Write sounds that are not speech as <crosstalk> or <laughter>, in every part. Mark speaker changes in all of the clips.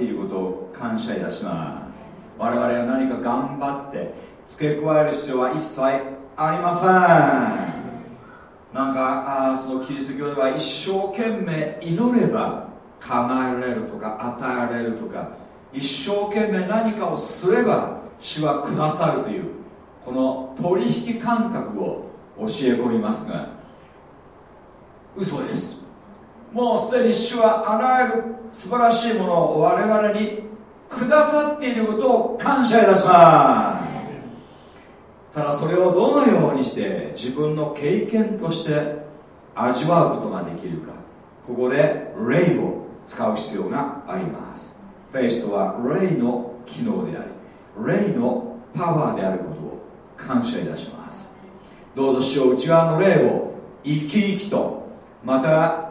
Speaker 1: っていることを感謝いたします。我々は何か頑張って付け加える必要は一切ありません。なんかあそのキリスト教では一生懸命祈れば叶えられるとか与えられるとか一生懸命何かをすれば主はくださるというこの取引感覚を教え込みますが嘘です。もうすでに主はあらゆる素晴らしいものを我々にくださっていることを感謝いたします。ただそれをどのようにして自分の経験として味わうことができるかここで霊を使う必要があります。フェイスとは霊の機能であり霊のパワーであることを感謝いたします。どうぞ主を内側の霊を生き生きとまた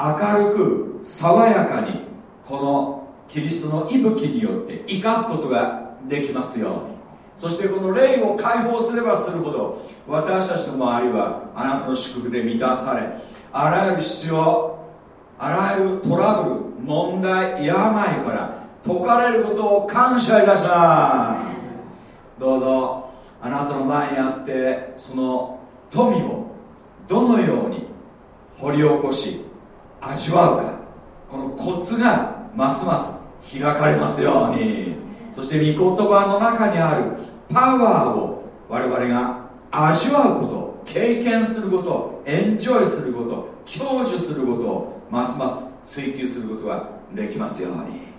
Speaker 1: 明るく爽やかにこのキリストの息吹によって生かすことができますように。そしてこの霊を解放すればするほど私たちの周りはあなたの祝福で満たされあらゆる必要あらゆるトラブル問題病から解かれることを感謝いたします。どうぞあなたの前にあってその富をどのように掘り起こし味わうか。このコツがますます開かれますように。そして御言葉の中にあるパワーを我々が味わうこと経験することエンジョイすること享受することをますます追求することができますように。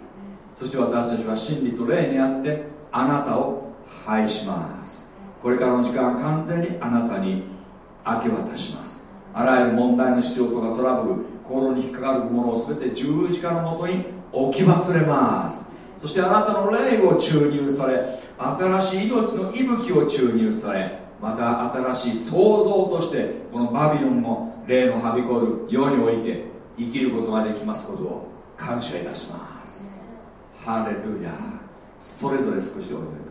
Speaker 1: そして私たちは真理と霊にあってあなたを拝します。これからの時間完全にあなたに明け渡します。あらゆる問題の必要とかトラブル心に引っかかるものを全て十字架のもとに置き忘れます。そしてあなたの霊を注入され新しい命の息吹を注入されまた新しい創造としてこのバビロンの霊のはびこる世において生きることができますことを感謝いたします。ハレルヤ。それぞれ少しお祈り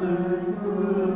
Speaker 1: certain good.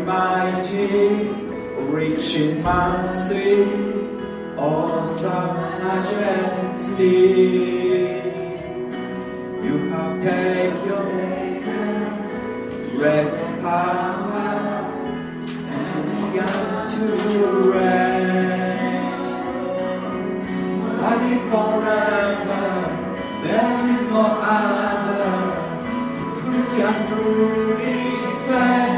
Speaker 1: mighty, reaching mercy, awesome majesty. You have taken great power and begun to reign. Mighty forever, then with no other, who can truly say.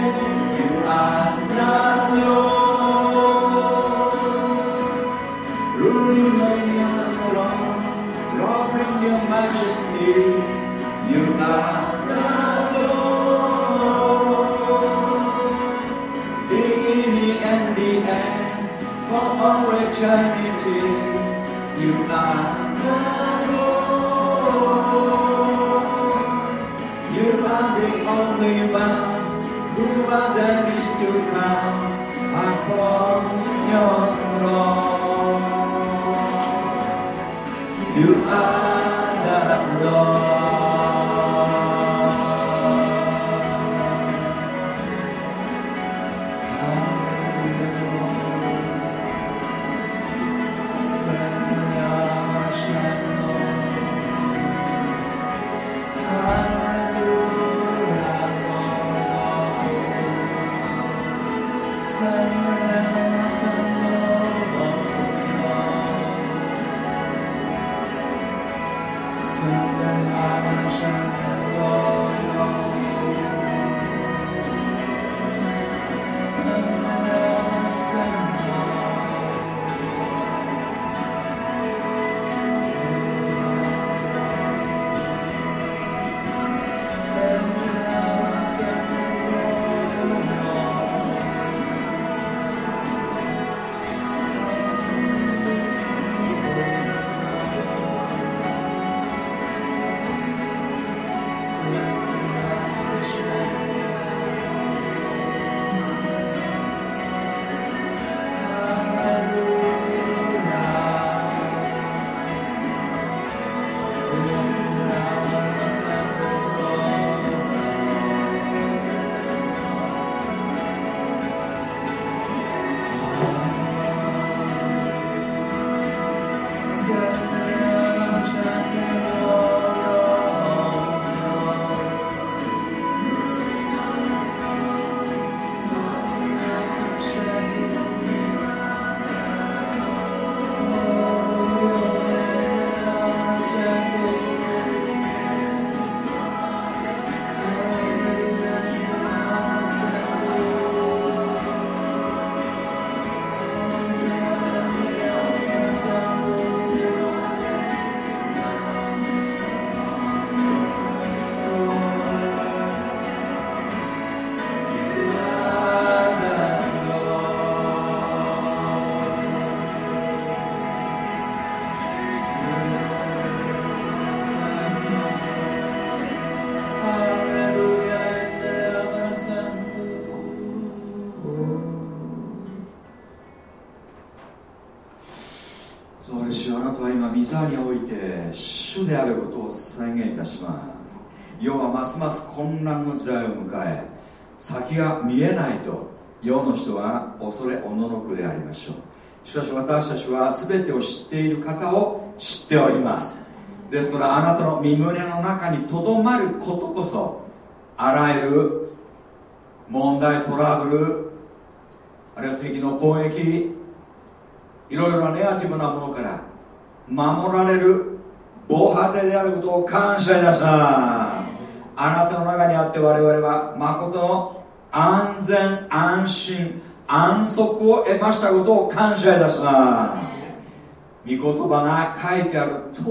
Speaker 1: And is to come upon your であることを宣言いたします。世はますます混乱の時代を迎え先が見えないと世の人は恐れおののくでありましょう。しかし私たちは全てを知っている方を知っております。ですからあなたの身胸の中にとどまることこそあらゆる問題トラブルあるいは敵の攻撃いろいろなネガティブなものから守られる防波堤であることを感謝いたします。あなたの中にあって我々は誠の安全安心安息を得ましたことを感謝いたします。御言葉が書いてある通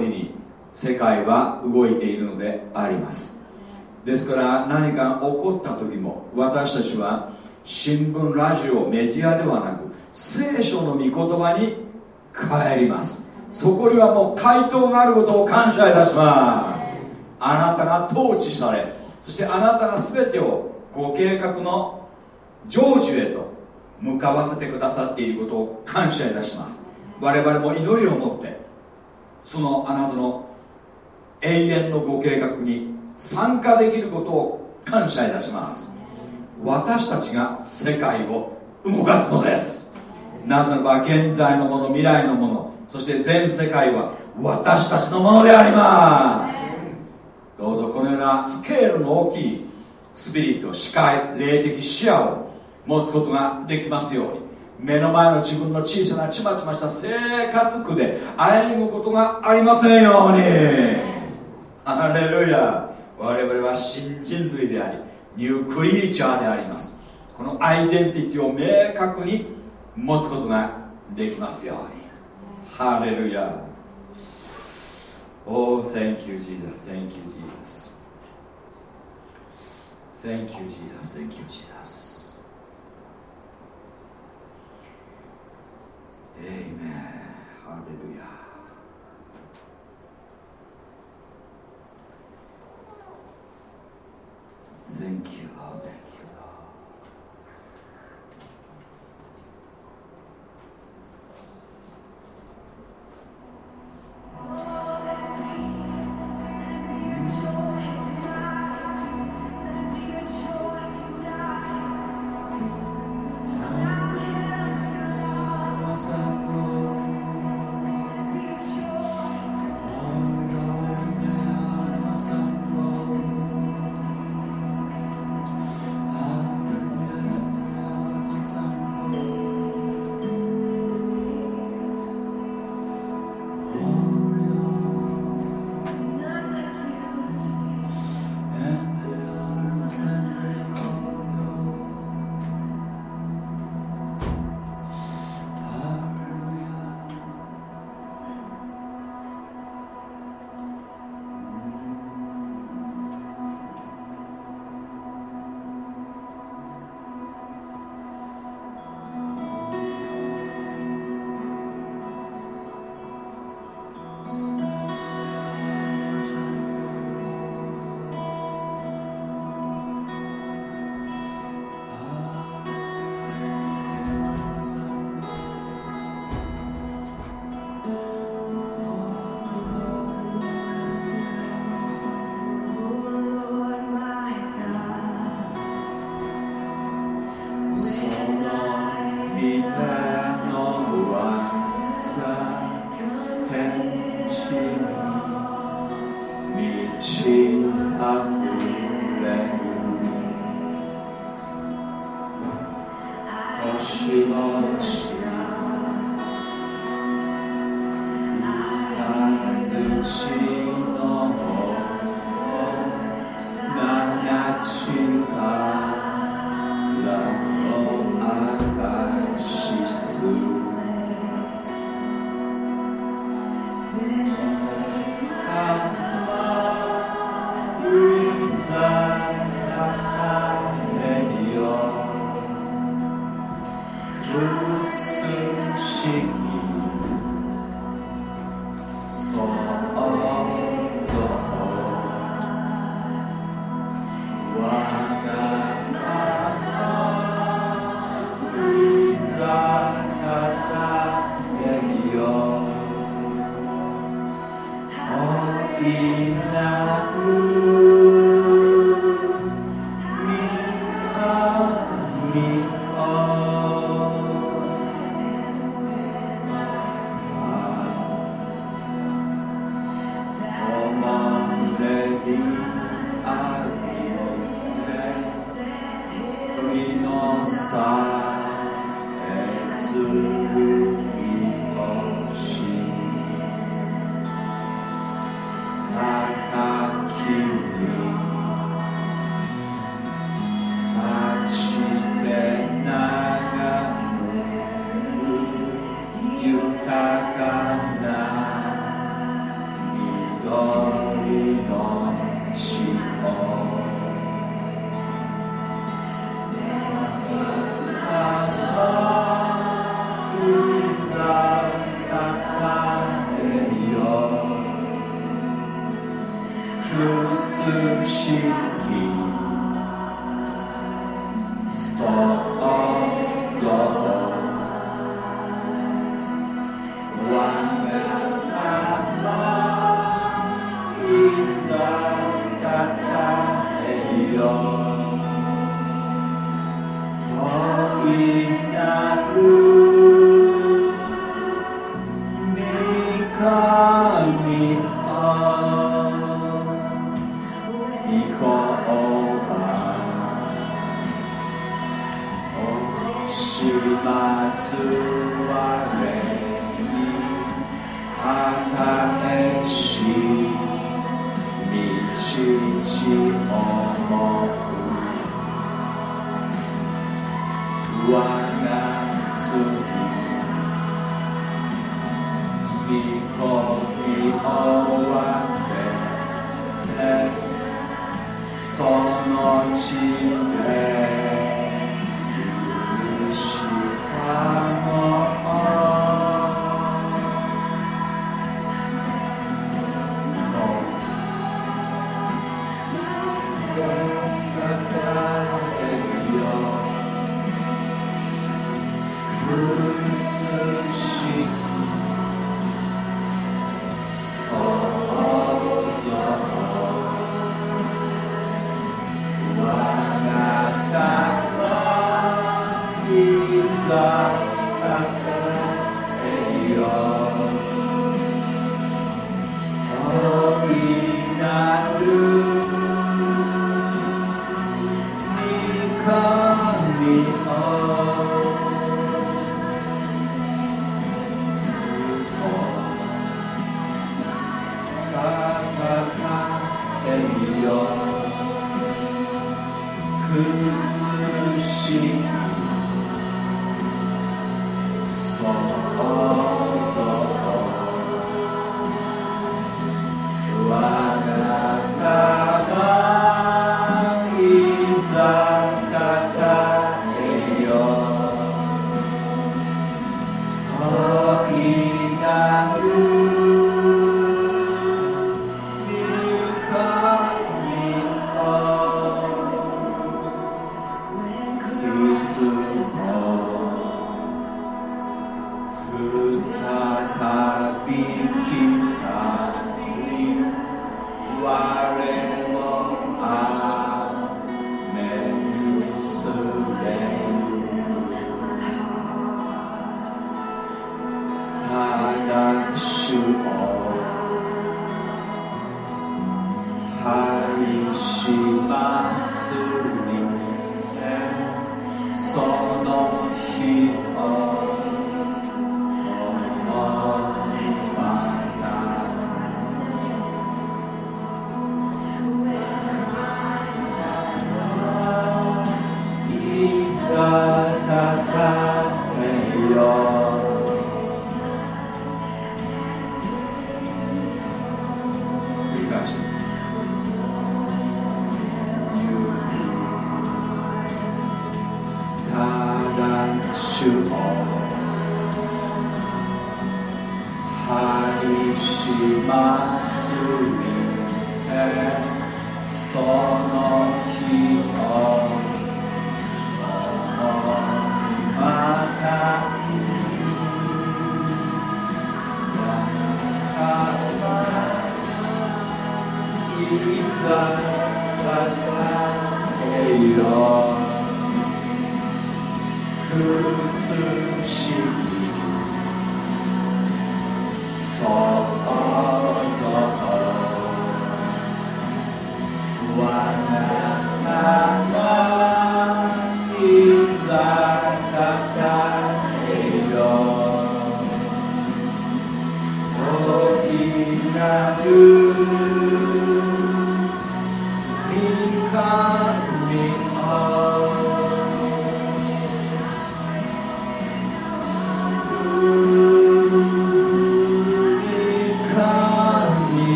Speaker 1: りに世界は動いているのであります。ですから何か起こった時も私たちは新聞ラジオメディアではなく聖書の御言葉に帰ります。そこにはもう回答があることを感謝いたします。あなたが統治されそしてあなたが全てをご計画の成就へと向かわせてくださっていることを感謝いたします。我々も祈りを持ってそのあなたの永遠のご計画に参加できることを感謝いたします。私たちが世界を動かすのです。なぜならば現在のもの未来のものそして全世界は私たちのものであります。どうぞこのようなスケールの大きいスピリット視界霊的視野を持つことができますように。目の前の自分の小さなちまちました生活苦であえぐことがありませんように。ハレルヤ。我々は新人類でありニュークリーチャーであります。このアイデンティティを明確に持つことができますように。ハレルヤ Oh, thank you, Jesus. Thank you, Jesus. Thank you, Jesus. Thank you, Jesus. Amen. Hallelujah. 全球 o u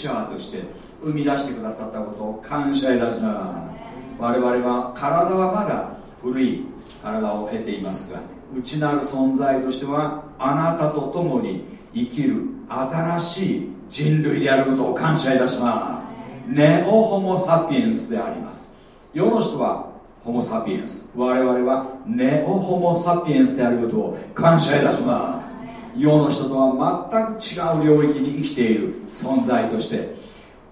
Speaker 1: チャーとして生み出してくださったことを感謝いたします。我々は体はまだ古い体を得ていますが内なる存在としてはあなたと共に生きる新しい人類であることを感謝いたします。ネオホモ・サピエンスであります。世の人はホモ・サピエンス我々はネオホモ・サピエンスであることを感謝いたします。世の人とは全く違う領域に生きている存在として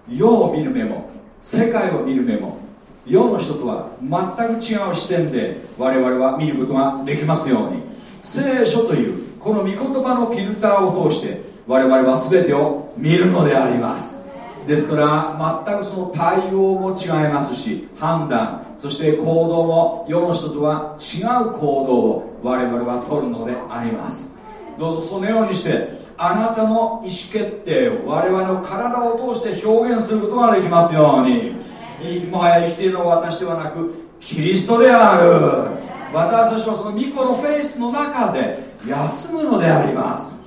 Speaker 1: 世を見る目も世界を見る目も世の人とは全く違う視点で我々は見ることができますように。聖書というこの御言葉のフィルターを通して我々は全てを見るのであります。ですから全くその対応も違いますし判断そして行動も世の人とは違う行動を我々は取るのであります。どうぞそのようにしてあなたの意思決定を我々の体を通して表現することができますように。もはや生きているのは私ではなくキリストである。私たちはその巫女のフェイスの中で休むのであります。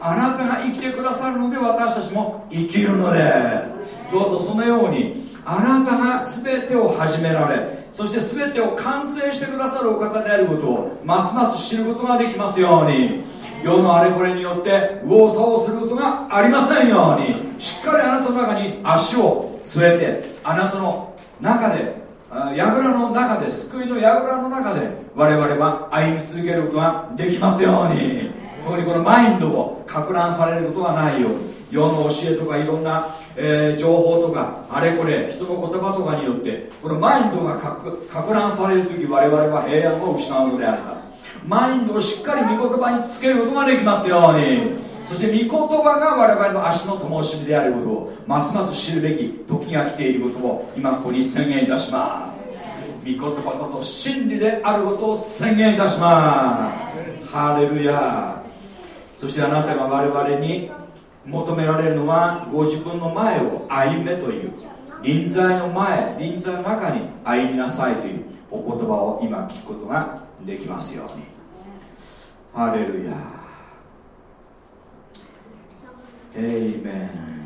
Speaker 1: あなたが生きてくださるので私たちも生きるのです。どうぞそのようにあなたが全てを始められそして全てを完成してくださるお方であることをますます知ることができますように。世のあれこれによって右往左往することがありませんように。しっかりあなたの中に足を据えてあなたの中で櫓の中で救いの櫓の中で我々は歩み続けることができますように。特にこのマインドをか乱されることがないように。世の教えとかいろんな、えー、情報とかあれこれ人の言葉とかによってこのマインドがか乱される時我々は平安を失うのであります。マインドをしっかり御言葉につけることができますように。そして御言葉が我々の足の灯火であることをますます知るべき時が来ていることを今ここに宣言いたします。御言葉こそ真理であることを宣言いたします。ハレルヤ。そしてあなたが我々に求められるのはご自分の前を歩めという臨在の前臨在の中に歩みなさいというお言葉を今聞くことができますように。ハレルヤエイメン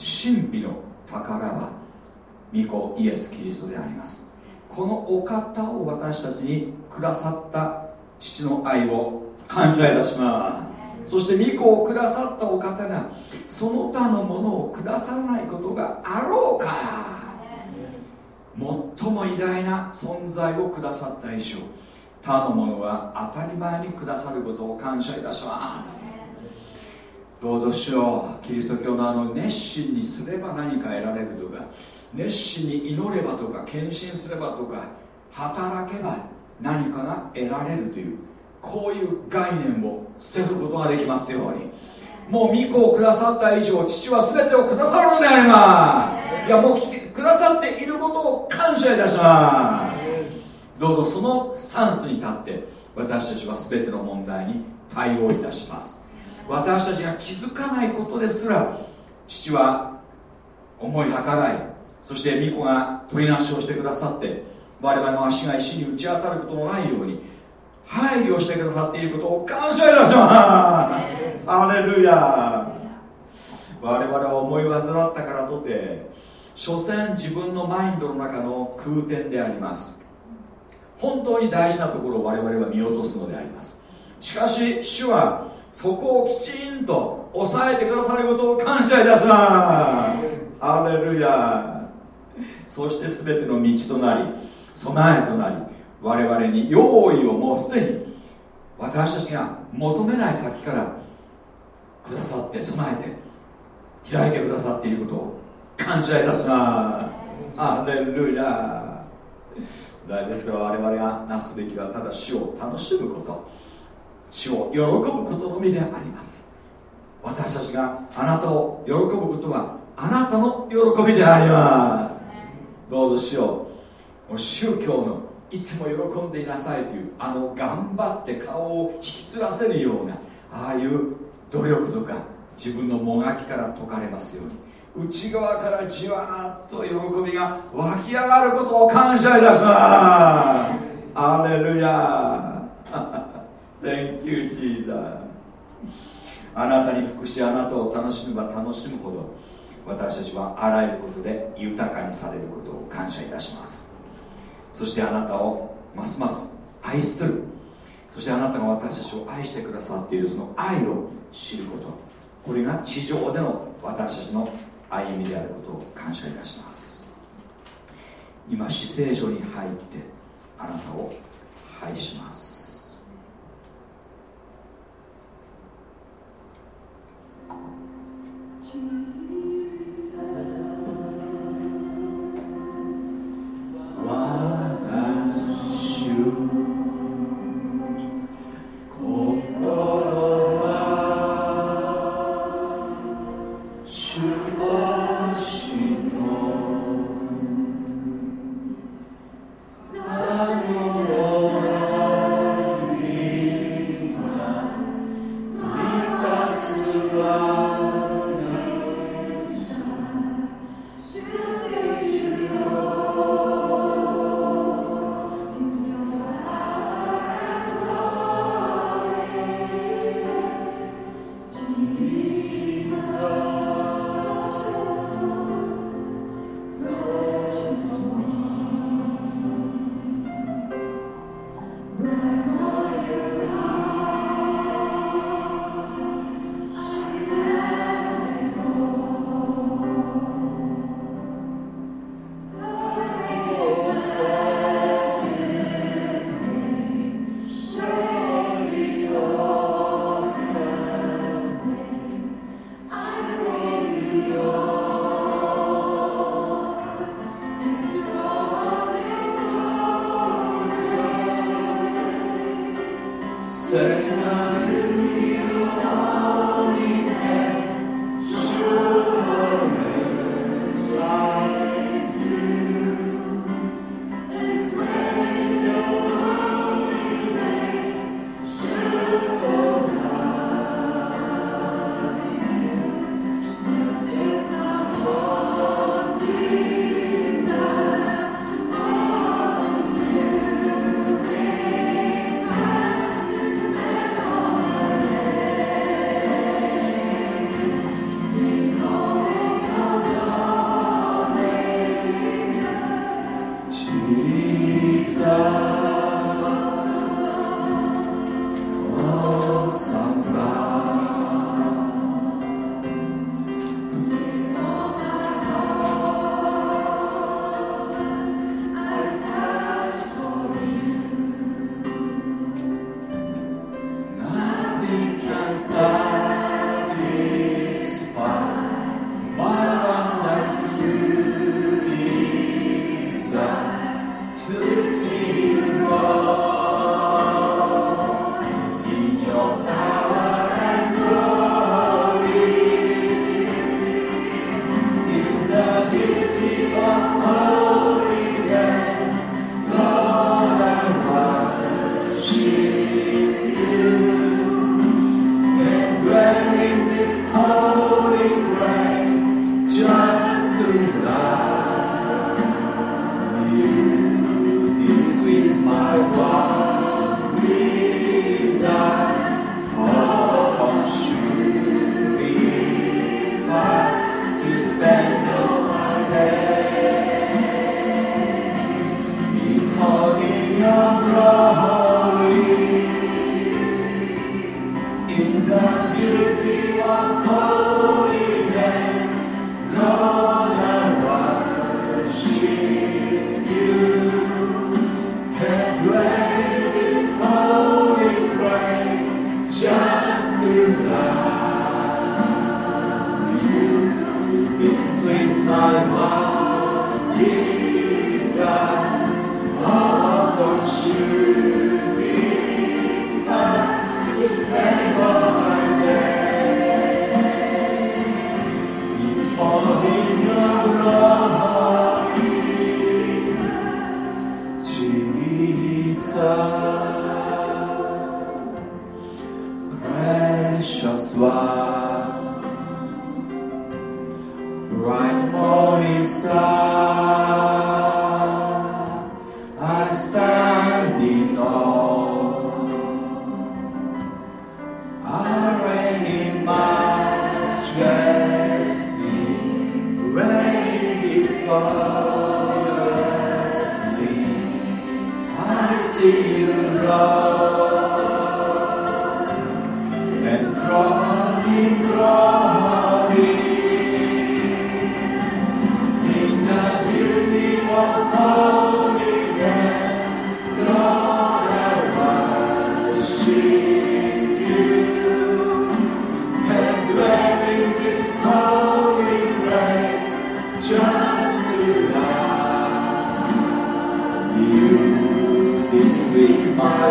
Speaker 2: 神秘の宝は御子イエス・キリストであります。このお方を
Speaker 1: 私たちにくださった父の愛を感謝いたします。そして御子をくださったお方がその他のものをくださらないことがあろうか。最も偉大な存在をくださった以上他のものは当たり前にくださることを感謝いたします。どうぞしようキリスト教のあの熱心にすれば何か得られるとか熱心に祈ればとか献身すればとか働けば何かが得られるというこういう概念を捨てることができますように。もう御子をくださった以上父は全てをくださるのであります。いやもうくださっていることを感謝いたします。どうぞそのスタンスに立って私たちは全ての問題に対応いたします。私たちが気づかないことですら父は思い計らい。そして御子が取りなしをしてくださって我々の足が石に打ち当たることのないように配慮してくださっていることを感謝いたします。アレルヤ我々は思い煩ったからとて所詮自分のマインドの中の空転であります。本当に大事なところを我々は見落とすのであります。しかし主はそこをきちんと抑えてくださることを感謝いたします。アレルヤ。そして全ての道となり備えとなり我々に用意をもうすでに私たちが求めない先からくださって備えて開いてくださっていることを感謝いたします。アレルヤ。ですか？ら我々がなすべきはただ死を楽しむこと。死を喜ぶことのみであります。私たちがあなたを喜ぶことはあなたの喜びであります。どうぞ死を宗教のいつも喜んでいなさいというあの頑張って顔を引きつらせるようなああいう努力とか自分のもがきから解かれますように内側からじわっと喜びが湧き上がることを感謝いたします。アレルヤ Thank you, Jesus. あなたに服しあなたを楽しめば楽しむほど私たちはあらゆることで豊かにされることを感謝いたします。そしてあなたをますます愛する。そしてあなたが私たちを愛してくださっているその愛を知ること。これが地上での私たちの歩みであることを感謝いたします。今死聖所に入ってあなたを拝します。Wow.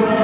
Speaker 1: よ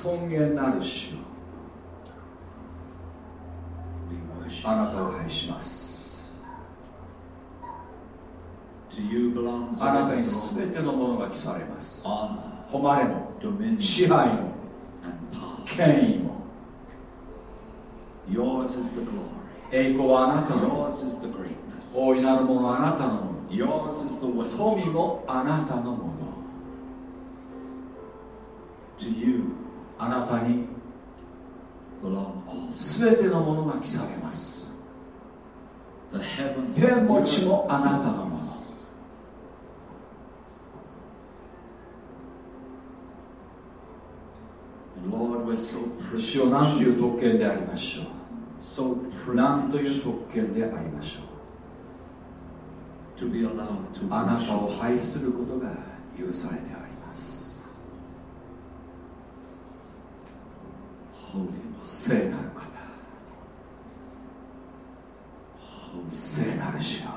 Speaker 1: 尊厳なる主あなたを拝します。あなたに全てのものが記されます。誉れも支配も権威も。栄光はあなたの大いなるものはあなたのもの。富もあなたのものあなたに全てのものが記されます。天も地もあなたのもの。主を何という特権でありましょう。何という特権でありましょう。あなたを拝することが許されてあります聖なる方。聖なる主よ。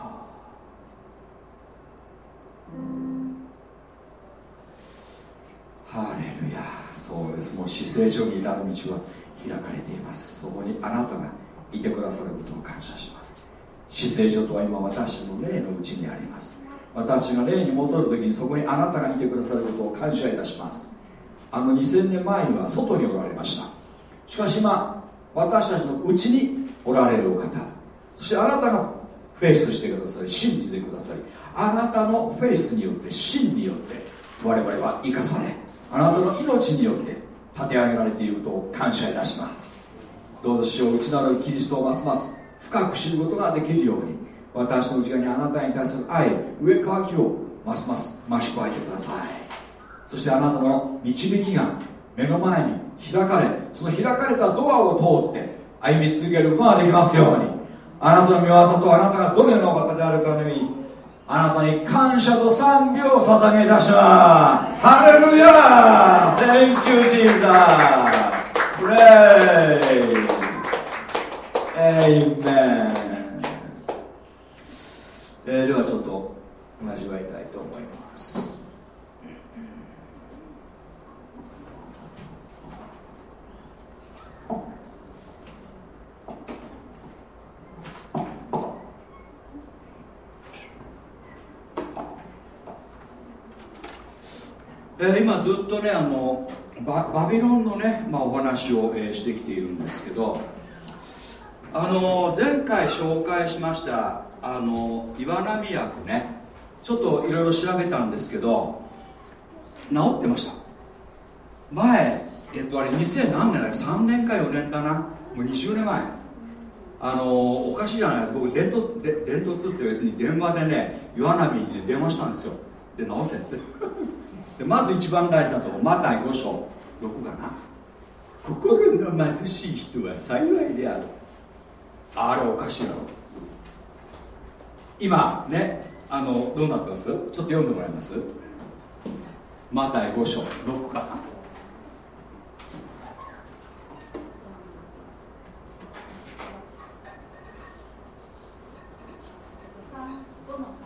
Speaker 1: ハレルヤ。そうです。もう死聖所に至る道は開かれています。そこにあなたがいてくださることを感謝します。死聖所とは今私の霊のうちにあります。私が霊に戻る時にそこにあなたがいてくださることを感謝いたします。あの2000年前には外におられました。しかし今私たちのうちにおられるお方そしてあなたがフェイスしてくださり信じてくださりあなたのフェイスによって真によって我々は生かされあなたの命によって立て上げられていることを感謝いたします。どうぞ主を内なるキリストをますます深く知ることができるように私の内側にあなたに対する愛上乾きをますます増し加えてください。そしてあなたの導きが目の前に開かれその開かれたドアを通って歩み続けることができますように。あなたの御業とあなたがどのようなお方であるかのようにあなたに感謝と賛美を捧げいたします。ハレルヤ Thank you Jesus! Praise! Amen! えー、ではちょっと交わりたいと思います。えー、今ずっとねあのババビロンのね、まあ、お話を、えー、してきているんですけどあの前回紹介しましたあの岩波薬ねちょっといろいろ調べたんですけど治ってました。前えっとあれ2000何年だっけ？3年か4年かな。もう20年前。あのおかしいじゃない。僕伝統で伝統通って要するに電話でね岩波に、ね、電話したんですよ。で直せって。でまず一番大事なとこマタイ5章。6かな。心が貧しい人は幸いである。あれおかしいな今ねあのどうなってます？ちょっと読んでもらえます？マタイ5章。6かな。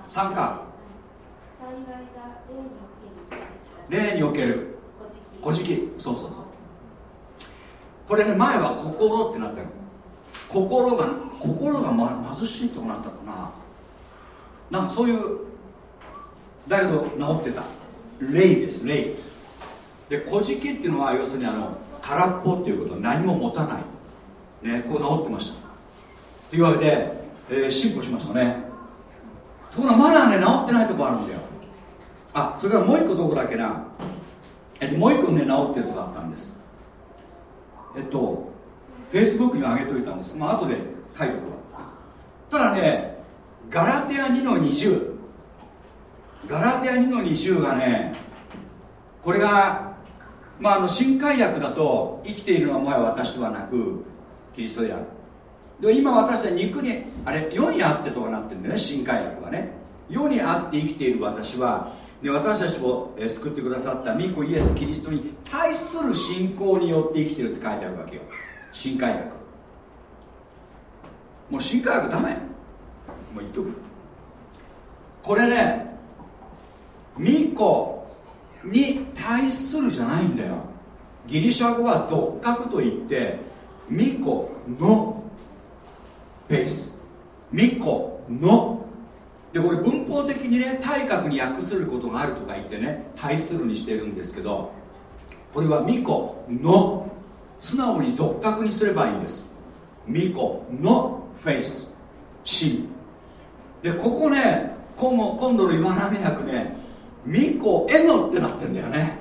Speaker 1: 3か。霊における古事記。そうそうそう。これね前は心ってなってる心が心が、ま、貧しいとこなったのな。なんかそういうだけど治ってた。霊です霊。で古事記っていうのは要するにあの空っぽっていうこと。何も持たない。ねこう治ってました。というわけで、えー、進歩しましたね。ところがまだね治ってないとこあるんだよあそれからもう一個どこだっけな？えっともう一個ね治ってるとこあったんです。えっとフェイスブックに上げといたんです。まあ後で書いておくわ。ただねガラテア2の20ガラテア2の20がねこれがまああの新海薬だと生きているのはもはや私ではなくキリストである。で今私たち肉にあれ世にあってとかなってるんだよね新海薬はね。世にあって生きている私はで私たちを、救ってくださった御子イエス・キリストに対する信仰によって生きてるって書いてあるわけよ。新海薬。もう新海薬ダメ。もう言っとく。これね巫女に対するじゃないんだよ。ギリシャ語は俗格といって巫女のベース。巫女のでこれ文法的にね体格に訳することがあるとか言ってね対するにしてるんですけどこれは巫女の素直に俗格にすればいいんです。巫女のフェイス真。でここね今今度の今永訳ね巫女へのってなってんだよね。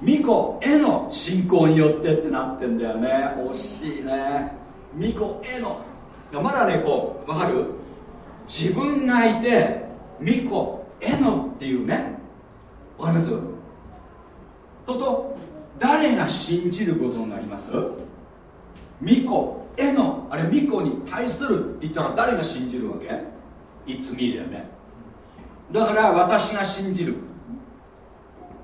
Speaker 1: 巫女への信仰によってってなってんだよね。惜しいね。巫女への。まだねこう分かる？自分がいて巫女へのっていうね。わかります？とと誰が信じることになります？巫女へのあれ巫女に対するって言ったら誰が信じるわけ？It's me だよね。だから私が信じる。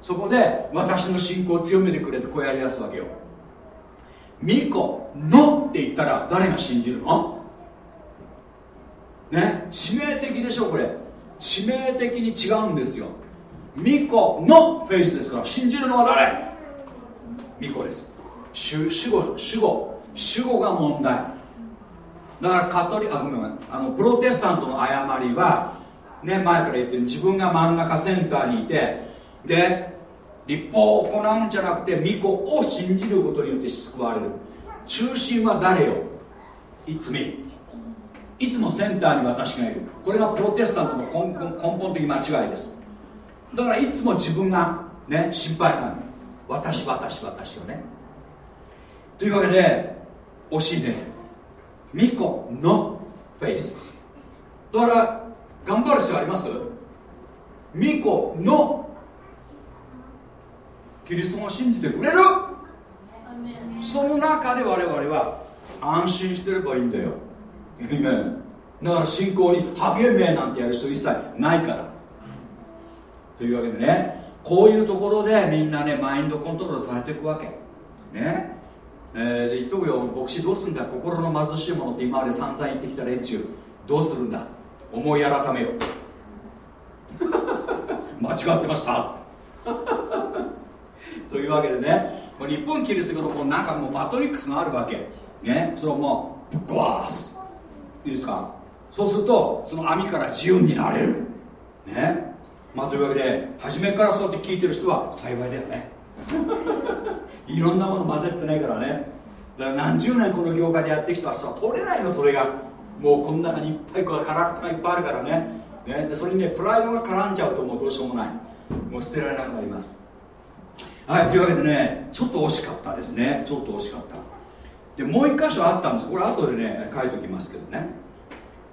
Speaker 1: そこで私の信仰を強めてくれてこうやりだすわけよ。巫女のって言ったら誰が信じるの？ね致命的でしょこれ。致命的に違うんですよ。巫女のフェイスですから信じるのは誰？巫女です。主主語主語。主語が問題。だからカトリあごめんあのプロテスタントの誤りはね前から言ってる自分が真ん中センターにいてで立法を行うんじゃなくて巫女を信じることによって救われる。中心は誰よ？It's me いつもセンターに私がいる。これがプロテスタントの根本根本的間違いです。だからいつも自分がね心配なの私私私をね。というわけで惜しいね。巫女のフェイス。だから頑張る必要あります？巫女のキリストを信じてくれる？その中で我々は安心してればいいんだよ。だから信仰に励めなんてやる人一切ないから。というわけでねこういうところでみんなねマインドコントロールされていくわけ。ね。えー、で言っとくよ。牧師どうするんだ？心の貧しいものって今まで散々言ってきた連中。どうするんだ？思い改めよ <laughs> 間違ってました。<laughs> というわけでね日本キリスト教のこうなんかもうマトリックスがあるわけ。ね。それをもうぶっ壊す。いいですか？そうするとその網から自由になれる。ね？まあというわけで初めからそうやって聞いてる人は幸いだよね。<laughs> いろんなもの混ぜてないからね。だから何十年この業界でやってきた人は取れないのそれが。もうこの中にいっぱいこうカラクトがいっぱいあるからね。ね？でそれにねプライドが絡んじゃうともうどうしようもない。もう捨てられなくなります。はいというわけでねちょっと惜しかったですね。ちょっと惜しかった。でもう一箇所あったんです。これ後でね書いておきますけどね。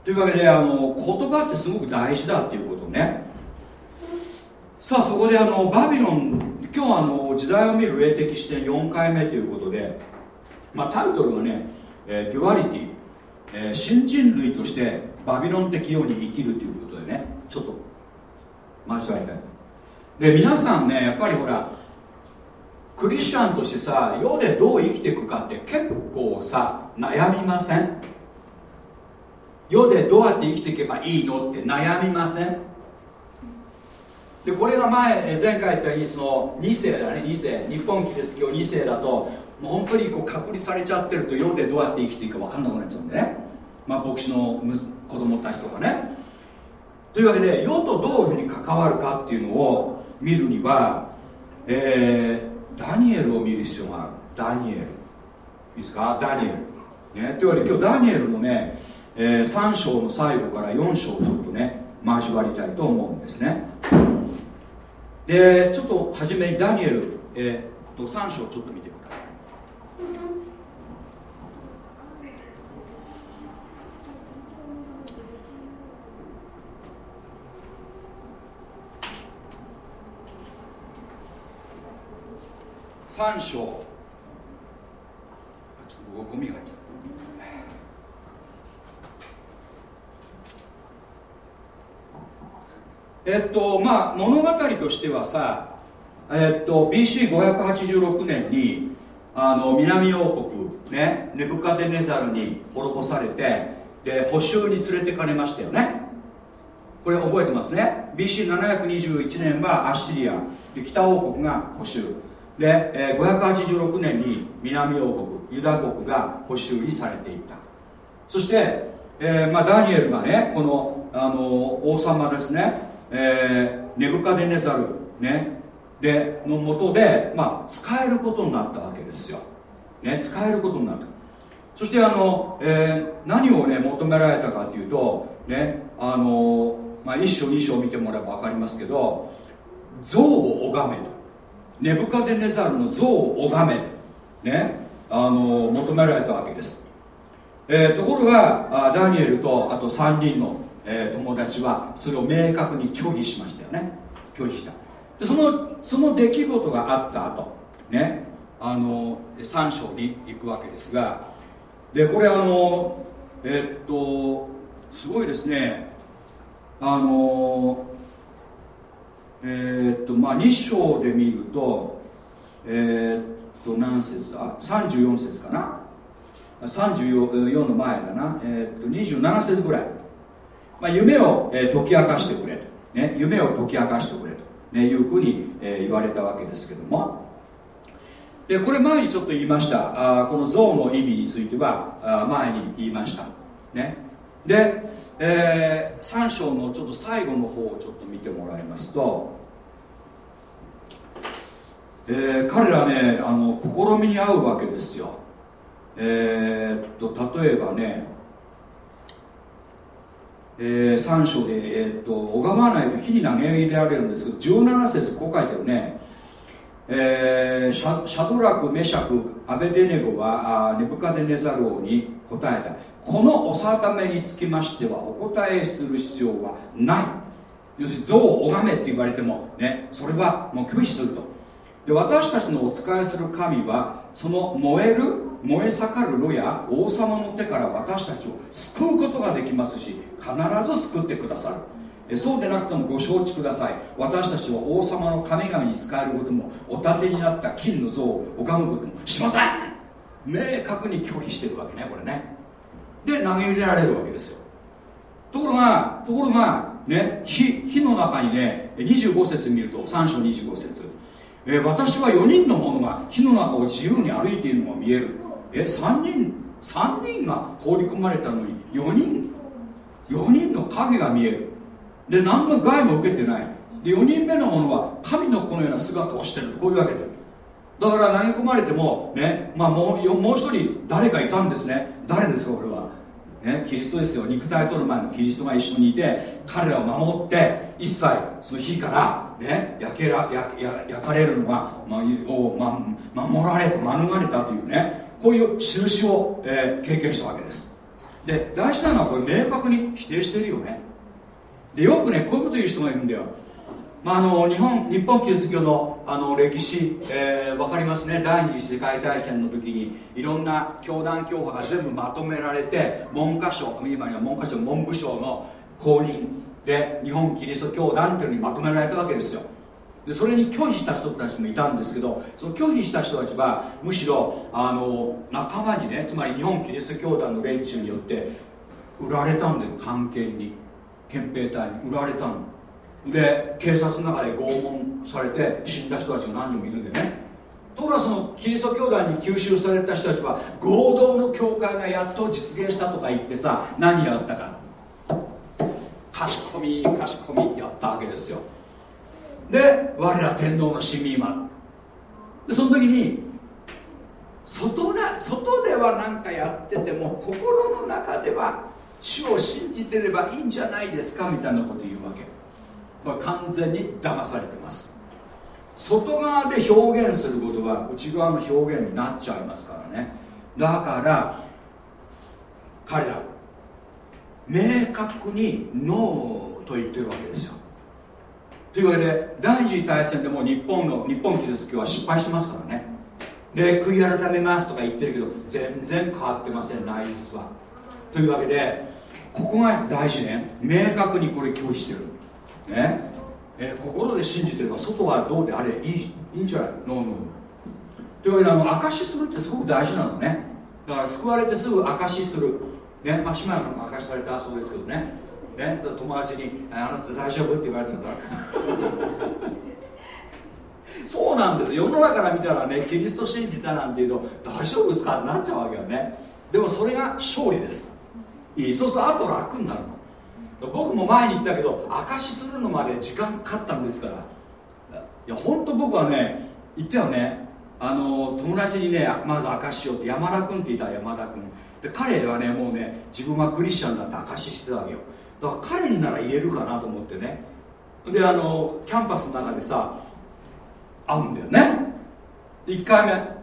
Speaker 1: というわけであの言葉ってすごく大事だっていうことね。さあそこであのバビロン今日はあの時代を見る霊的視点4回目ということで、まあ、タイトルはね、えー、 duality、えー、新人類としてバビロン的ように生きるということでね。ちょっと間違えたいで皆さんねやっぱりほらクリスチャンとしてさ世でどう生きていくかって結構さ悩みません？世でどうやって生きていけばいいのって悩みません？でこれが前前回言ったようにその2世だね2世。日本キリスト教2世だともう本当にこう隔離されちゃってると世でどうやって生きていいか分かんなくなっちゃうんでね。まあ牧師の子供たちとかね。というわけで世とどういうふうに関わるかっていうのを見るには、えー、ダニエルを見る必要がある。ダニエル。いいですか？ダニエル、ね、というわけで今日ダニエルのね、えー、3章の最後から4章をちょっとね交わりたいと思うんですね。でちょっと初めにダニエル、えー、と3章ちょっと見てください。三章。ちょっとゴミが入っちゃった。えっとまあ物語としてはさえっと BC586 年にあの南王国ねネブカデネザルに滅ぼされてで補修に連れてかれましたよね。これ覚えてますね。BC721 年はアッシリアで北王国が補修で、えー、586年に南王国ユダ国が補修にされていった。そして、えーまあ、ダニエルがねこのあの王様ですね、えー、ネブカデネザル、ね、でのもとで、まあ、使えることになったわけですよ、ね、使えることになった。そしてあの、えー、何をね求められたかというとねあの、まあ、一章二章見てもらえば分かりますけど像を拝めと。ネブカデネザルの像を拝めねあの求められたわけです、えー、ところがダニエルとあと3人の、えー、友達はそれを明確に拒否しましたよね。拒否した。でそのその出来事があった後ねあの3章に行くわけですがでこれあのえー、っとすごいですね。あのえー、っとまあ2章で見るとえー、っと何節だ？34節かな？34の前だな、えー、っと27節ぐらい、まあ、夢を、解き明かしてくれと、ね、夢を解き明かしてくれと、ね、いうふうに、言われたわけですけども。でこれ前にちょっと言いました。あこの像の意味についてはあ前に言いました。ね。で、えー、3章のちょっと最後の方をちょっと見てもらいますと、えー、彼らねあの試みに合うわけですよ。えー、っと例えばね、えー、3章で、えー、っと拝まないと火に投げ入れられるんですけど17節こう書いてるね。えー、シャドラク、メシャク、アベデネゴはネブカデネザル王に答えた。このお定めにつきましてはお答えする必要はない。要するに像を拝めって言われてもねそれはもう拒否すると。で私たちのお仕えする神はその燃える燃え盛る炉や王様の手から私たちを救うことができますし必ず救ってくださる。そうでなくてもご承知ください。私たちは王様の神々に仕えることもお立てになった金の像を拝むこともしません。明確に拒否してるわけねこれね。で投げ入れられるわけですよ。ところがところがね火火の中にね25節見ると3章25節。え、私は4人の者が火の中を自由に歩いているのが見える。え3人3人が放り込まれたのに4人4人の影が見える。で何の害も受けてない。で4人目の者は神の子のような姿をしてるとこういうわけで。だから投げ込まれてもね、まあ、もうもう一人誰かいたんですね。誰ですかこれは。ね、キリストですよ。肉体との前のキリストが一緒にいて彼らを守って一切その火から、ね、焼けら焼焼かれるのが、ま、を、ま、守られた免れたというねこういう印を、えー、経験したわけです。で大事なのはこれ明確に否定してるよね。でよくねこういうこと言う人がいるんだよ。まあ、あの日本日本キリスト教のあの歴史、えー、分かりますね。第二次世界大戦の時にいろんな教団教派が全部まとめられて文科省今には文科省文部省の公認で日本キリスト教団っていうのにまとめられたわけですよ。でそれに拒否した人たちもいたんですけどその拒否した人たちはむしろあの仲間にねつまり日本キリスト教団の連中によって売られたんだよ。関係に憲兵隊に売られたの。で警察の中で拷問されて死んだ人たちが何人もいるんでね。ところがそのキリスト教団に吸収された人たちは合同の教会がやっと実現したとか言ってさ何やったか。貸し込み貸し込みってやったわけですよ。で我ら天皇の市民は。でその時に外だ外では何かやってても心の中では主を信じてればいいんじゃないですかみたいなこと言うわけ。これ完全に騙されてます。外側で表現することは内側の表現になっちゃいますからね。だから彼ら明確にノーと言ってるわけですよ。というわけで第二次大戦でも日本の日本キリスト教は失敗してますからね。で悔い改めますとか言ってるけど全然変わってません内実は。というわけでここが大事ね。明確にこれ拒否してる。ね。えー心で信じてれば外はどうであれいいいいんじゃないの？のというわけであの証しするってすごく大事なのね。だから救われてすぐ証しする。ねまあ姉妹も証しされたそうですけどね。ね友達に「あなた大丈夫?」って言われちゃった。<laughs> そうなんです。世の中から見たらねキリスト信じたなんていうと大丈夫ですか？ってなっちゃうわけよね。でもそれが勝利です。いい。そうするとあと楽になるの僕も前に言ったけど証しするのまで時間かかったんですから。いや本当僕はね言ったよね。あの友達にねまず証しようって山田君って言ったら山田君。で彼はねもうね自分はクリスチャンだって証ししてたわけよ。だから彼になら言えるかなと思ってね。であのキャンパスの中でさ会うんだよね。1回目。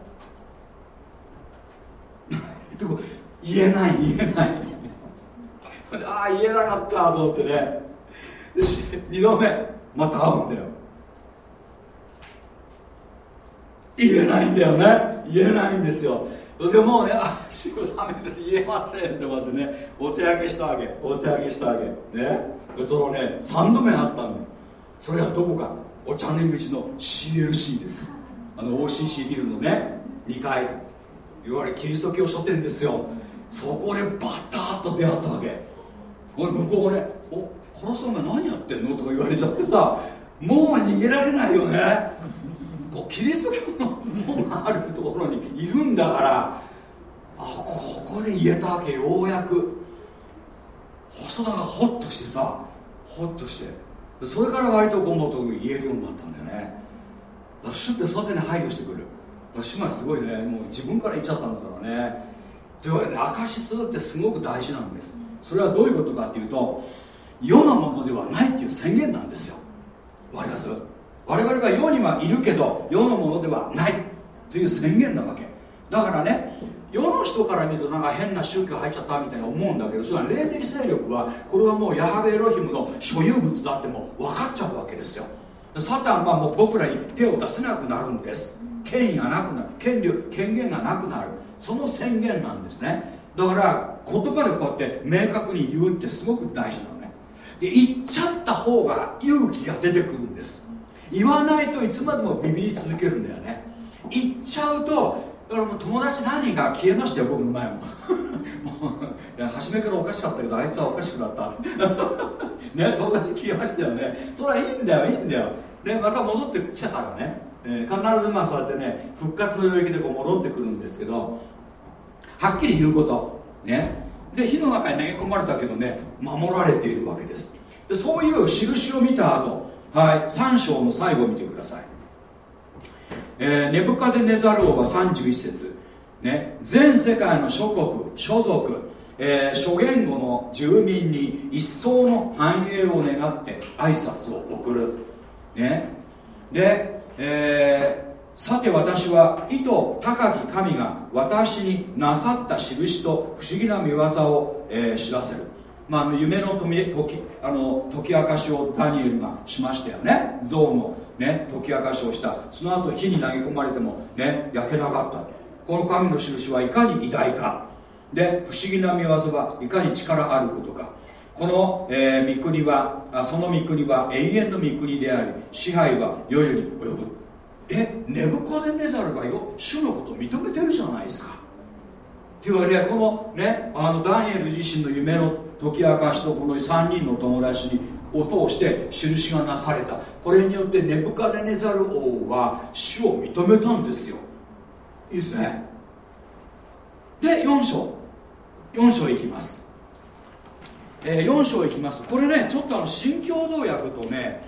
Speaker 1: <laughs> 言えない言えない。ああ言えなかったと思ってねで2度目また会うんだよ言えないんだよね言えないんですよでもうね、あ、主ダメです、言えませんって思ってね、お手上げしたわけ、お手上げしたわけ。ね。そのね、3度目あったのそれはどこか、お茶の道の CLC です。あの OCC ビルのね、2階、いわゆるキリスト教書店ですよ。そこでバタッと出会ったわけ。俺向こうがね「お殺すお前何やってんの?」とか言われちゃってさもう逃げられないよね。こうキリスト教の門があるところにいるんだからあここで言えたわけようやく。細田がホッとしてさホッとして。それから割と今度と言えるようになったんだよね。だから主ってその手に配慮してくる。だから主がすごいねもう自分から言っちゃったんだからね。というわけで証しするってすごく大事なんです。それはどういうことかっていうと世のものではないっていう宣言なんですよ。わかります？我々は世にはいるけど世のものではないという宣言なわけ。だからね世の人から見るとなんか変な宗教入っちゃったみたいに思うんだけどそれは霊的勢力はこれはもうヤハベエロヒムの所有物だってもう分かっちゃうわけですよ。サタンはもう僕らに手を出せなくなるんです。権威がなくなる。権力権限がなくなる。その宣言なんですね。だから言葉でこうやって明確に言うってすごく大事なのね。で言っちゃった方が勇気が出てくるんです。言わないといつまでもビビり続けるんだよね。言っちゃうとだからもう友達何人か消えましたよ僕の前も。<laughs> もう初めからおかしかったけどあいつはおかしくなった。<laughs> ね友達消えましたよね。それはいいんだよいいんだよ。でまた戻ってきたからね、えー必ずまあそうやってね復活の領域でこう戻ってくるんですけどはっきり言うこと。ね。で火の中に投げ込まれたけどね守られているわけです。でそういう印を見た後はい3章の最後を見てください、えーネブカデネザル王は31節。ね、全世界の諸国諸族、えー諸言語の住民に一層の繁栄を願って挨拶を送る、ね、で、えーさて私は意図高き神が私になさった印と不思議な見業を、えー知らせる、まあ、夢の解きあの解き明かしをダニエルがしましたよね。象の、ね、解き明かしをした。その後火に投げ込まれても、ね、焼けなかった。この神の印はいかに偉大か。で不思議な見業はいかに力あることか。この、えー御国はあその御国は永遠の御国であり支配は世々に及ぶ。えネブカデネザルがよ主のことを認めてるじゃないですか。っていうわけでこのねあのダニエル自身の夢の解き明かしとこの3人の友達にを通して印がなされた。これによってネブカデネザル王は主を認めたんですよ。いいですね。で4章。4章いきます、え4章いきますこれねちょっとあの新共同訳とね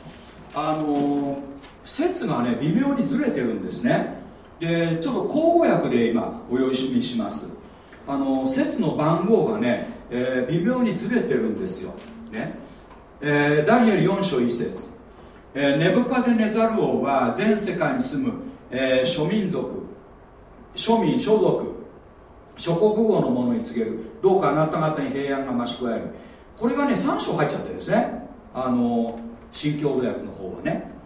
Speaker 1: あのー説がね微妙にずれてるんですね。でちょっと口語訳で今お読みします。あの説の番号がね、えー微妙にずれてるんですよ、ね。えーダニエル4章1節、えーネブカデネザル王は全世界に住む、えー諸民族庶民諸族諸国語の者に告げる。どうかあなた方に平安が増し加える。これがね3章入っちゃってるんですね。あの新共同訳の方はね。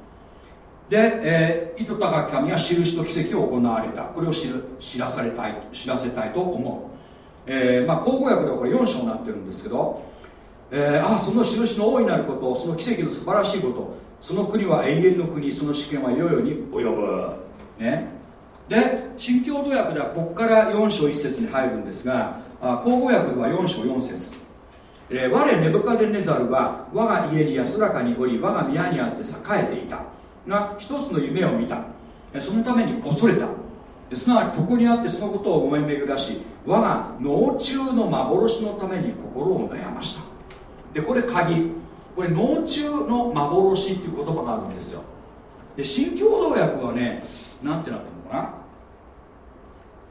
Speaker 1: で、えー、意図高き神が印と奇跡を行われた。これを知る知らされたい知らせたいと思う、えーまあ、口語訳ではこれ4章になってるんですけど、えー、あその印の大いなることその奇跡の素晴らしいことその国は永遠の国その試験は世々に及ぶ。ね。で新共同訳ではここから4章1節に入るんですが口語訳では4章4節。えー、我ネブカデネザルは我が家に安らかにおり我が宮にあって栄えていた。が一つの夢を見た。そのために恐れた。すなわちここにあってそのことを思い巡らし我が脳中の幻のために心を悩ました。でこれ鍵。これ脳中の幻っていう言葉があるんですよ。で新共同訳はねなんてなってるのかな。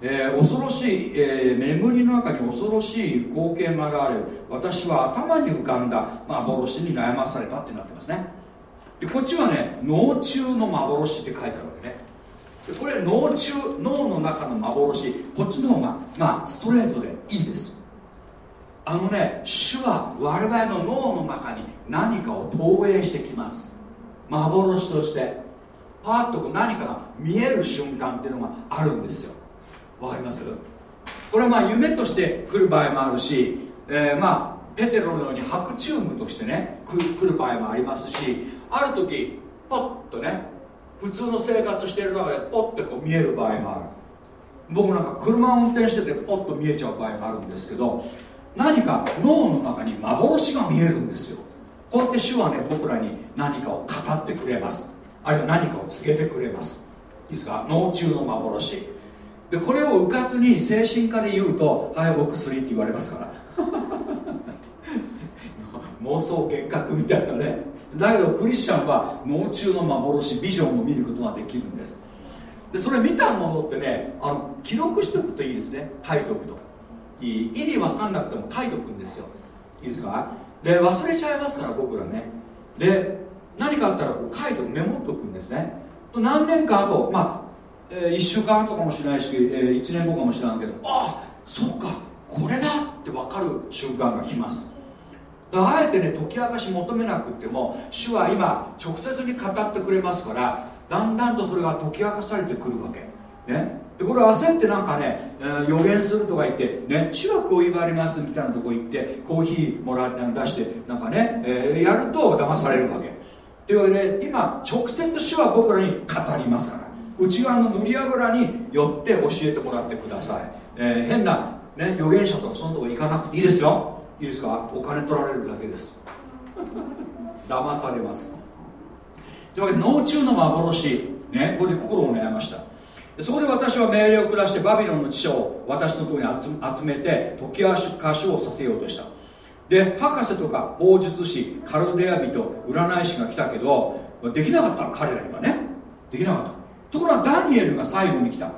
Speaker 1: えー、恐ろしい、えー、眠りの中に恐ろしい光景が現れる。私は頭に浮かんだ幻に悩まされたってなってますね。でこっちはね脳中の幻って書いてあるわけね。でこれ脳中脳の中の幻こっちの方がまあストレートでいいです。あのね主は我々の脳の中に何かを投影してきます。幻として。パッと何かが見える瞬間っていうのがあるんですよ。わかります？これはまあ夢として来る場合もあるし、えー、まあペテロのように白チュームとしてね来る場合もありますしある時ポッとね普通の生活している中でポッてこう見える場合もある。僕なんか車を運転しててポッと見えちゃう場合もあるんですけど何か脳の中に幻が見えるんですよ。こうやって主はね僕らに何かを語ってくれます。あるいは何かを告げてくれます。いいですか？脳中の幻。でこれをうかつに精神科で言うと「はいお薬」って言われますから。<laughs> 妄想幻覚みたいなね。だけどクリスチャンは脳中の幻ビジョンを見ることができるんです。でそれ見たものってねあの記録しておくといいですね。書いておくと。いい意味分かんなくても書いておくんですよ。いいですか？で忘れちゃいますから僕らね。で何かあったらこう書いておくメモっておくんですね。何年か後まあえー、1週間後かもしれないし、えー、1年後かもしれないけどああそうかこれだって分かる瞬間が来ます。あえてね解き明かし求めなくても主は今直接に語ってくれますからだんだんとそれが解き明かされてくるわけ。ね。でこれ焦ってなんかね、えー、予言するとか言ってね主はこう言われますみたいなとこ行ってコーヒーもらって出してなんかね、えー、やると騙されるわけ。というわけで今直接主は僕らに語りますから。内側の塗り油によって教えてもらってください、えー、変な、ね、預言者とかそのとこ行かなくていいですよ。いいですか？お金取られるだけです。騙されます。というわけで脳中の幻ねこれで心を悩ました。そこで私は命令を下してバビロンの知者を私のところに集めて解き明かしをさせようとした。で博士とか法術師カルデア人占い師が来たけどできなかった彼らにはね。できなかったところがダニエルが最後に来た。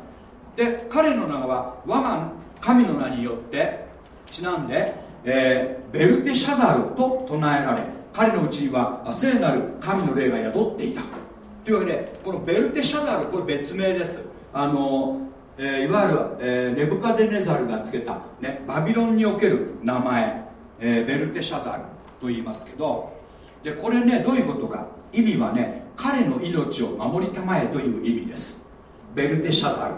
Speaker 1: で彼の名は我が神の名によってちなんで、えー、ベルテシャザルと唱えられ彼のうちには聖なる神の霊が宿っていた。というわけでこのベルテシャザルこれ別名です。あの、えー、いわゆる、えー、ネブカデネザルがつけた、ね、バビロンにおける名前、えー、ベルテシャザルと言いますけどでこれねどういうことか。意味はね彼の命を守りたまえという意味です。ベルテシャザル。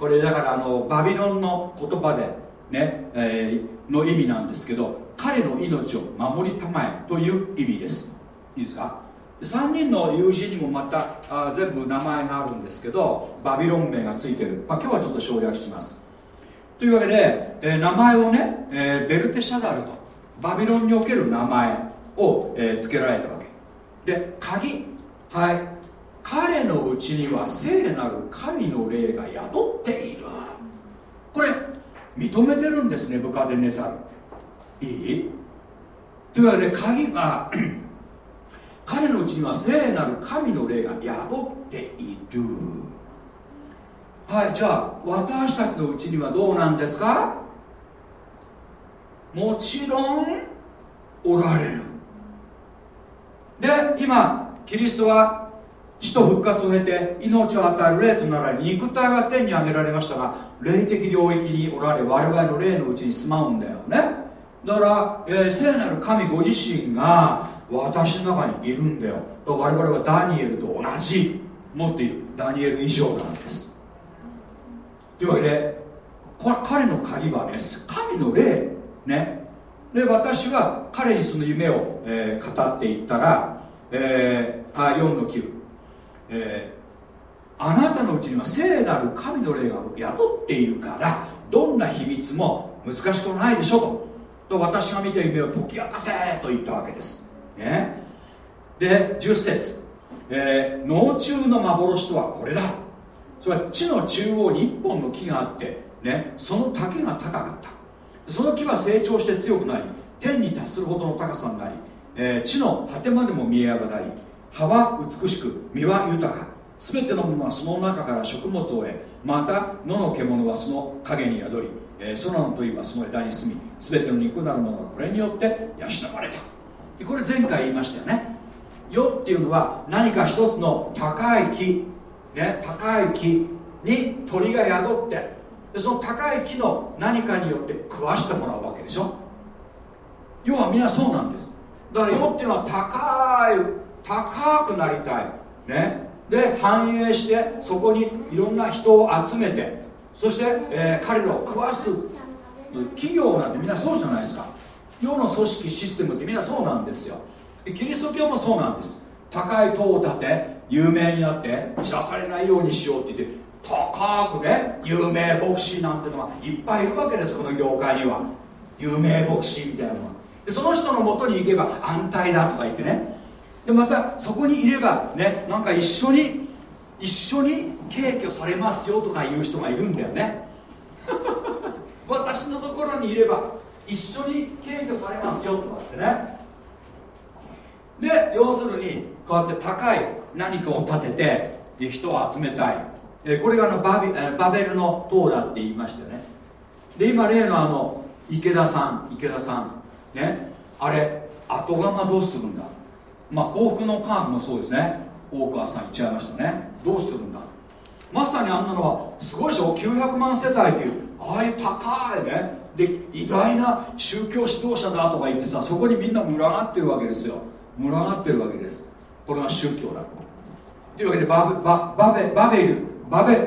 Speaker 1: これだからあのバビロンの言葉でね、えー、の意味なんですけど彼の命を守りたまえという意味です。いいですか？3人の友人にもまたあ全部名前があるんですけどバビロン名がついてる、まあ、今日はちょっと省略します。というわけで、えー、名前をね、えー、ベルテシャザルとバビロンにおける名前を、えー、付けられたわけ。で鍵。はい。彼のうちには聖なる神の霊が宿っている。これ認めてるんですね部下でネザル。いい？というわけで鍵は <clears throat> 彼のうちには聖なる神の霊が宿っている。はいじゃあ私たちのうちにはどうなんですか？もちろんおられる。で今キリストは死と復活を経て命を与える霊となられ肉体は天に上げられましたが霊的領域におられ我々の霊のうちに住まうんだよね。だから、えー、聖なる神ご自身が私の中にいるんだよ。と我々はダニエルと同じもっていうダニエル以上なんです。というわけでこれ彼の鍵はね神の霊ね。で私は彼にその夢を、えー、語っていったら、えー、あ4の9、えー、あなたのうちには聖なる神の霊が宿っているからどんな秘密も難しくないでしょと。と私が見た夢を解き明かせと言ったわけです、ね、で10節、えー、脳中の幻とはこれだ。それは地の中央に一本の木があって、ね、その竹が高かった。その木は成長して強くなり天に達するほどの高さになり、えー、地の果てまでも見え上がり葉は美しく実は豊か。全てのものはその中から食物を得また野の獣はその影に宿り、えー、空の鳥はその枝に住み全ての肉なるものがこれによって養われた。これ前回言いましたよね。世っていうのは何か一つの高い木ね、高い木に鳥が宿ってでその高い木の何かによって食わしてもらうわけでしょ。要はみんなそうなんです。だから世っていうのは高い高くなりたい。ね。で繁栄してそこにいろんな人を集めてそして、えー、彼らを食わす企業なんてみんなそうじゃないですか。世の組織システムってみんなそうなんですよ。キリスト教もそうなんです。高い塔を建て有名になって知らされないようにしようって言って高くね有名牧師なんてのはいっぱいいるわけですこの業界には。有名牧師みたいなのは。でその人のもとに行けば安泰だとか言ってねでまたそこにいればねなんか一緒に一緒に敬挙されますよとか言う人がいるんだよね。<laughs> 私のところにいれば一緒に敬挙されますよとかってね。で要するにこうやって高い何かを建てて人を集めたい。これがあのバビバベルの塔だって言いましたよね。で今例のあの池田さん池田さんねあれ後釜どうするんだ？まあ幸福のカーブもそうですね。大川さん言っちゃいましたね。どうするんだ。まさにあんなのはすごいでしょ。900万世帯っていうああいう高いね。で偉大な宗教指導者だとか言ってさそこにみんな群がってるわけですよ。群がってるわけです。これが宗教だと。いうわけでバブババベバベル。バベ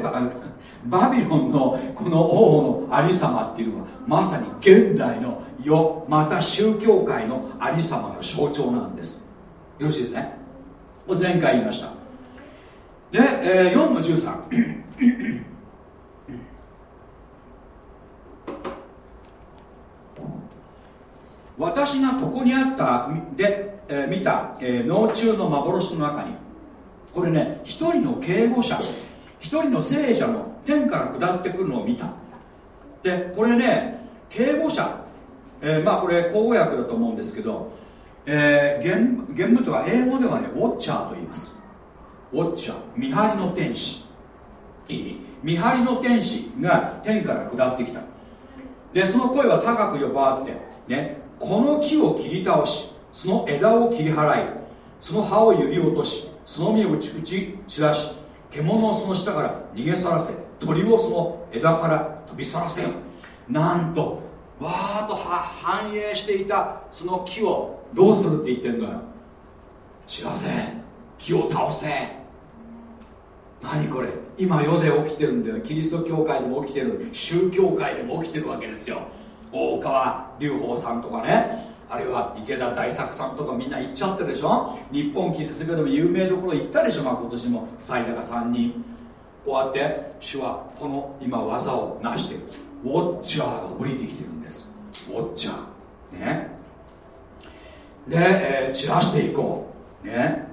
Speaker 1: バビロンのこの王のありさまっていうのはまさに現代の世また宗教界のありさまの象徴なんです。よろしいですね？前回言いました。で、えー、4の13 <coughs> 私がここにあったで、えー、見た、えー、脳中の幻の中にこれね一人の警護者一人の聖者の天から下ってくるのを見た。でこれね警護者、えー、まあこれ口語訳だと思うんですけど、えー、原原文とは英語ではねウォッチャーと言います。ウォッチャー見張りの天使。いい？見張りの天使が天から下ってきた。でその声は高く呼ばわってねこの木を切り倒しその枝を切り払いその葉を揺り落としその実をちくち散らし獣をその下から逃げ去らせ鳥をその枝から飛び去らせよ。なんとわーっと繁栄していたその木をどうするって言ってんのよ。散らせ木を倒せ何これ。今世で起きてるんだよ。キリスト教会でも起きてる。宗教界でも起きてるわけですよ。大川隆法さんとかね。あるいは池田大作さんとかみんな行っちゃってるでしょ。日本キリスト教でも有名どころ行ったでしょ、まあ、今年も。2人だか3人。こうやって主はこの今技を成してる。ウォッチャーが降りてきてる。ウォッチャーね。で、えー、散らしていこう。ね。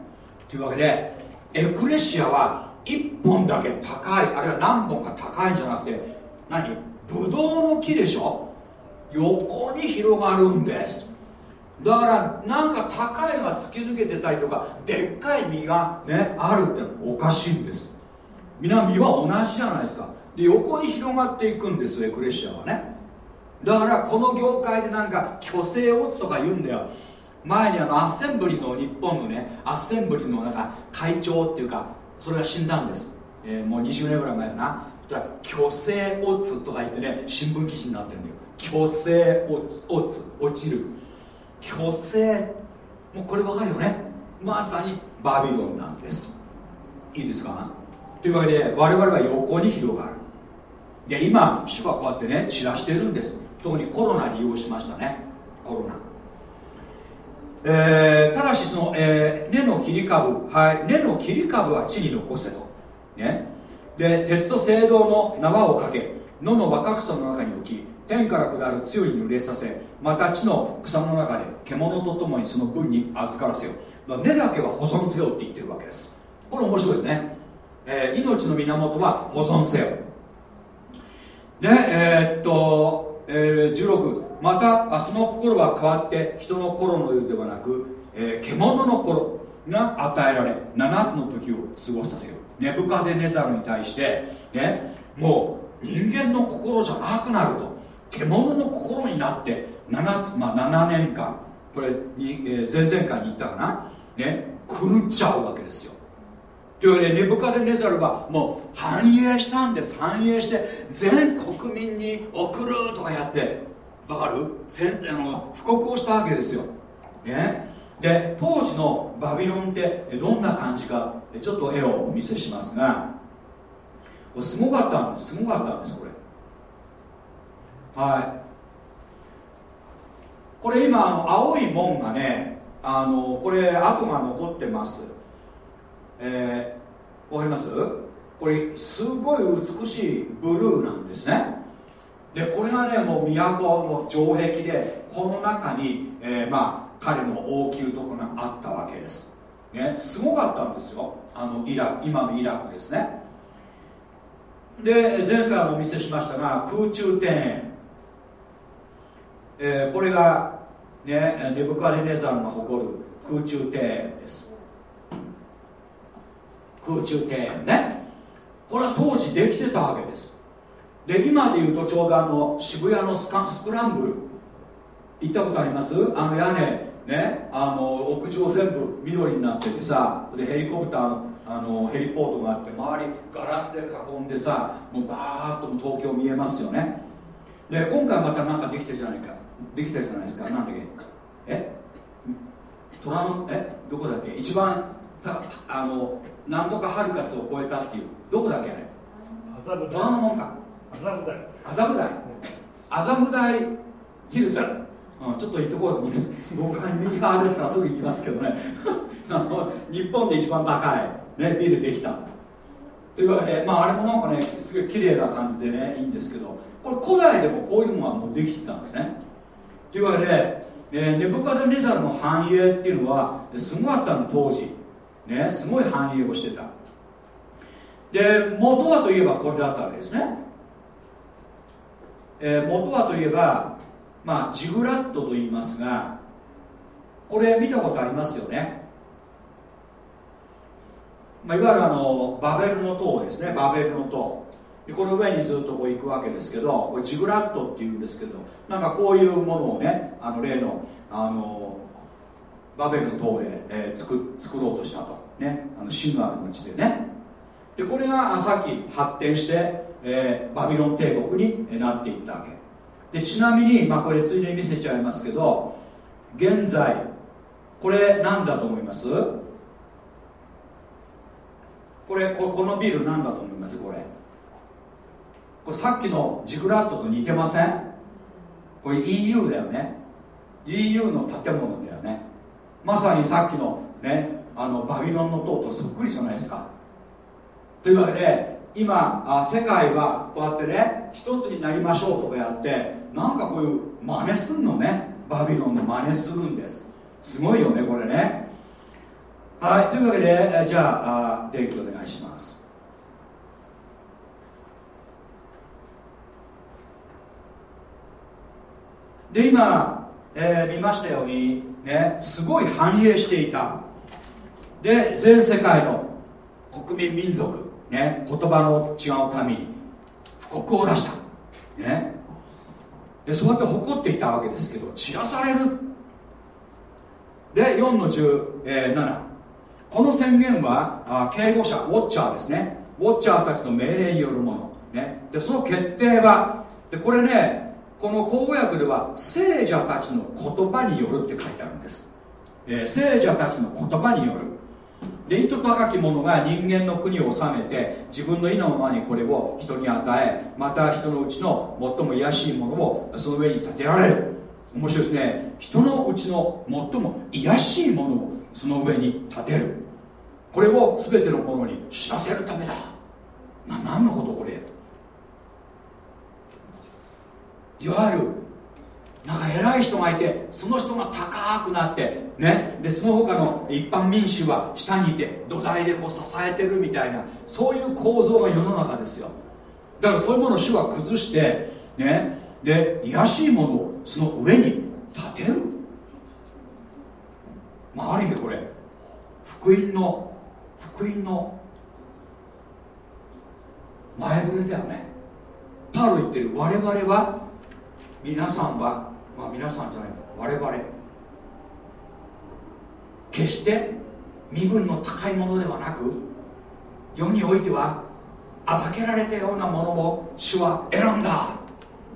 Speaker 1: というわけでエクレシアは1本だけ高いあるいは何本か高いんじゃなくて何？ブドウの木でしょ？横に広がるんです。だからなんか高いのが突き抜けてたりとかでっかい実がねあるっておかしいんです。皆実は同じじゃないですか。で横に広がっていくんですエクレシアはね。だからこの業界でなんか虚勢を打つとか言うんだよ。前にあのアッセンブリの日本のねアッセンブリのなんか会長っていうかそれが死んだんです、えー、もう20年ぐらい前だな。虚勢を打つとか言ってね新聞記事になってるんだよ。虚勢落つ落ちる。虚勢もうこれ分かるよね。まさにバビロンなんです。いいですか？というわけで我々は横に広がる。で今主はこうやってね散らしてるんです。特にコロナ利用しましたね。コロナ。えー、ただしその、えー、根の切り株、はい、根の切り株は地に残せと、ね、で鉄と青銅の縄をかけ野の若草の中に置き天から下る強い濡れさせまた地の草の中で獣と共にその分に預からせよ。根だけは保存せよって言ってるわけです。これ面白いですね、えー、命の源は保存せよ。でえー、っと、えー、16またその心は変わって人の心のようではなく、えー、獣の心が与えられ7つの時を過ごさせよネブカデネザルに対してねもう人間の心じゃなくなると獣の心になって7つ、まあ、7年間これに、えー、前々回に言ったかな？ね狂っちゃうわけですよ。というわけでネブカデネザルはもう繁栄したんです。繁栄して全国民に送るとかやって。わかる？せあの布告をしたわけですよ、ね、で当時のバビロンってどんな感じかちょっと絵をお見せしますがすごかったんです。すごかったんですこれ。はい。これ今青い門がねあのこれ跡が残ってます。えー、わかります？これすごい美しいブルーなんですね。でこれがねもう都の城壁でこの中に、えー、まあ彼の王宮とかがあったわけです、ね、すごかったんですよ。あのイラ今のイラクですね。で前回もお見せしましたが空中庭園、えー、これが、ね、ネブカデネザルが誇る空中庭園です。空中庭園ね。これは当時できてたわけです。で今でいうとちょうどあの渋谷のスカスクランブル。行ったことあります？あの屋根ね。あの屋上全部緑になっててさ。でヘリコプターのあのヘリポートがあって周りガラスで囲んでさもうバーッと東京見えますよね。で今回また何かできてじゃないか。できたじゃないですか。なんだっけ？え？虎の？え？どこだっけ？一番たあの何とかハルカスを超えたっていうどこだっけあれ？
Speaker 3: 麻布
Speaker 1: 虎ノ門か？
Speaker 3: 麻布台。
Speaker 1: 麻布台。麻布台ヒルズ、うん、ちょっと行ってこうと思って。僕は右側ですからすぐ行きますけどね。日本で一番高い、ね、ビルできた。というわけで、まあ、あれもなんかねすごい綺麗な感じでねいいんですけど。これ古代でもこういうのがもうできてたんですね。というわけで、えー、ネブカデネザルの繁栄っていうのはすごかったの当時ねすごい繁栄をしてた。で元はといえばこれだったわけですね、えー、元はといえばまあジグラットと言いますがこれ見たことありますよね、まあ、いわゆるあのバベルの塔ですね。バベルの塔。でこの上にずっとこう行くわけですけどこれジグラットっていうんですけどなんかこういうものをねあの例のあのバベルの塔で、えー、作作ろうとしたと、ね、あのシヌアルの地でね。でこれがさっき発展して、えー、バビロン帝国になっていったわけ。でちなみに、まあ、これついでに見せちゃいますけど現在これ何だと思います？これここのビル何だと思います？これ。これさっきのジグラットと似てません？これ EU だよね。EU の建物だよね。まさにさっきのねあのバビロンの塔とそっくりじゃないですか。というわけで今あ世界はこうやってね一つになりましょうとかやってなんかこういう真似すんのね。バビロンの真似するんです。すごいよねこれね。はいというわけでじゃあ電気お願いします。で今、えー、見ましたようにねすごい繁栄していた。で全世界の国民民族ね言葉の違う民に布告を出した。ね。でそうやって誇っていたわけですけど散らされる。で4の17この宣言はあ警護者ウォッチャーですね。ウォッチャーたちの命令によるもの、ね、でその決定はでこれねこの口語訳では聖者たちの言葉によるって書いてあるんです、えー、聖者たちの言葉による。で糸高き者が人間の国を治めて自分の意のままにこれを人に与えまた人のうちの最も卑しいものをその上に立てられる。面白いですね。人のうちの最も卑しいものをその上に立てる。これを全てのものに知らせるためだ。な何のことこれ。いわゆるなんか偉い人がいてその人が高くなってね。でその他の一般民衆は下にいて土台でこう支えてるみたいなそういう構造が世の中ですよ。だからそういうものを主は崩してね。で卑しいものをその上に立てる。まあある意味これ福音の福音の前触れだよね。パウロ言ってる我々は皆さんはまあ皆さんじゃない我々決して身分の高いものではなく世においてはあざけられたようなものを主は選んだ。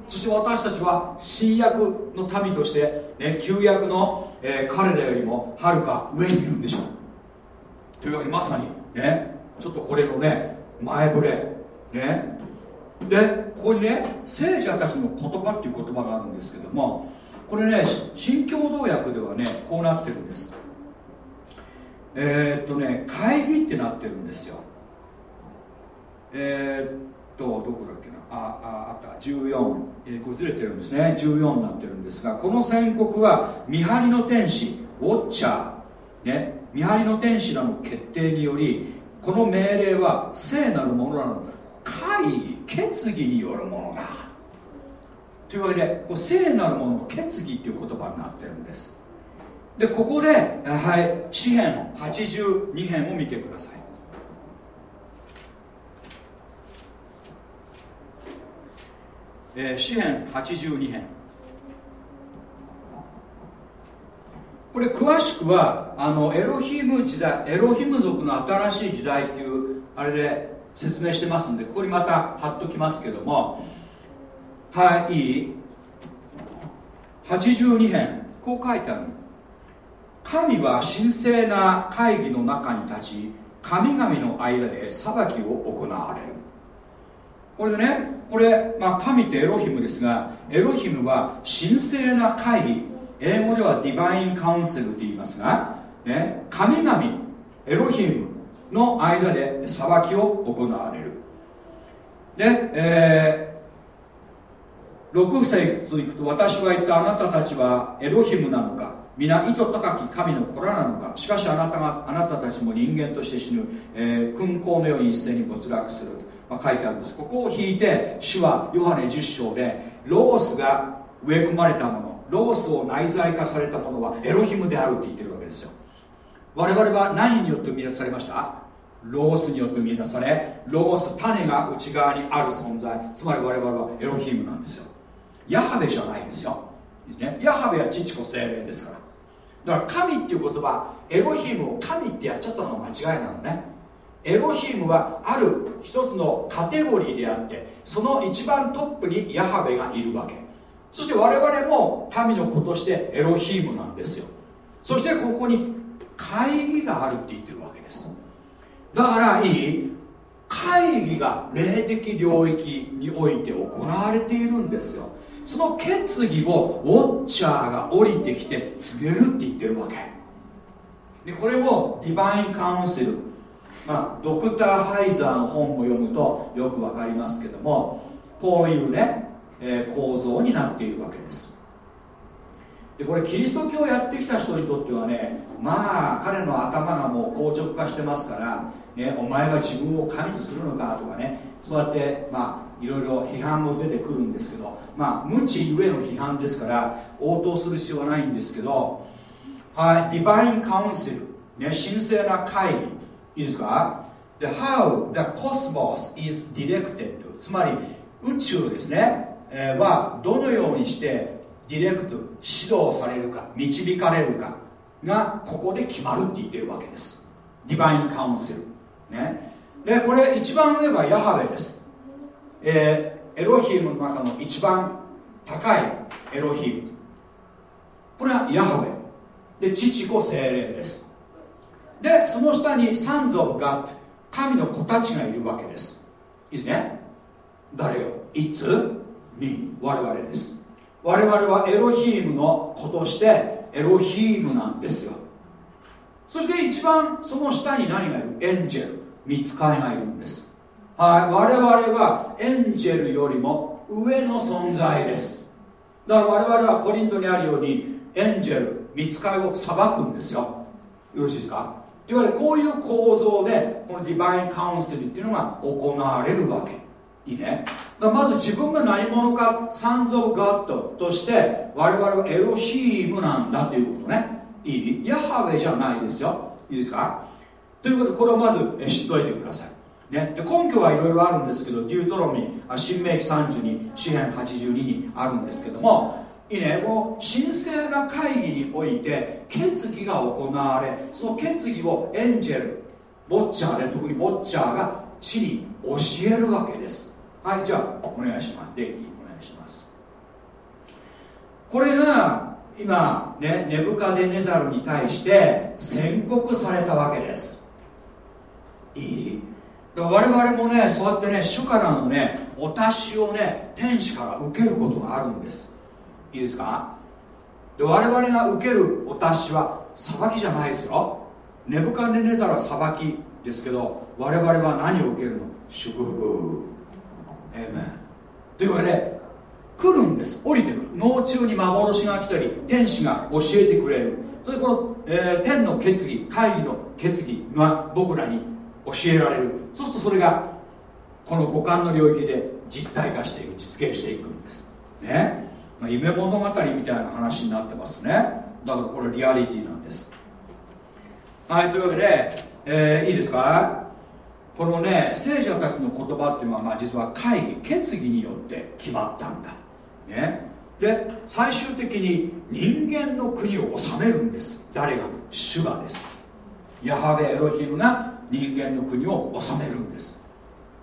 Speaker 1: そして私たちは新約の民として、ね、旧約の、えー、彼らよりもはるか上にいるんでしょう。というわけでまさにねちょっとこれのね前触れね。でここにね聖者たちの言葉っていう言葉があるんですけどもこれね新共同訳ではねこうなってるんです。えー、っとね会議ってなってるんですよ。えー、っとどこだっけな？あああった。14、えー、これずれてるんですね。14になってるんですがこの宣告は見張りの天使ウォッチャー。ね見張りの天使らの決定によりこの命令は聖なるものなの会議決議によるものだ。というわけでこう聖なるものの決議っていう言葉になってるんです。でここで、はい、詩編82編を見てください。えー、詩編82編これ詳しくはあのエロヒム時代エロヒム族の新しい時代っていうあれで説明してますんでここにまた貼っときますけども。はいいい？82編。こう書いてある。神は神聖な会議の中に立ち神々の間で裁きを行われる。これでねこれ、まあ、神ってエロヒムですがエロヒムは神聖な会議英語ではディバインカウンセルと言いますが、ね、神々エロヒムの間で裁きを行われる。で、えー、6節いくと私は言ったあなたたちはエロヒムなのか皆意図高き神の子らなのか。しかしあなたがあなたたちも人間として死ぬ、えー、勲功のように一斉に没落すると、まあ、書いてあるんです。ここを引いて主はヨハネ10章でロースが植え込まれたものロースを内在化されたものはエロヒムであるって言ってるわけですよ。我々は何によって生み出されました？ロースによって生み出されロース種が内側にある存在。つまり我々はエロヒムなんですよ。ヤハベじゃないですよ、ね、ヤハベは父子精霊ですから。だから神っていう言葉エロヒムを神ってやっちゃったのが間違いなのね。エロヒムはある一つのカテゴリーであってその一番トップにヤハベがいるわけ。そして我々も神の子としてエロヒムなんですよ。そしてここに会議があるって言ってるわけです。だからいい会議が霊的領域において行われているんですよ。その決議をウォッチャーが降りてきて告げるって言ってるわけ。でこれをディバインカウンセルまあドクター・ハイザーの本を読むとよくわかりますけどもこういうね、えー、構造になっているわけです。でこれキリスト教をやってきた人にとってはねまあ彼の頭がもう硬直化してますから、ね、お前は自分を神とするのかとかねそうやってまあいろいろ批判も出てくるんですけどまあ無知ゆえの批判ですから応答する必要はないんですけどはいディバインカウンセル、ね、神聖な会議いいですか？The how the cosmos is directed つまり宇宙ですね、えー、はどのようにしてディレクト指導されるか導かれるかがここで決まるって言ってるわけです。ディバインカウンセルね。でこれ一番上はヤハベです、えー、エロヒムの中の一番高いエロヒム。これはヤハベで父子精霊です。でその下にサンズ・オブ・ガッ神の子たちがいるわけです。いいですね。誰よ？いつ？me 我々です。我々はエロヒームの子としてエロヒームなんですよ。そして一番その下に何がいる？エンジェル。見つかいがいるんです。はい。我々はエンジェルよりも上の存在です。だから我々はコリントにあるようにエンジェル見つかいを裁くんですよ。よろしいですか？というわけでこういう構造でこのディバインカウンセルっていうのが行われるわけ。いいね。まず自分が何者かサンズ・オブ・ガッドとして我々はエロヒームなんだということね。いい？ヤハウェじゃないですよ。いいですか？ということでこれをまず知っといてください、ね、で根拠はいろいろあるんですけどデュートロミー新明記32詩篇82にあるんですけどもいいね。この神聖な会議において決議が行われその決議をエンジェルボッチャーで特にボッチャーが地に教えるわけです。はいじゃあお願いします。デッキお願いします。これが今ねネブカデネザルに対して宣告されたわけです。いい？だから我々もねそうやってね主からのねお達しをね天使から受けることがあるんです。いいですか？で我々が受けるお達しは裁きじゃないですよ。ネブカデネザルは裁きですけど我々は何を受けるの？祝福。エメンというわけで来るんです。降りてくる。脳中に幻が来たり天使が教えてくれる。それでこの、えー、天の決議会議の決議が僕らに教えられる。そうするとそれがこの五感の領域で実体化していく実現していくんです。ね、ま、夢物語みたいな話になってますね。だからこれリアリティなんです。はいというわけで、えー、いいですか？このね聖者たちの言葉っていうのは、まあ、実は会議決議によって決まったんだ。ね。で最終的に人間の国を治めるんです。誰が主がです。ヤハベエロヒムが人間の国を治めるんです。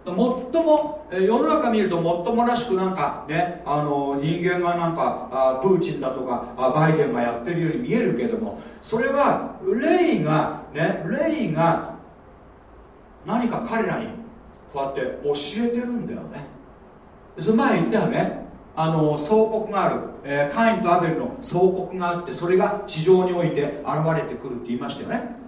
Speaker 1: 最も世の中見ると最もらしくなんかねあの人間がなんかプーチンだとかバイデンがやってるように見えるけどもそれは霊がね霊が何か彼らにこうやって教えてるんだよね。その前言ったよね。あの総国がある、えー、カインとアベルの総国があってそれが地上において現れてくるって言いましたよね。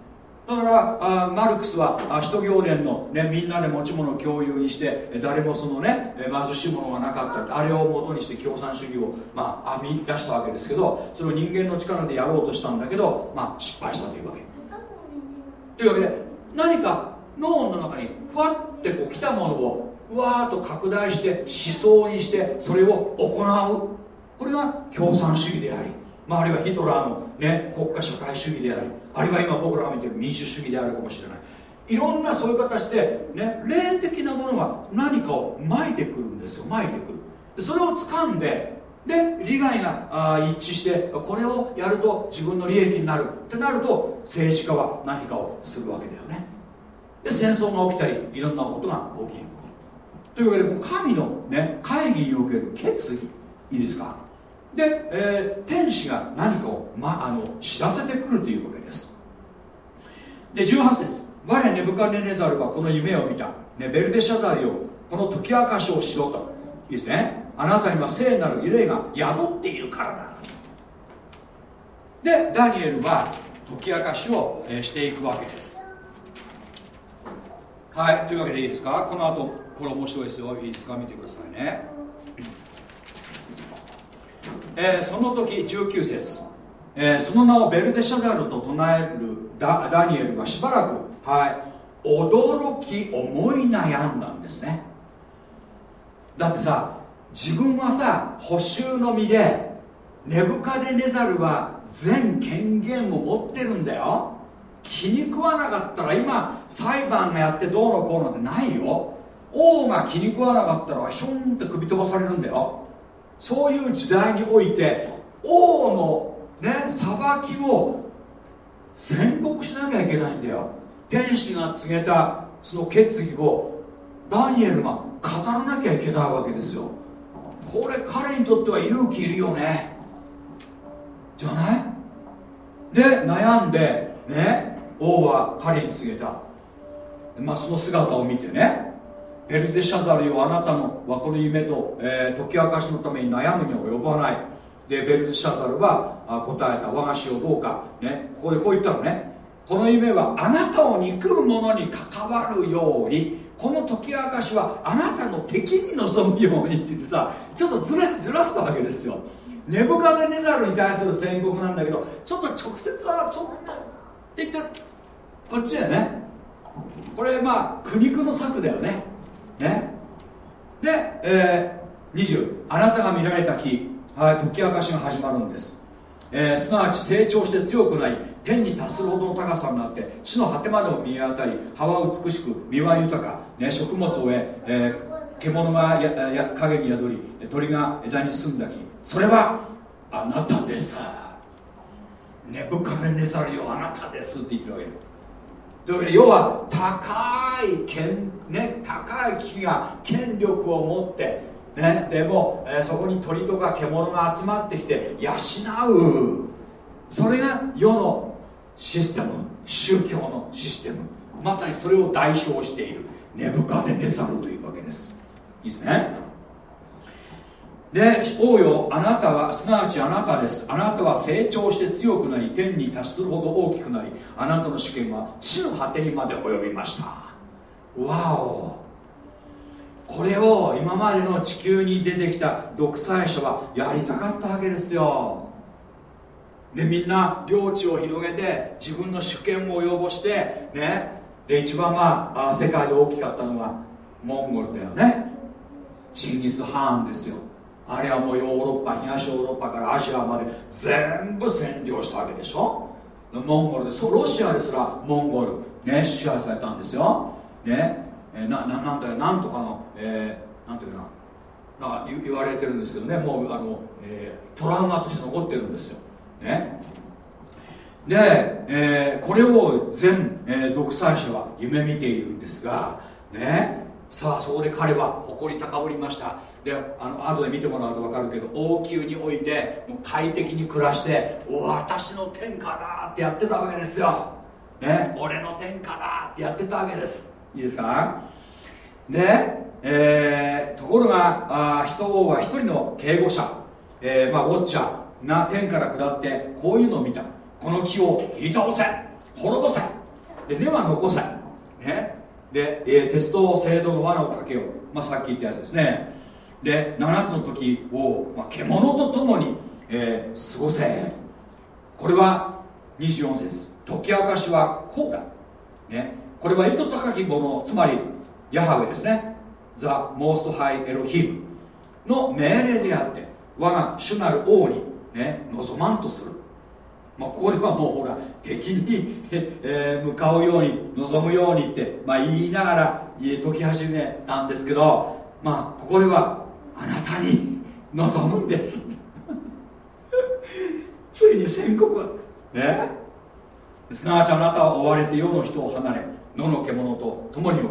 Speaker 1: だからあマルクスは使徒行伝の、ね、みんなで持ち物を共有にして誰もそのね貧しいものがなかったあれを元にして共産主義を、まあ、編み出したわけですけどそれを人間の力でやろうとしたんだけど、まあ、失敗したというわけ。というわけで何か脳の中にふわってこう来たものをうわーっと拡大して思想にしてそれを行う。これが共産主義であり、まあ、あるいはヒトラーの、ね、国家社会主義でありあるいは今僕らが見てる民主主義であるかもしれない。いろんなそういう形で、ね、霊的なものが何かをまいてくるんですよ。まいてくる。それを掴んでで利害があ一致してこれをやると自分の利益になる。ってなると政治家は何かをするわけだよね。で戦争が起きたりいろんなことが起きる。というわけで神の、ね、会議における決議いいですか？で、えー、天使が何かを、ま、あの知らせてくるというわけです。で18節。我ネブカネネザルはこの夢を見た、ね、ベルデシャザリをこの解き明かしをしろと。いいですね。あなたには聖なる異霊が宿っているからだ。でダニエルは解き明かしを、していくわけです。はいというわけでいいですか？この後これ面白いですよ。いいですか？見てくださいね、えー、その時19節、えー、その名をベルデシャザルと唱えるダダニエルがしばらくはい驚き思い悩んだんですね。だってさ自分はさ補修の身でネブカデネザルは全権限を持ってるんだよ。気に食わなかったら今裁判がやってどうのこうのってないよ。王が気に食わなかったらひょんって首飛ばされるんだよ。そういう時代において王のね裁きを宣告しなきゃいけないんだよ。天使が告げたその決議をダニエルが語らなきゃいけないわけですよ。これ彼にとっては勇気いるよね。じゃない？で悩んでね？王は彼に告げた。まあその姿を見てねペルテシャザルよあなたのはこの夢と、えー、解き明かしのために悩むに及ばない。でベルシャザルはあ答えた。我が死をどうか、ね、ここでこう言ったのね。この夢はあなたを憎む者に関わるように。この解き明かしはあなたの敵に望むようにって言ってさちょっとずらしずらしたわけですよ。ネブカデネザルに対する宣告なんだけどちょっと直接はちょっとって言ってこっちやねこれまあ苦肉の策だよね。ね。で、えー、20あなたが見られた木、はい、解き明かしが始まるんです、えー、すなわち成長して強くなり天に達するほどの高さになって地の果てまでも見当たり葉は美しく実は豊か、ね、食物を得、えー、獣がやや影に宿り鳥が枝に住んだ木。それはあなたでさねぶかめねさるよあなたですって言ってるわけというわけで要は高い権、ね、高い木が権力を持ってね、でも、えー、そこに鳥とか獣が集まってきて養う。それが世のシステム宗教のシステム。まさにそれを代表しているネブカデネザルというわけです。いいですね。で王よあなたはすなわちあなたです。あなたは成長して強くなり天に達するほど大きくなりあなたの試験は地の果てにまで及びました。わお。これを今までの地球に出てきた独裁者はやりたかったわけですよ。でみんな領地を広げて自分の主権を及ぼしてね。で一番まあ世界で大きかったのがモンゴルだよね。チンギス・ハーンですよ。あれはもうヨーロッパ東ヨーロッパからアジアまで全部占領したわけでしょ？モンゴルでそうロシアですらモンゴルね支配されたんですよ。ねえなななんだよなんとかの、えー、なんていうかな。なんか言われてるんですけどね。もうあの、えー、トラウマとして残ってるんですよ。ね。で、えー、これを全、えー、独裁者は夢見ているんですがね。さあそこで彼は誇り高ぶりました。であの後で見てもらうと分かるけど王宮においてもう快適に暮らして私の天下だってやってたわけですよ、ね、俺の天下だってやってたわけです。いいですか？で、えー、ところがあ人王は一人の警護者、えーまあ、ウォッチャーが天から下ってこういうのを見た。この木を切り倒せ。滅ぼせ。で根は残せ、ね、で、えー、鉄道制度の罠をかけよう、まあ、さっき言ったやつですね。で7つの時を、まあ、獣と共に、えー、過ごせ。これは24節。解き明かしはこうだ、ね、これは糸高きものつまりヤハウェですね。The Most High Elohim の命令であって我が主なる王に、ね、望まんとする。まあ、これはもうほら敵に、えー、向かうように望むようにって、まあ、言いながら解き始めたんですけど、まあ、ここではあなたに望むんです。<laughs> ついに宣告ね。すなわちあなたは追われて世の人を離れ野の獣と共におり、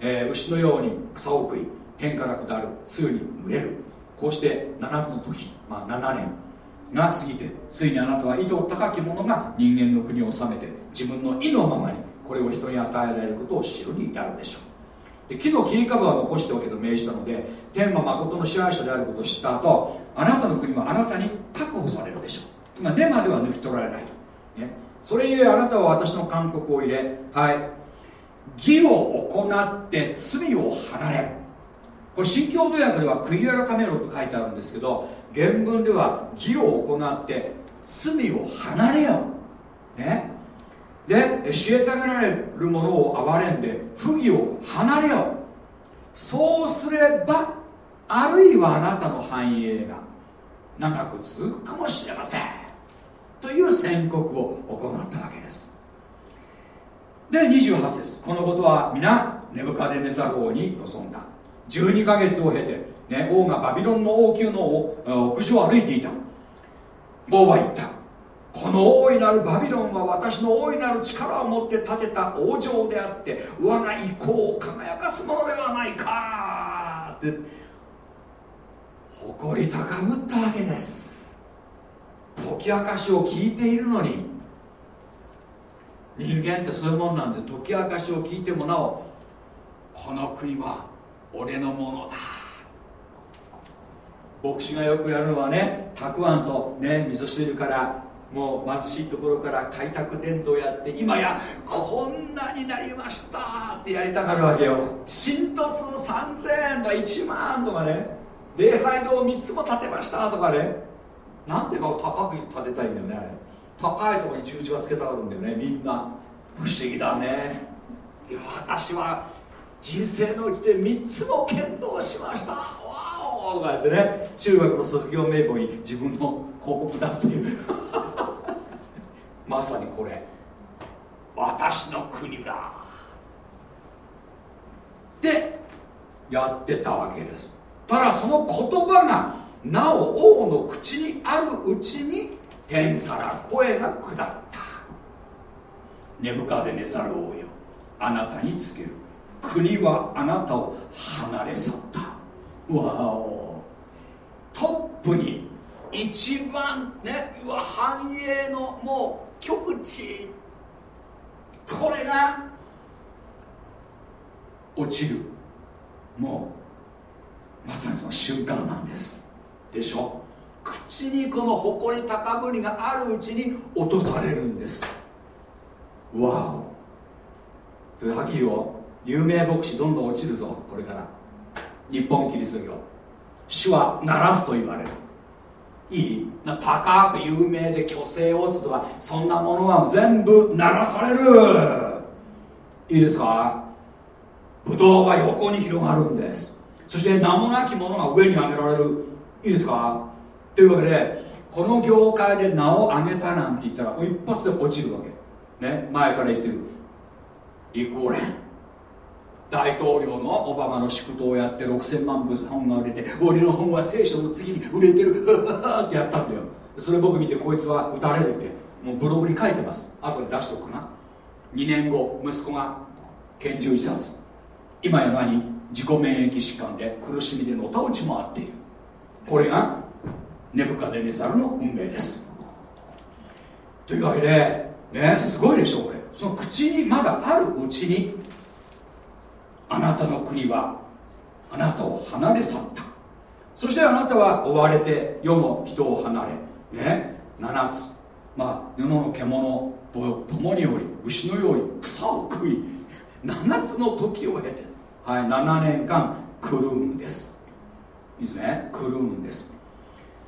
Speaker 1: えー、牛のように草を食い天から下る露に濡れる。こうして7つの時、まあ、7年。が過ぎてついにあなたは意図高き者が人間の国を治めて自分の意のままにこれを人に与えられることを知るに至るでしょう。で木の切り株は残しておけと命じたので天は誠の支配者であることを知った後あなたの国はあなたに確保されるでしょう。つまり根までは抜き取られないと、ね、それゆえあなたは私の勧告を入れはい。義を行って罪を離れ。これ新共同訳では悔い改めろと書いてあるんですけど原文では義を行って罪を離れよね。で虐げられるものを憐れんで不義を離れよそうすればあるいはあなたの繁栄が長く続くかもしれません。という宣告を行ったわけです。で28節。このことは皆ネブカデネザ王に臨んだ。12ヶ月を経て、ね、王がバビロンの王宮の屋上を歩いていた。王は言った。この大いなるバビロンは私の大いなる力を持って建てた王城であって我が意向を輝かすものではないか。って誇り高ぶったわけです。解き明かしを聞いているのに。人間ってそういうもんなんで解き明かしを聞いてもなおこの国は俺のものだ。牧師がよくやるのはねたくあんとね味噌汁からもう貧しいところから開拓伝道やって今やこんなになりましたってやりたがるわけよ。信徒数3000円とか1万とかね。礼拝堂3つも建てましたとかね。なんでか高く建てたいんだよねあれ。高いところに十字架つけたがるんだよねみんな。不思議だね。いや私は人生のうちで3つも剣道しました。わおとかやってね中学の卒業名簿に自分の広告出すという。<laughs> まさにこれ。私の国だ。でやってたわけです。ただその言葉がなお王の口にあるうちに天から声が下った。ネブカデネザル王よ。あなたに告げる。国はあなたを離れ去った。わおトップに一番ねうわ繁栄のもう極地。これが落ちる。もうまさにその瞬間なんです。でしょ？口にこの誇り高ぶりがあるうちに落とされるんです。わお。というはっきり言おう有名牧師どんどん落ちるぞこれから。日本キリスト教。主は鳴らすと言われる。いい。高く有名で虚勢を打つとはそんなものは全部鳴らされる。いいですか？ブドウは横に広がるんです。そして名もなきものが上に上げられる。いいですか？というわけでこの業界で名を上げたなんて言ったら一発で落ちるわけ。ね？前から言ってる。リコーレン。大統領のオバマの祝祷をやって6000万部本が売れて俺の本は聖書の次に売れてる。<laughs> ってやったんだよ。それ僕見てこいつは撃たれるってもうブログに書いてます。後で出しとくな。2年後息子が拳銃自殺。今や何？自己免疫疾患で苦しみでのたうち回っている。これがネブカデネザルの運命です。というわけでねすごいでしょこれ。その口にまだあるうちにあなたの国はあなたを離れ去った。そしてあなたは追われて世の人を離れね7つ。まあ世の獣と共におり牛のように草を食い7つの時を経て、はい、7年間狂うんです。いいですね。狂うんです。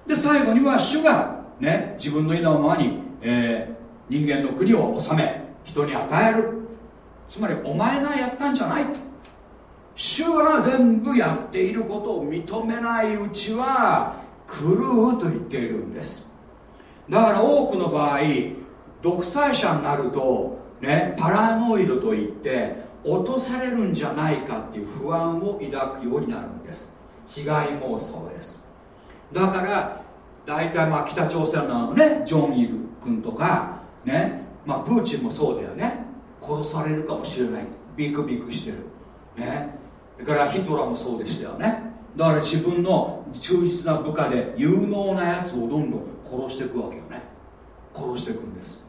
Speaker 1: で最後には主がね自分の意のままに、えー、人間の国を治め人に与える。つまりお前がやったんじゃない主が全部やっていることを認めないうちは狂うと言っているんです。だから多くの場合独裁者になるとねパラノイドといって落とされるんじゃないかっていう不安を抱くようになるんです。被害妄想です。だから大体まあ北朝鮮なのねジョン・イル君とかねまあプーチンもそうだよね。殺されるかもしれない。ビクビクしてる。ね。れからヒトラーもそうでしたよね。だから自分の忠実な部下で有能なやつをどんどん殺していくわけよね。殺していくんです。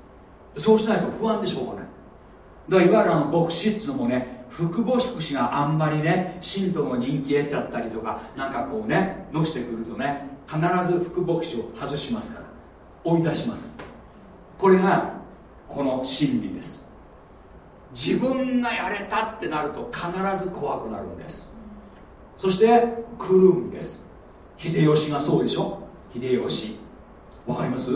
Speaker 1: そうしないと不安でしょうがない。だからいわゆるあの牧師っつうのもね副牧師があんまりね信徒の人気得ちゃったりとかなんかこうねのしてくるとね必ず副牧師を外しますから。追い出します。これがこの真理です。自分がやれたってなると必ず怖くなるんです。そして狂うんです。秀吉がそうでしょ？秀吉。わかります？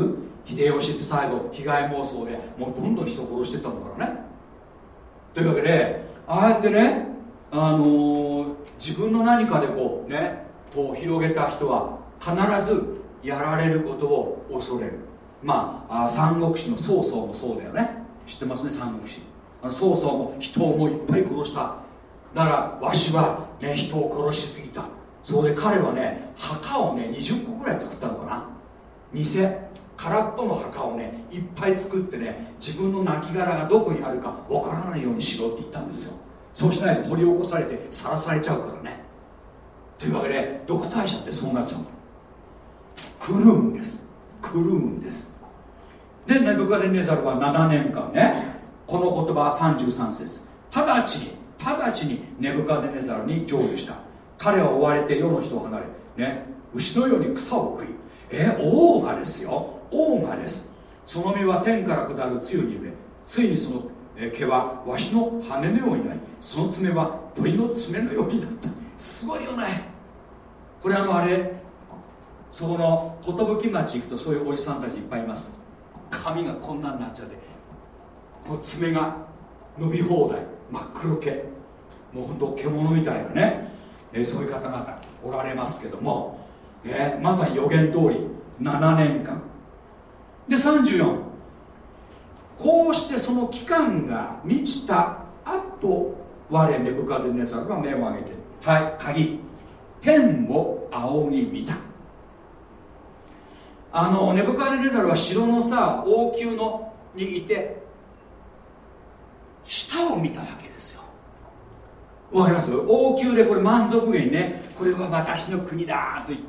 Speaker 1: 秀吉って最後被害妄想でもうどんどん人殺してたんだからね。というわけでああやってね、あのー、自分の何かでこうねこう広げた人は必ずやられることを恐れる。まあ三国志の曹操もそうだよね。知ってますね三国志。曹操も人をもういっぱい殺した。だからわしは、ね、人を殺しすぎた。それで彼はね墓をね20個ぐらい作ったのかな。偽空っぽの墓をねいっぱい作ってね自分の亡骸がどこにあるかわからないようにしろって言ったんですよ。そうしないと掘り起こされてさらされちゃうからね。というわけで独裁者ってそうなっちゃう狂うんです。狂うんです。でネブカデネザルは7年間ねこの言葉33節。直ちに直ちにネブカデネザルに成就した。彼は追われて世の人を離れね牛のように草を食いえ王がですよ。王がです。その実は天から下る露に植えついにその毛はわしの羽のようになりその爪は鳥の爪のようになった。すごいよね。これあのあれそこの寿町行くとそういうおじさんたちいっぱいいます。髪がこんなになっちゃって。この爪が伸び放題。真っ黒系もうほんと獣みたいなね、えー、そういう方々おられますけども、えー、まさに予言通り。7年間。で34こうしてその期間が満ちた後我ネブカデネザルが目を上げてはい鍵。天を仰ぎ見た。あのネブカデネザルは城のさ王宮のにいて下を見たわけですよ。わかります？王宮でこれ満足げにねこれは私の国だと言って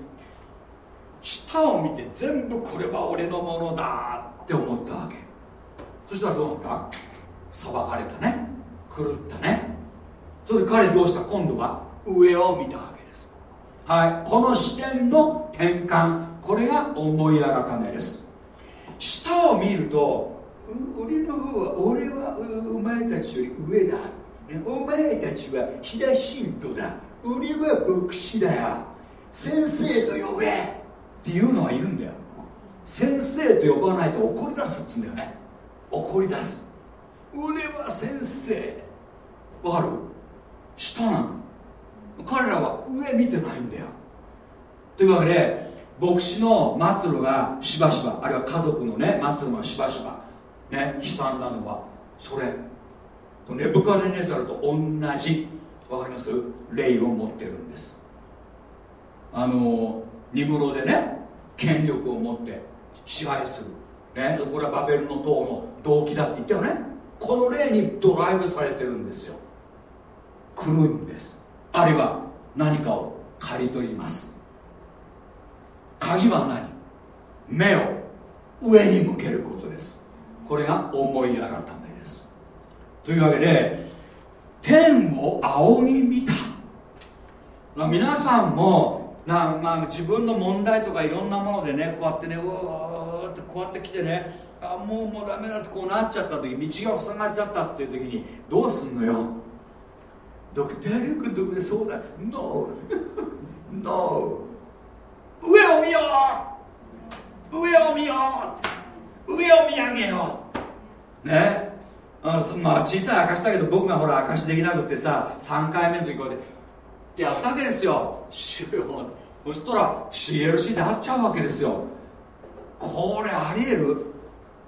Speaker 1: 下を見て全部これは俺のものだって思ったわけ。そしたらどうなった？裁かれたね。狂ったね。それで彼どうした？今度は上を見たわけです。はい。この視点の転換。これが思い改めです。下を見ると俺の方は俺はお前たちより上だ。お前たちは飛騨信徒だ。俺は牧師だよ。先生と呼べっていうのはいるんだよ。先生と呼ばないと怒り出すっつうんだよね。怒り出す。俺は先生。わかる？下なの。彼らは上見てないんだよ。というわけで牧師の末路がしばしばあるいは家族のね末路がしばしばね悲惨なのはそれ。ネブカデネザルと同じわかります？霊を持ってるんです。あのニムロでね権力を持って支配する、ね、これはバベルの塔の動機だって言ったよね。この例にドライブされてるんですよ。来るんです。あるいは何かを刈り取ります。鍵は何？目を上に向けること。これが思い改めですというわけで天を仰ぎ見た。皆さんもなまあ、自分の問題とかいろんなものでねこうやってねうわーってこうやって来てねあもうもうダメだってこうなっちゃった時道が塞がっちゃったっていう時にどうすんのよ。ドクター・リュックドクそうだ。No <laughs> No 上を見よう上を見よう上を見上げよう。ね。あまあ小さい証だけど僕がほら証できなくってさ3回目の時こうやってってやったわけですよ。主よ。そしたら CLC で会っちゃうわけですよ。これありえる？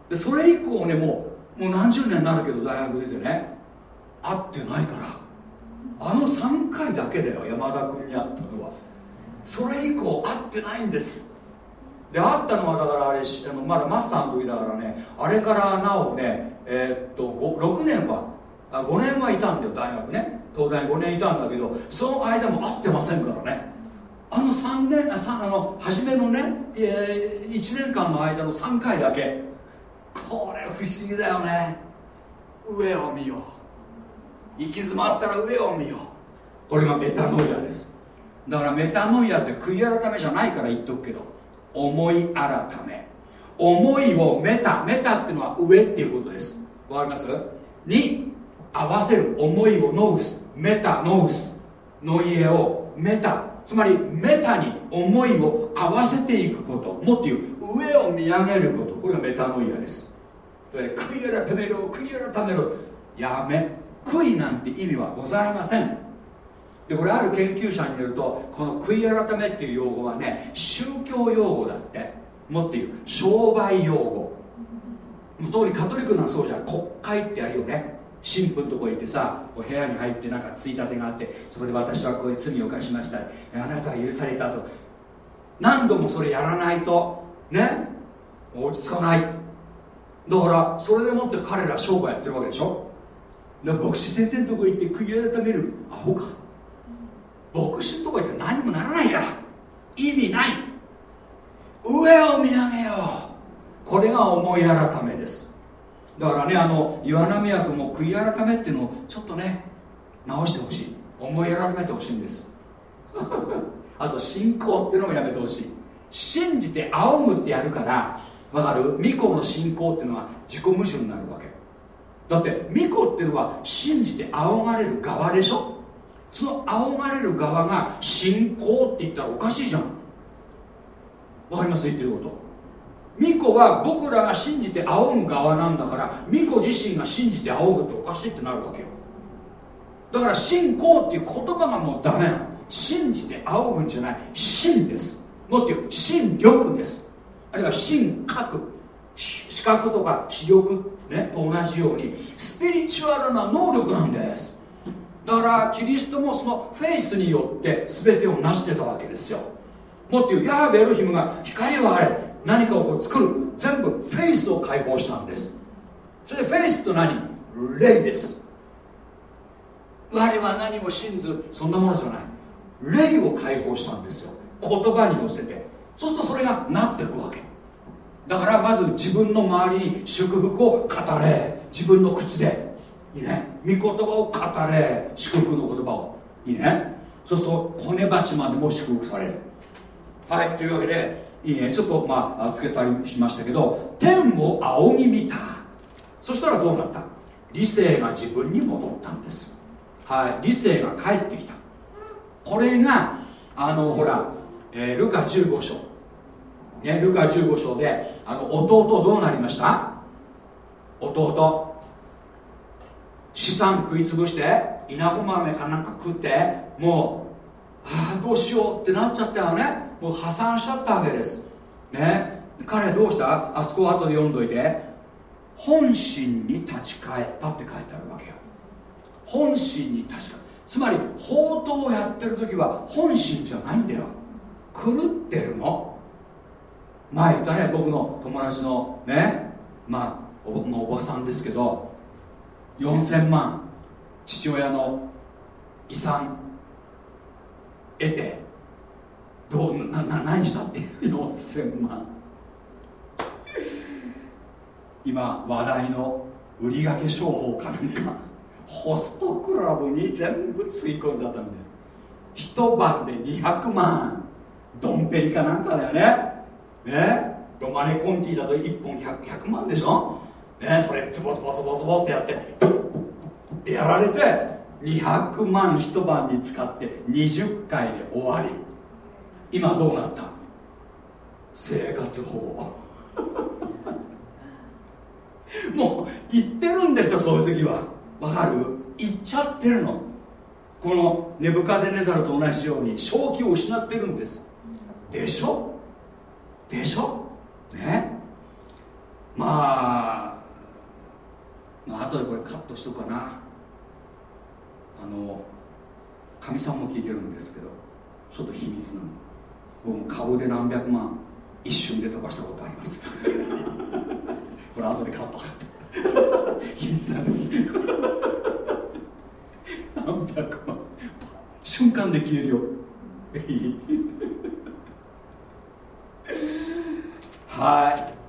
Speaker 1: でそれ以降ねもうもう何十年になるけど大学出てね。会ってないから。あの3回だけだよ山田君に会ったのは。それ以降会ってないんです。で会ったのはだからあれあのまだマスターの時だからねあれからなおねえー、っと6年はあ5年はいたんだよ大学ね。東大に5年いたんだけどその間も会ってませんからね。あの3年ああの初めのね、えー、1年間の間の3回だけ。これ不思議だよね。上を見よう。行き詰まったら上を見よう。これがメタノイアです。だからメタノイアって悔い改めじゃないから言っとくけど。思い改め。思いをメタメタっていうのは上っていうことです。わかります？に合わせる思いをノウスメタノウスの家をメタつまりメタに思いを合わせていくこと。もっていう上を見上げること。これがメタノイアです。悔い改めろ悔い改めろ。やめ悔いなんて意味はございません。でこれある研究者によるとこの悔い改めっていう用語はね宗教用語だって。もっていう商売用語。特にカトリックなそうじゃ国会ってあるよね。神父のとこ行ってさこう部屋に入ってなんかついたてがあってそこで私はこういう罪を犯しました。あなたは許されたと。何度もそれやらないと。ね。落ち着かない。だからそれでもって彼ら商売やってるわけでしょ。で牧師先生のとこ行って悔い改めるアホか。牧師のとこ行って何もならないから。意味ない。上を見上げよう。これが思い改めです。だからねあの岩波役も悔い改めっていうのをちょっとね直してほしい。思い改めてほしいんです。<laughs> あと信仰っていうのもやめてほしい。信じて仰ぐってやるからわかる？巫女の信仰っていうのは自己矛盾になるわけ。だって巫女っていうのは信じて仰がれる側でしょ。その仰がれる側が信仰って言ったらおかしいじゃん。わかります？言ってること。巫女は僕らが信じて仰ぐ側なんだから巫女自身が信じて仰ぐっておかしいってなるわけよ。だから信仰っていう言葉がもうダメなの。信じて仰ぐんじゃない。信です。もっと言う信力です。あるいは信覚。視覚とか視力、ね、と同じようにスピリチュアルな能力なんです。だからキリストもそのフェイスによって全てを成してたわけですよ。もっと言うヤーベエロヒムが光をあれ何かをこう作る全部フェイスを解放したんです。それでフェイスと何？霊です。我は何を信ずそんなものじゃない。霊を解放したんですよ。言葉に乗せて。そうするとそれがなっていくわけ。だからまず自分の周りに祝福を語れ。自分の口で。いいね。御言葉を語れ。祝福の言葉を。いいね。そうすると骨鉢までも祝福される。はいというわけでいいね。ちょっとまあつけたりしましたけど天を仰ぎ見た。そしたらどうなった？理性が自分に戻ったんです。はい理性が帰ってきた。これがあのほら、えー、ルカ15章。ね、ルカ15章であの弟どうなりました？弟。資産食い潰して稲穂豆かなんか食ってもうああどうしようってなっちゃったよね。もう破産しちゃったわけです。ね。彼どうした？あそこ後で読んどいて。本心に立ち返ったって書いてあるわけよ。本心に立ち返るつまり法刀をやってる時は本心じゃないんだよ。狂ってるの。前言ったね僕の友達のねまあおのおばさんですけど。4000万父親の遺産得てどうなな何したって4000 <laughs> 万。今話題の売り掛商法かなんかホストクラブに全部つぎ込んじゃったんだよ一晩で200万。ドンペリかなんかだよね。ね？ロマネコンティだと1本 100, 100万でしょ？ねそれズボズボズボズボってやって。やられて200万一晩に使って20回で終わり。今どうなった？生活保護。<laughs> もう言ってるんですよそういう時は。わかる？言っちゃってるの。このネブカデネザルと同じように正気を失ってるんです。でしょ？でしょ？ね？まあまあ後でこれカットしとくかな。あのかみさんも聞いてるんですけどちょっと秘密なの。僕も株で何百万一瞬で飛ばしたことあります。<laughs> これ後でカット秘密なんです。何百万。瞬間で消えるよ。はい。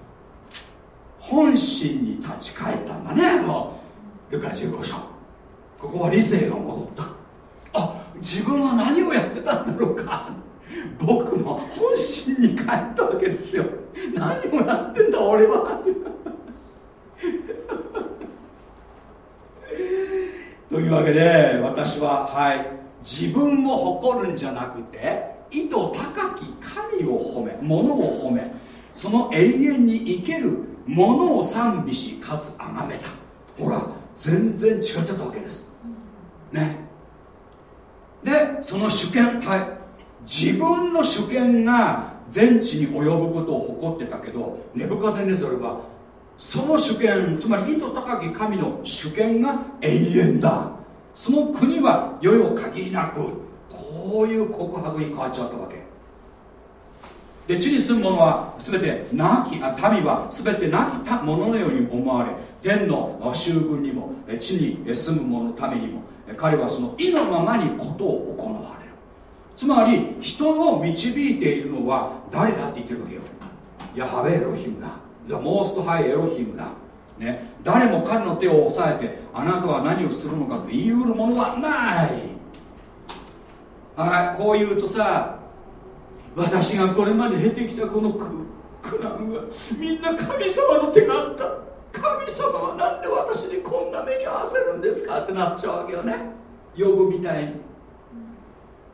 Speaker 1: 本心に立ち返ったんだねもう。ルカ15章。ここは理性が戻った。あ自分は何をやってたんだろうか。僕の本心に帰ったわけですよ。何をやってんだ俺は。<laughs> というわけで私ははい。自分を誇るんじゃなくて意図高き神を褒め物を褒めその永遠に生けるものを賛美しかつ崇めた。ほら全然違っちゃったわけです。ね。でその主権はい。自分の主権が全地に及ぶことを誇ってたけどネブカデネザルはその主権つまり意図高き神の主権が永遠だ。その国は世よ限りなくこういう告白に変わっちゃったわけ。で地に住む者は全て亡きあ民は全て亡き者のように思われ天の衆軍にも地に住む者のためにも彼はその意のままにことを行われる。つまり人を導いているのは誰だって言ってるわけよ。ヤハベエロヒムだ。ザ・モーストハイエロヒムだ。ね、誰も彼の手を押さえてあなたは何をするのかと言いうるものはない。はいこう言うとさ私がこれまで経てきたこの苦難はみんな神様の手があった。神様はなんで私にこんな目に合わせるんですかってなっちゃうわけよね。呼ぶみたいに。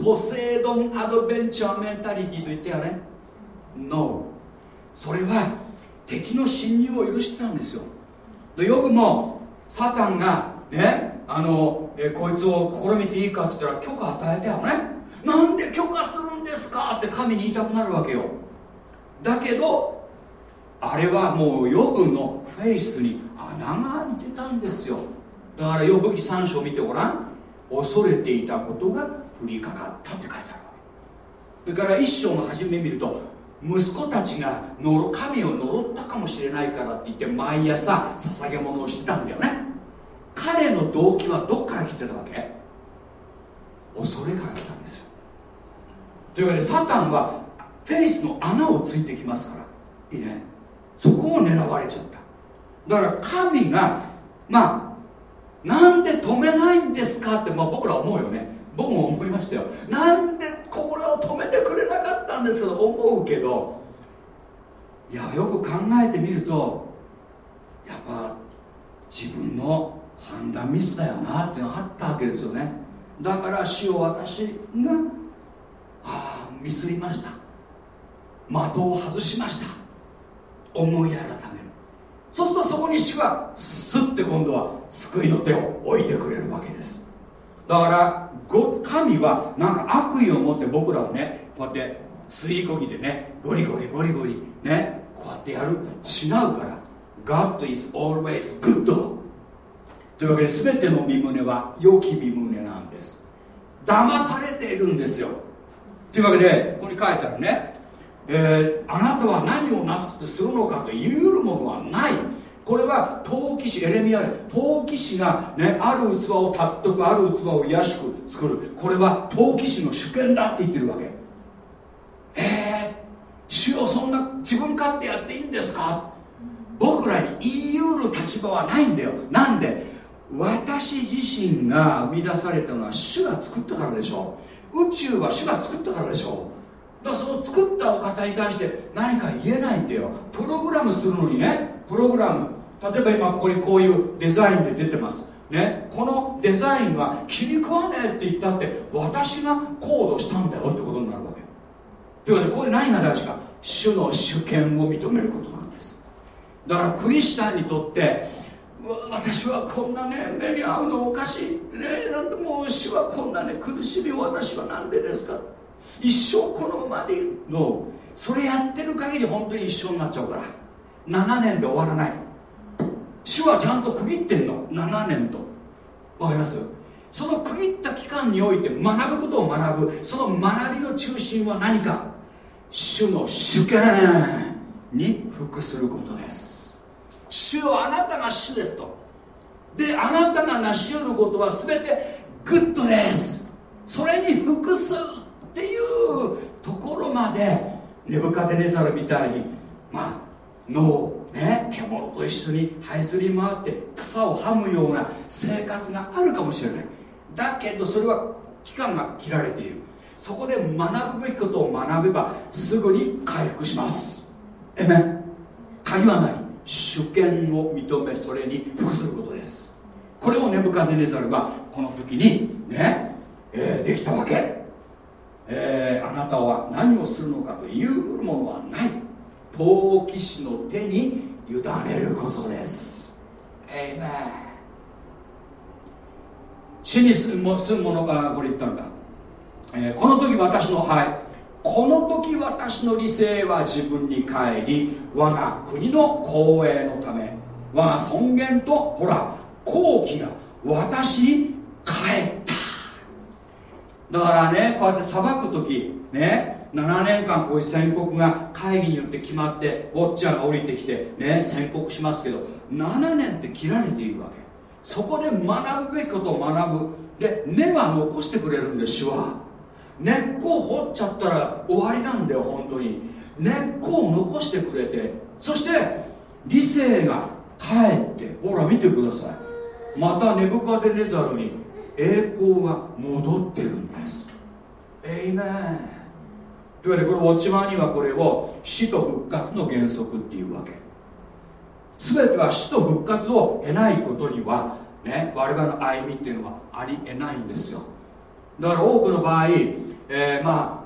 Speaker 1: ポセイドンアドベンチャーメンタリティと言ってやね。No それは敵の侵入を許してたんですよ。でヨブもサタンがねあのえこいつを試みていいかって言ったら許可与えてよね。なんで許可するんですかって神に言いたくなるわけよ。だけどあれはもうヨブのフェイスに穴が開いてたんですよ。だからヨブ記3章見てごらん。恐れていたことが降りかかったって書いてあるわけ。それから一章の初め見ると息子たちが神を呪ったかもしれないからって言って毎朝捧げ物をしてたんだよね。彼の動機はどっから来てたわけ？恐れから来たんですよ。というわけでサタンはフェイスの穴をついてきますから。いいね。そこを狙われちゃった。だから神がまあなんで止めないんですかって、まあ、僕ら思うよね。僕も思いましたよ。なんでこれを止めてくれなかったんですけど思うけどいやよく考えてみるとやっぱ自分の判断ミスだよなっていうのがあったわけですよね。だから死を私がミスりました。的を外しました。思い改める。そうするとそこに死はスッて今度は救いの手を置いてくれるわけです。だから神はなんか悪意を持って僕らをねこうやって吸いこぎでねゴリゴリゴリゴリねこうやってやる違うから。God is always good というわけで全ての身旨は良き身旨なんです。騙されているんですよ。というわけでここに書いてあるね、えー、あなたは何をなすするのかと言うるものはない。これは陶器師エレミアで陶器師が、ね、ある器を尊くある器を卑しく作る。これは陶器師の主権だって言ってるわけ。えー、主よそんな自分勝手やっていいんですか？僕らに言い得る立場はないんだよ。なんで？私自身が生み出されたのは主が作ったからでしょ。う宇宙は主が作ったからでしょだからその作ったお方に対して何か言えないんだよ。プログラムするのにね。プログラム。例えば今ここにこういうデザインで出てます。ね、このデザインは気に食わねえって言ったって私がコードしたんだよってことになるわけ。というわけでこれ何が大事か。主の主権を認めることなんです。だからクリスチャンにとって私はこんなね目に遭うのおかしい。ねなんでもう主はこんなね苦しみを私は何でですか。一生このままでのそれやってる限り本当に一生になっちゃうから。7年で終わらない。主はちゃんと区切ってんの。7年と。わかります？その区切った期間において学ぶことを学ぶ。その学びの中心は何か？主の主権に服することです主よあなたが主ですと。であなたが成し得ることは全て good です。それに服すっていうところまでネブカデネザルみたいにまあ脳をね獣と一緒に這いずり回って草をはむような生活があるかもしれない。だけどそれは期間が切られている。そこで学ぶべきことを学べばすぐに回復します。えめ鍵はない。主権を認めそれに服することです。これをネブカデネザルはこの時にね、えー、できたわけ、えー、あなたは何をするのかというものはない。陶器師の手に委ねることです。エイメン死に住む者がこれ言ったんだ、えー、この時私のはいこの時私の理性は自分に帰り我が国の光栄のため我が尊厳とほら好機が私に帰った。だからねこうやって裁く時ね7年間こういう宣告が会議によって決まってウォッチャーが降りてきてね宣告しますけど7年って切られているわけ。そこで学ぶべきことを学ぶ。で根は残してくれるんです主は。根っこを掘っちゃったら終わりなんだよ本当に。根っこを残してくれて。そして理性が帰ってほら見てください。またネブカデネザルに栄光が戻ってるんです。エイメンというわけでこのウォッチマンにはこれを死と復活の原則っていうわけ。全ては死と復活を得ないことには、ね、我々の歩みっていうのはありえないんですよだから多くの場合、えー、ま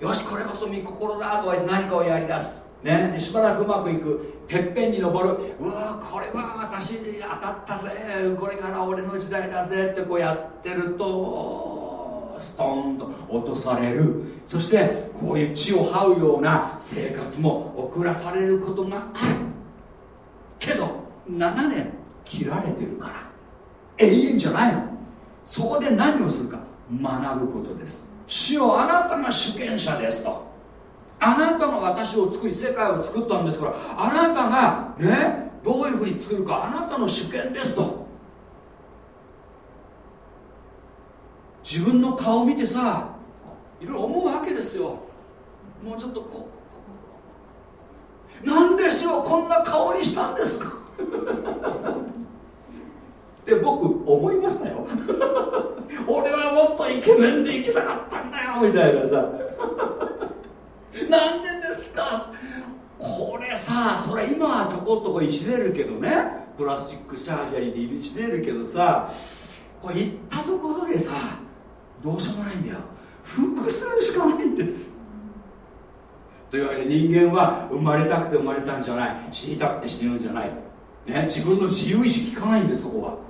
Speaker 1: あよしこれこそ御心だとは何かをやりだす。ね、しばらくうまくいく。てっぺんに登る。うわこれは私に当たったぜ。これから俺の時代だぜってこうやってるとストーンと落とされる。そしてこういう地を這うような生活も送らされることがある。けど7年切られてるから。永遠じゃないの。そこで何をするか。学ぶことです。主よあなたが主権者ですと。あなたが私を作り世界を作ったんですからあなたがねどういうふうに作るかあなたの主権ですと。自分の顔を見てさいろいろ思うわけですよ。もうちょっとこここなんでしょうこんな顔にしたんですかって僕思いましたよ。<laughs> 俺はもっとイケメンで行きたかったんだよみたいなさ。<laughs> なんでですか？これさそれ今はちょこっとこういじれるけどね。プラスチックシャージャリーでいじれるけどさ。これ行ったところでさどうしようもないんだよ。複数しかないんです。というわけで人間は生まれたくて生まれたんじゃない。死にたくて死ぬんじゃない、ね、自分の自由意志聞かないんですそこは。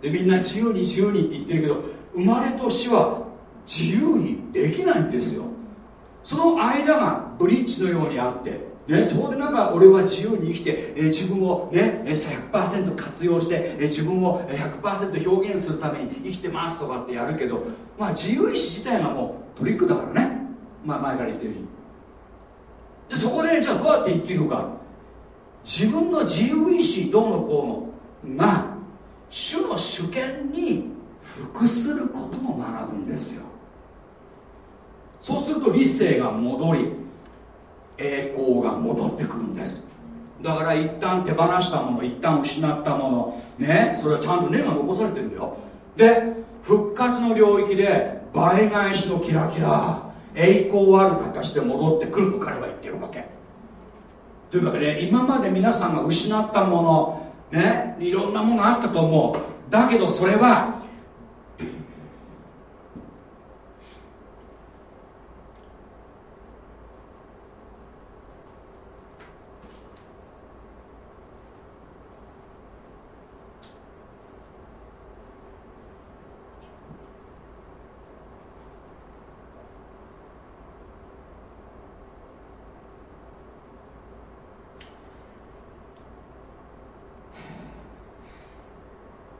Speaker 1: でみんな自由に自由にって言ってるけど生まれと死は自由にできないんですよ。その間がブリッジのようにあってね、そこでなんか俺は自由に生きて、えー、自分をね100%活用して、えー、自分を100%表現するために生きてますとかってやるけど、まあ、自由意志自体がもうトリックだからね、まあ、前から言ってるように。でそこでじゃあどうやって生きるか。自分の自由意志どうのこうのが主の主権に服することも学ぶんですよ。そうすると理性が戻り栄光が戻ってくるんです。だから一旦手放したもの一旦失ったものねそれはちゃんと根が残されてるんだよ。で復活の領域で倍返しのキラキラ栄光ある形で戻ってくると彼は言ってるわけ。というわけで今まで皆さんが失ったものねいろんなものあったと思う。だけどそれは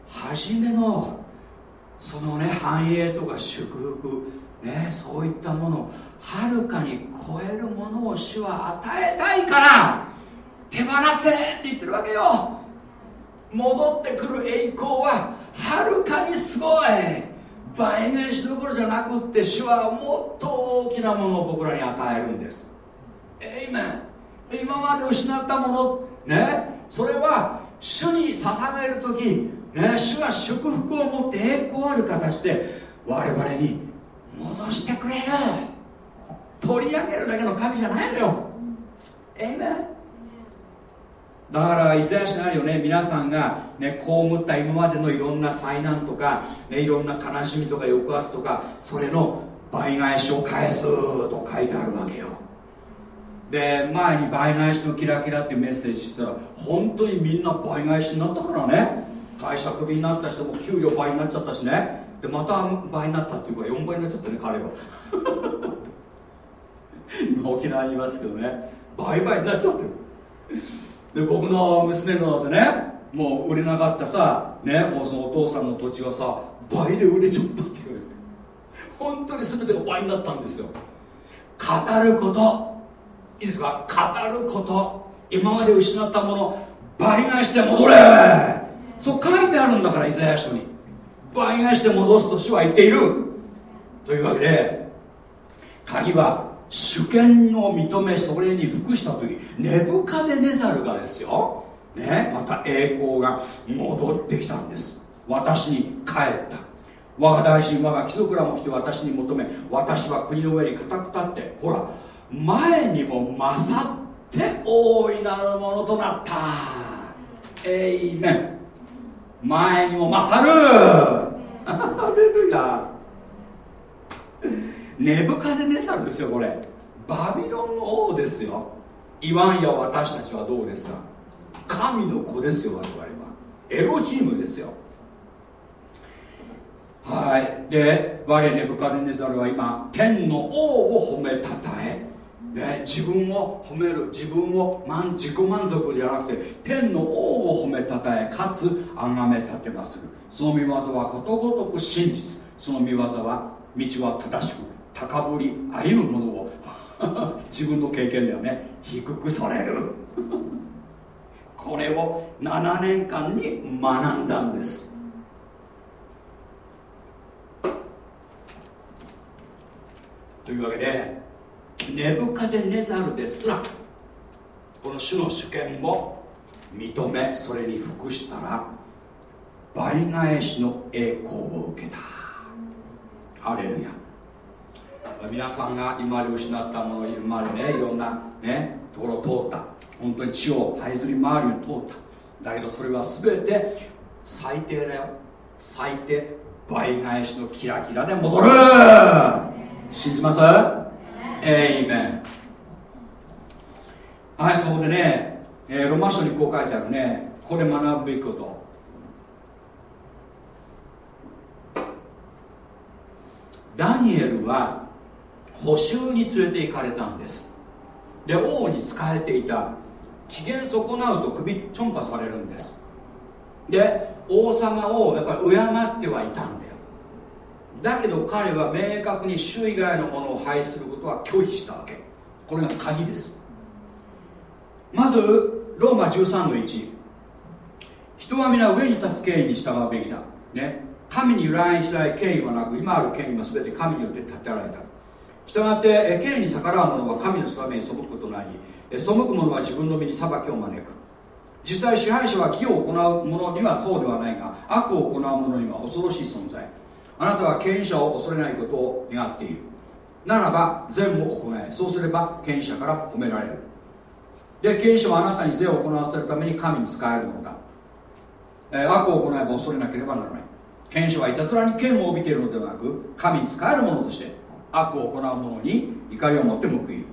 Speaker 1: 初めのそのね繁栄とか祝福ねそういったものをはるかに超えるもの主は与えたいから手放せって言ってるわけよ。戻ってくる栄光ははるかにすごい。倍返しどころじゃなくって主はもっと大きなものを僕らに与えるんです。えいめ今まで失ったものねそれは主に捧げる時ね、主は祝福を持って栄光ある形で我々に戻してくれる。取り上げるだけの神じゃないのよ。えめだからイザヤ書にあるよね。皆さんが、ね、被った今までのいろんな災難とか、ね、いろんな悲しみとか抑圧とかそれの倍返しを返すと書いてあるわけよ。で前に倍返しのキラキラっていうメッセージしたら本当にみんな倍返しになったからね。会社クビになった人も給料倍になっちゃったしね。でまた倍になったっていうか4倍になっちゃったね彼は。今沖縄にいますけどね。倍々になっちゃってる。で僕の娘のだってねもう売れなかったさねもうそのお父さんの土地がさ倍で売れちゃったっていう。本当に全てが倍になったんですよ。語ること。いいですか？語ること。今まで失ったもの倍返して戻れ。そう書いてあるんだからイザヤ書に。倍返して戻すと主は言っている。というわけで鍵は主権を認めそれに服した時ネブカデネザルがですよ。ねまた栄光が戻ってきたんです。私に帰った。我が大臣我が貴族らも来て私に求め私は国の上に固く立ってほら前にも勝って大いなるものとなった。エイメン。前にも勝る。<laughs> ハレルヤネブカデネサルですよこれ。バビロンの王ですよ。言わんや私たちはどうですか。神の子ですよ我々は。エロヒームですよ。はい。で我ネブカデネザルは今天の王を褒めたたえ。ね、自分を褒める自分を満自己満足じゃなくて天の王を褒めたたえかつ崇め立てまする。その見業はことごとく真実。その見業は道は正しく高ぶり歩むものを <laughs> 自分の経験ではね低くされる。<laughs> これを7年間に学んだんです。というわけでネブカデネザルですらこの種の主権を認めそれに服したら倍返しの栄光を受けた。ハレルヤ。皆さんが今まで失ったもの今までねいろんなねところを通った。本当に血を這いずり回るように通った。だけどそれは全て最低だよ。最低倍返しのキラキラで戻る。信じます？エイメンはいそこでね、えー、ロマ書にこう書いてあるね。これ学ぶべきこと。ダニエルは補修に連れて行かれたんです。で王に仕えていた。機嫌損なうと首ちょんぱされるんです。で王様をやっぱり敬ってはいたんだよ。だけど彼は明確に主以外のものを拝することは拒否したわけ。これが鍵です。まずローマ13の1人は皆上に立つ権威に従うべきだ、ね、神に由来しない権威はなく今ある権威は全て神によって立てられた。したがって権威に逆らう者は神のために背くことなり背く者は自分の身に裁きを招く。実際支配者は義を行う者にはそうではないが悪を行う者には恐ろしい存在。あなたは権威者を恐れないことを願っている。ならば善を行え。そうすれば権威者から褒められる。で権威者はあなたに善を行わせるために神に仕えるものだ、えー、悪を行えば恐れなければならない。権威者はいたずらに剣を帯びているのではなく神に仕えるものとして悪を行う者に怒りを持って報いる。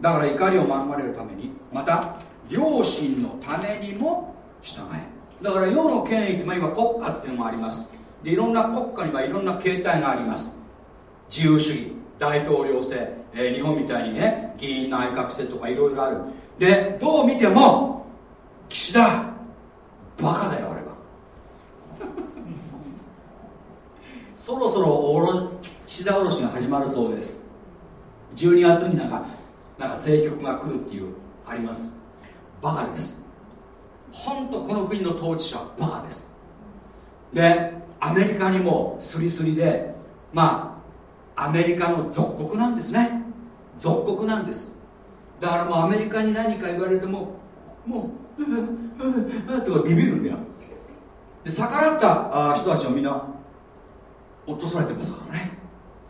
Speaker 1: だから怒りを免れるためにまた良心のためにも従え。だから世の権威って、まあ、今国家っていうのもあります。でいろんな国家にはいろんな形態があります。自由主義大統領制、えー、日本みたいにね議員内閣制とかいろいろある。でどう見ても岸田バカだよ俺は。<laughs> <laughs> そろそろおろ岸田おろしが始まるそうです。12月になんかなんか政局が来るっていうあります。バカです。本当この国の統治者はバカです。でアメリカにもスリスリでまあアメリカの属国なんですね。属国なんです。だからもうアメリカに何か言われてももう「とかビビるんだよ。で逆らった人たちはみんな落とされてますからね。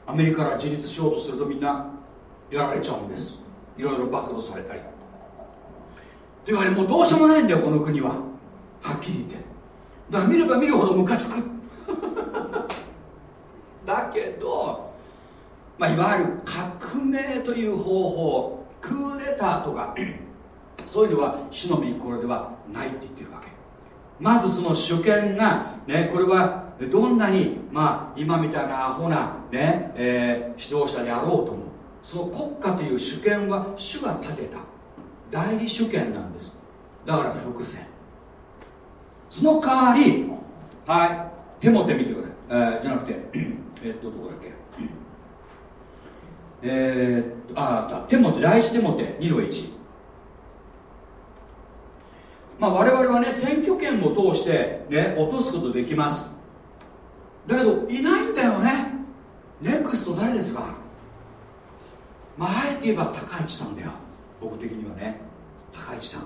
Speaker 1: アメリカから自立しようとするとみんなやられちゃうんです。いろいろ暴露されたり。というわけでもうどうしようもないんだよこの国は。はっきり言って。だから見れば見るほどムカつく。<laughs> だけど、まあ、いわゆる革命という方法クーデターとか <clears throat> そういうのは死の御心ではないって言ってるわけ。まずその主権が、ね、これはどんなに、まあ、今みたいなアホな、ねえー、指導者であろうともその国家という主権は主が立てた。代理主権なんです。だから伏線。その代わりはい手も手見てください、えー、じゃなくて <clears throat> えっとどこだっけ。えー、っとああ手も手第一手も手2の1まあ我々はね選挙権を通してね落とすことできます。だけどいないんだよね。ネクスト誰ですか？まああえて言えば高市さんだよ。僕的にはね。高市さん。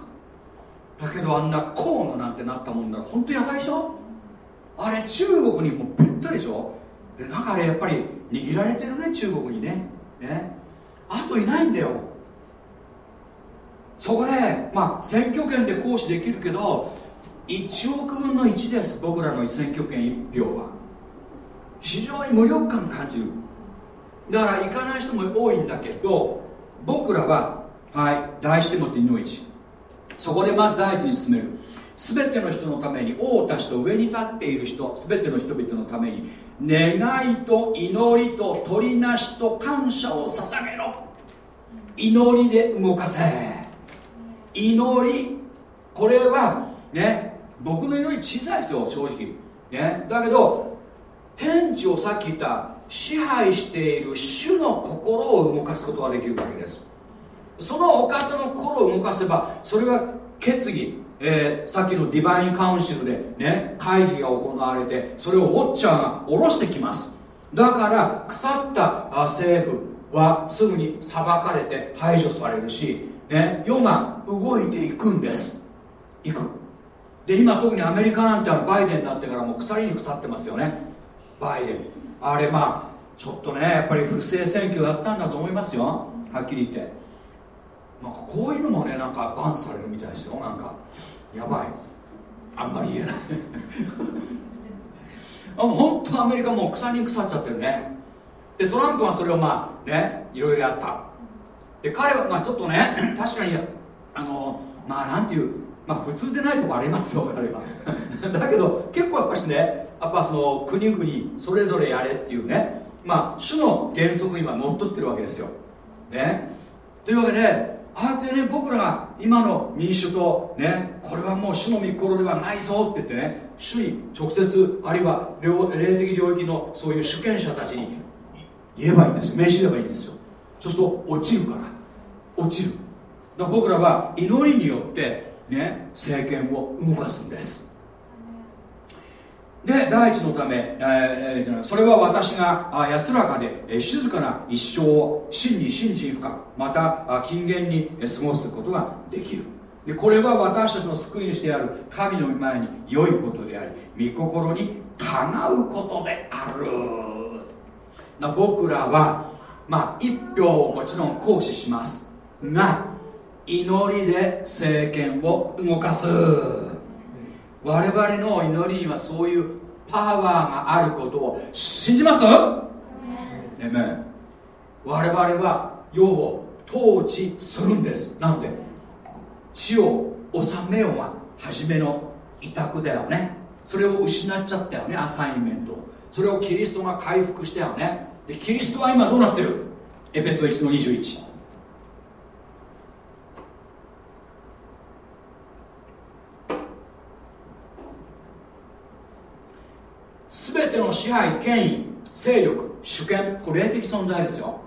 Speaker 1: だけどあんな河野なんてなったもんだら本当やばいでしょ？あれ中国にもうぴったりでしょ？でだからやっぱり握られてるね中国にね。ね。あといないんだよ。そこでまあ選挙権で行使できるけど1億分の1です僕らの選挙権1票は。非常に無力感感じる。だから行かない人も多いんだけど僕らははい大してもって2の1そこでまず第一に進める。全ての人のために王たちと上に立っている人全ての人々のために願いと祈りと取りなしと感謝を捧げろ。祈りで動かせ。祈りこれはね僕の祈り小さいですよ正直。ねだけど天地をさっき言った支配している主の心を動かすことができるわけです。そのお方の心を動かせばそれは決議。えー、さっきのディバインカウンシルで、ね、会議が行われてそれをウォッチャーが下ろしてきます。だから腐った政府はすぐに裁かれて排除されるし、ね、世が動いていくんです。いく。で今特にアメリカなんてバイデンになってからもう腐りに腐ってますよね。バイデン。あれまあちょっとねやっぱり不正選挙やったんだと思いますよ。はっきり言って。なんかこういうのもねなんかバンされるみたいですよ。なんかやばい。あんまり言えない。<laughs> あ本当アメリカもう腐に腐っちゃってるね。でトランプはそれをまあねいろいろやった。で彼はまあちょっとね確かにあのまあなんていうまあ普通でないとこありますよ <laughs> 彼は。だけど結構やっぱしねやっぱその国々それぞれやれっていうねまあ主の原則にはのっとってるわけですよ。ね。というわけでああやってね僕らが今の民主党ねこれはもう主の御心ではないぞって言ってね主に直接あるいは霊的領域のそういう主権者たちに言えばいいんですよ。名刺ればいいんですよ。そうすると落ちるから。落ちる。だから僕らは祈りによってね政権を動かすんです。で第一のため、えー、それは私が安らかで、静かな一生を真に信心深くまた禁言に過ごすことができる。でこれは私たちの救い主である神の前に良いことであり御心にかなうことである。僕らはまあ一票をもちろん行使します。が祈りで政権を動かす。我々の祈りにはそういうパワーがあることを信じます？えめ我々は世を統治するんです。なので地を治めようが初めの委託だよね。それを失っちゃったよねアサインメントそれをキリストが回復したよね。でキリストは今どうなってる？エペソ1の21全ての支配権威勢力主権。これ霊的存在ですよ。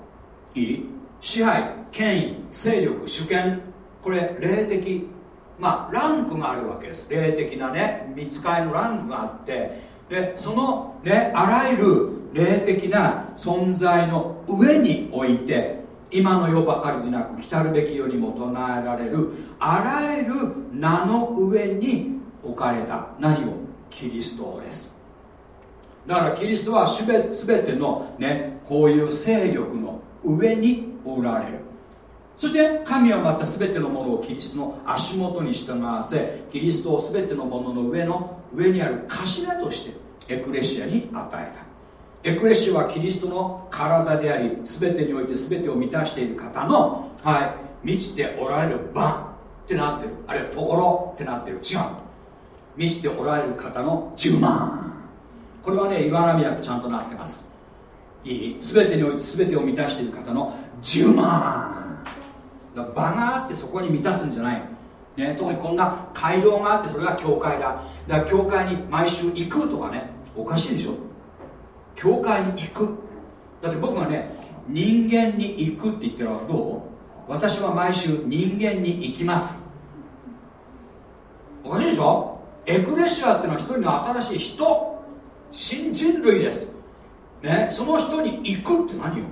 Speaker 1: いい？支配権威勢力主権。これ霊的。まあランクがあるわけです。霊的なね見つかりのランクがあって。でそのねあらゆる霊的な存在の上において今の世ばかりでなく来るべき世にも唱えられるあらゆる名の上に置かれた。何をキリストです。だからキリストは全てのねこういう勢力の上におられる。そして神はまた全てのものをキリストの足元に従わせキリストを全てのものの上の上にある頭としてエクレシアに与えた。エクレシアはキリストの体であり全てにおいて全てを満たしている方の、はい、満ちておられる場。ってなってる。あるいはところってなってる。違う。満ちておられる方の10万これはね岩波役ちゃんとなってます。いい。全てにおいて全てを満たしている方の10万。場があってそこに満たすんじゃない、ね、特にこんな街道があってそれが教会だ。だから教会に毎週行くとかねおかしいでしょ。教会に行く。だって僕がね人間に行くって言ってるのはどう？私は毎週人間に行きます。おかしいでしょ？エクレシアってのは一人の新しい人。新人類です、ね、その人に行くって何よ。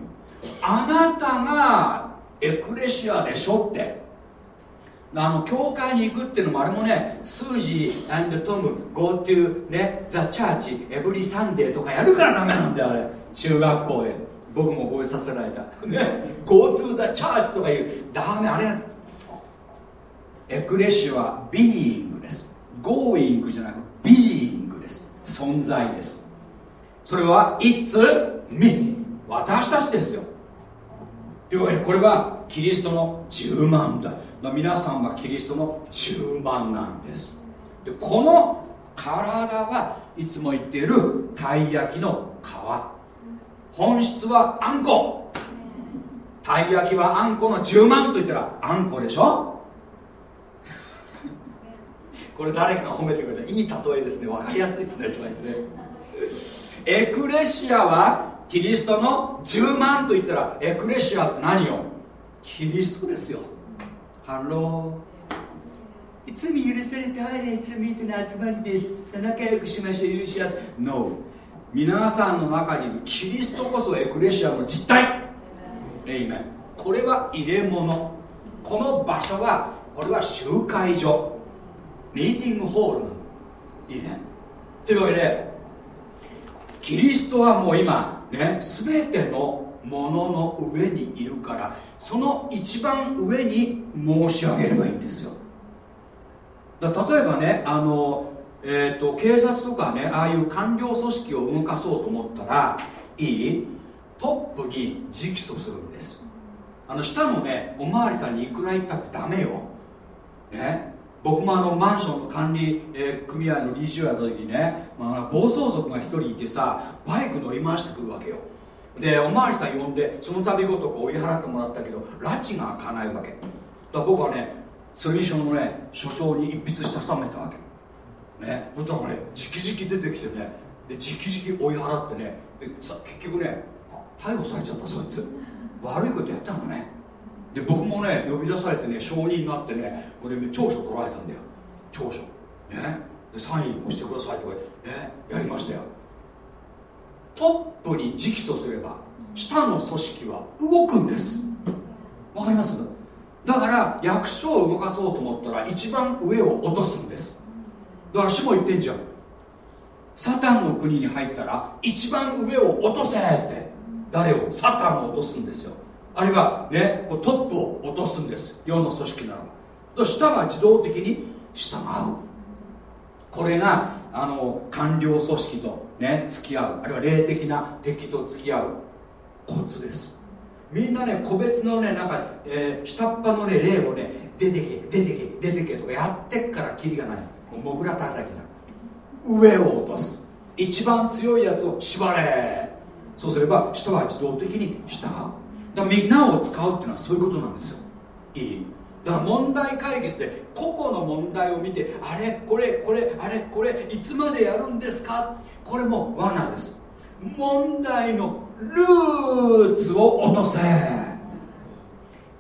Speaker 1: あなたがエクレシアでしょって。あの教会に行くっていうのもあれもねスージートム go to ね the church every Sunday とかやるからダメなんだよあれ。中学校で。僕も覚えさせられた。ね go to the church とか言う。ダメあれ。エクレシアはビーイングです。going じゃなくビーイング。存在です。それは It's me 私たちですよ。というわけでこれはキリストの10万だ。皆さんはキリストの10万なんです。でこの体はいつも言っているたい焼きの皮。本質はあんこ。たい焼きはあんこの充満と言ったらあんこでしょこれ誰かが褒めてくれたいい例えですね。分かりやすいですねとか言ってエクレシアはキリストの充満と言ったらエクレシアって何よ？キリストですよ。 Hello。罪許されて愛に罪人の集まりです。仲良くしましょう許し合って No 皆さんの中にいるキリストこそエクレシアの実体。エイメンこれは入れ物。この場所はこれは集会所。ミーティングホールいいね。というわけでキリストはもう今ね全てのものの上にいるからその一番上に申し上げればいいんですよ。例えばねあの、えーと、警察とかねああいう官僚組織を動かそうと思ったらいい？トップに直訴するんです。あの下のねおまわりさんにいくら言ったってダメよ。ね。僕もあのマンションの管理、えー、組合の理事をやった時にね、まあ、暴走族が1人いてさバイク乗り回してくるわけよ。でおまわりさん呼んでその度ごとく追い払ってもらったけど拉致が開かないわけ。だから僕はねソリューションのね所長に一筆したためたわけ。ね。そしたらね直々出てきてねで直々追い払ってねでさ結局ね逮捕されちゃったそいつ。悪いことやったのね。で僕もね呼び出されてね証人になってね俺長所取られたんだよ。長所ね。でサイン押してくださいとかねやりましたよ。トップに直訴すれば下の組織は動くんです。わかります？だから役所を動かそうと思ったら一番上を落とすんです。だから主も言ってんじゃん。サタンの国に入ったら一番上を落とせって誰を？サタンを落とすんですよ。あるいはねこうトップを落とすんです。世の組織ならば。と下は自動的に従う。これがあの官僚組織とね付き合う。あるいは霊的な敵と付き合う。コツです。みんなね個別のねなんか、えー、下っ端のね霊をね出てけ出てけ出てけとかやってっからキリがない。もぐらたたきな上を落とす。一番強いやつを縛れ。そうすれば下は自動的に従う。だからみんなを使うっていうのはそういうことなんですよ。いい。だから問題解決で個々の問題を見てあれこれこれあれこれいつまでやるんですか？これも罠です。問題のルーツを落とせ。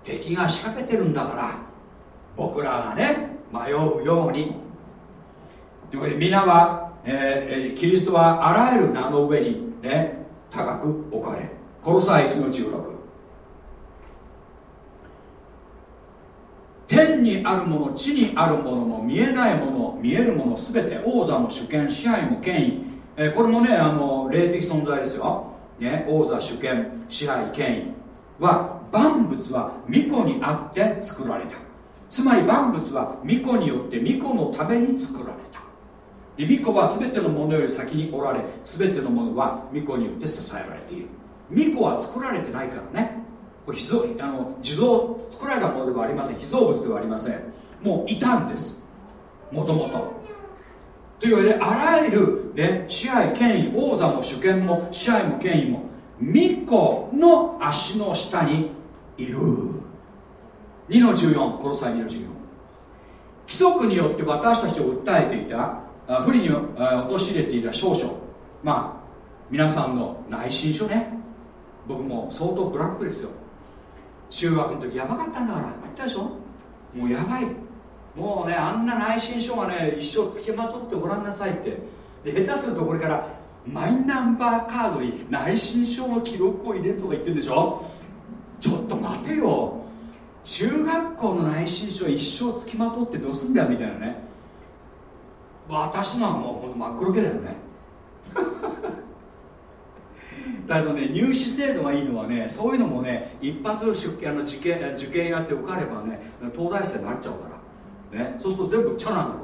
Speaker 1: 敵が仕掛けてるんだから僕らがね迷うように。というわけで皆は、えー、キリストはあらゆる名の上にね高く置かれこの際1の16天にあるもの地にあるものも見えないもの見えるもの全て王座も主権支配も権威、えー、これもねあの霊的存在ですよ、ね、王座主権支配権威は万物は巫女にあって作られた。つまり万物は巫女によって巫女のために作られた。で巫女は全てのものより先におられ全てのものは巫女によって支えられている。巫女は作られてないからね。これあの地蔵作られたものではありません。被造物ではありません。もういたんです。もともと。というわけであらゆる、ね、支配権威王座も主権も支配も権威も巫女の足の下にいる。2の14殺さ2の14規則によって私たちを訴えていた不利に陥れていた少々。まあ皆さんの内心書ね。僕も相当ブラックですよ。中学の時やばかったんだから。言ったでしょ？もうやばい。もうねあんな内申書がね一生付きまとってごらんなさいって。で下手するとこれからマイナンバーカードに内申書の記録を入れるとか言ってるんでしょ？ちょっと待てよ。中学校の内申書一生つきまとってどうすんだよみたいなね。私のはもうほんと真っ黒けだよね。だけどね入試制度がいいのはねそういうのもね一発出あの受験受験やって受かればね東大生になっちゃうから。ね。そうすると全部チャラになる。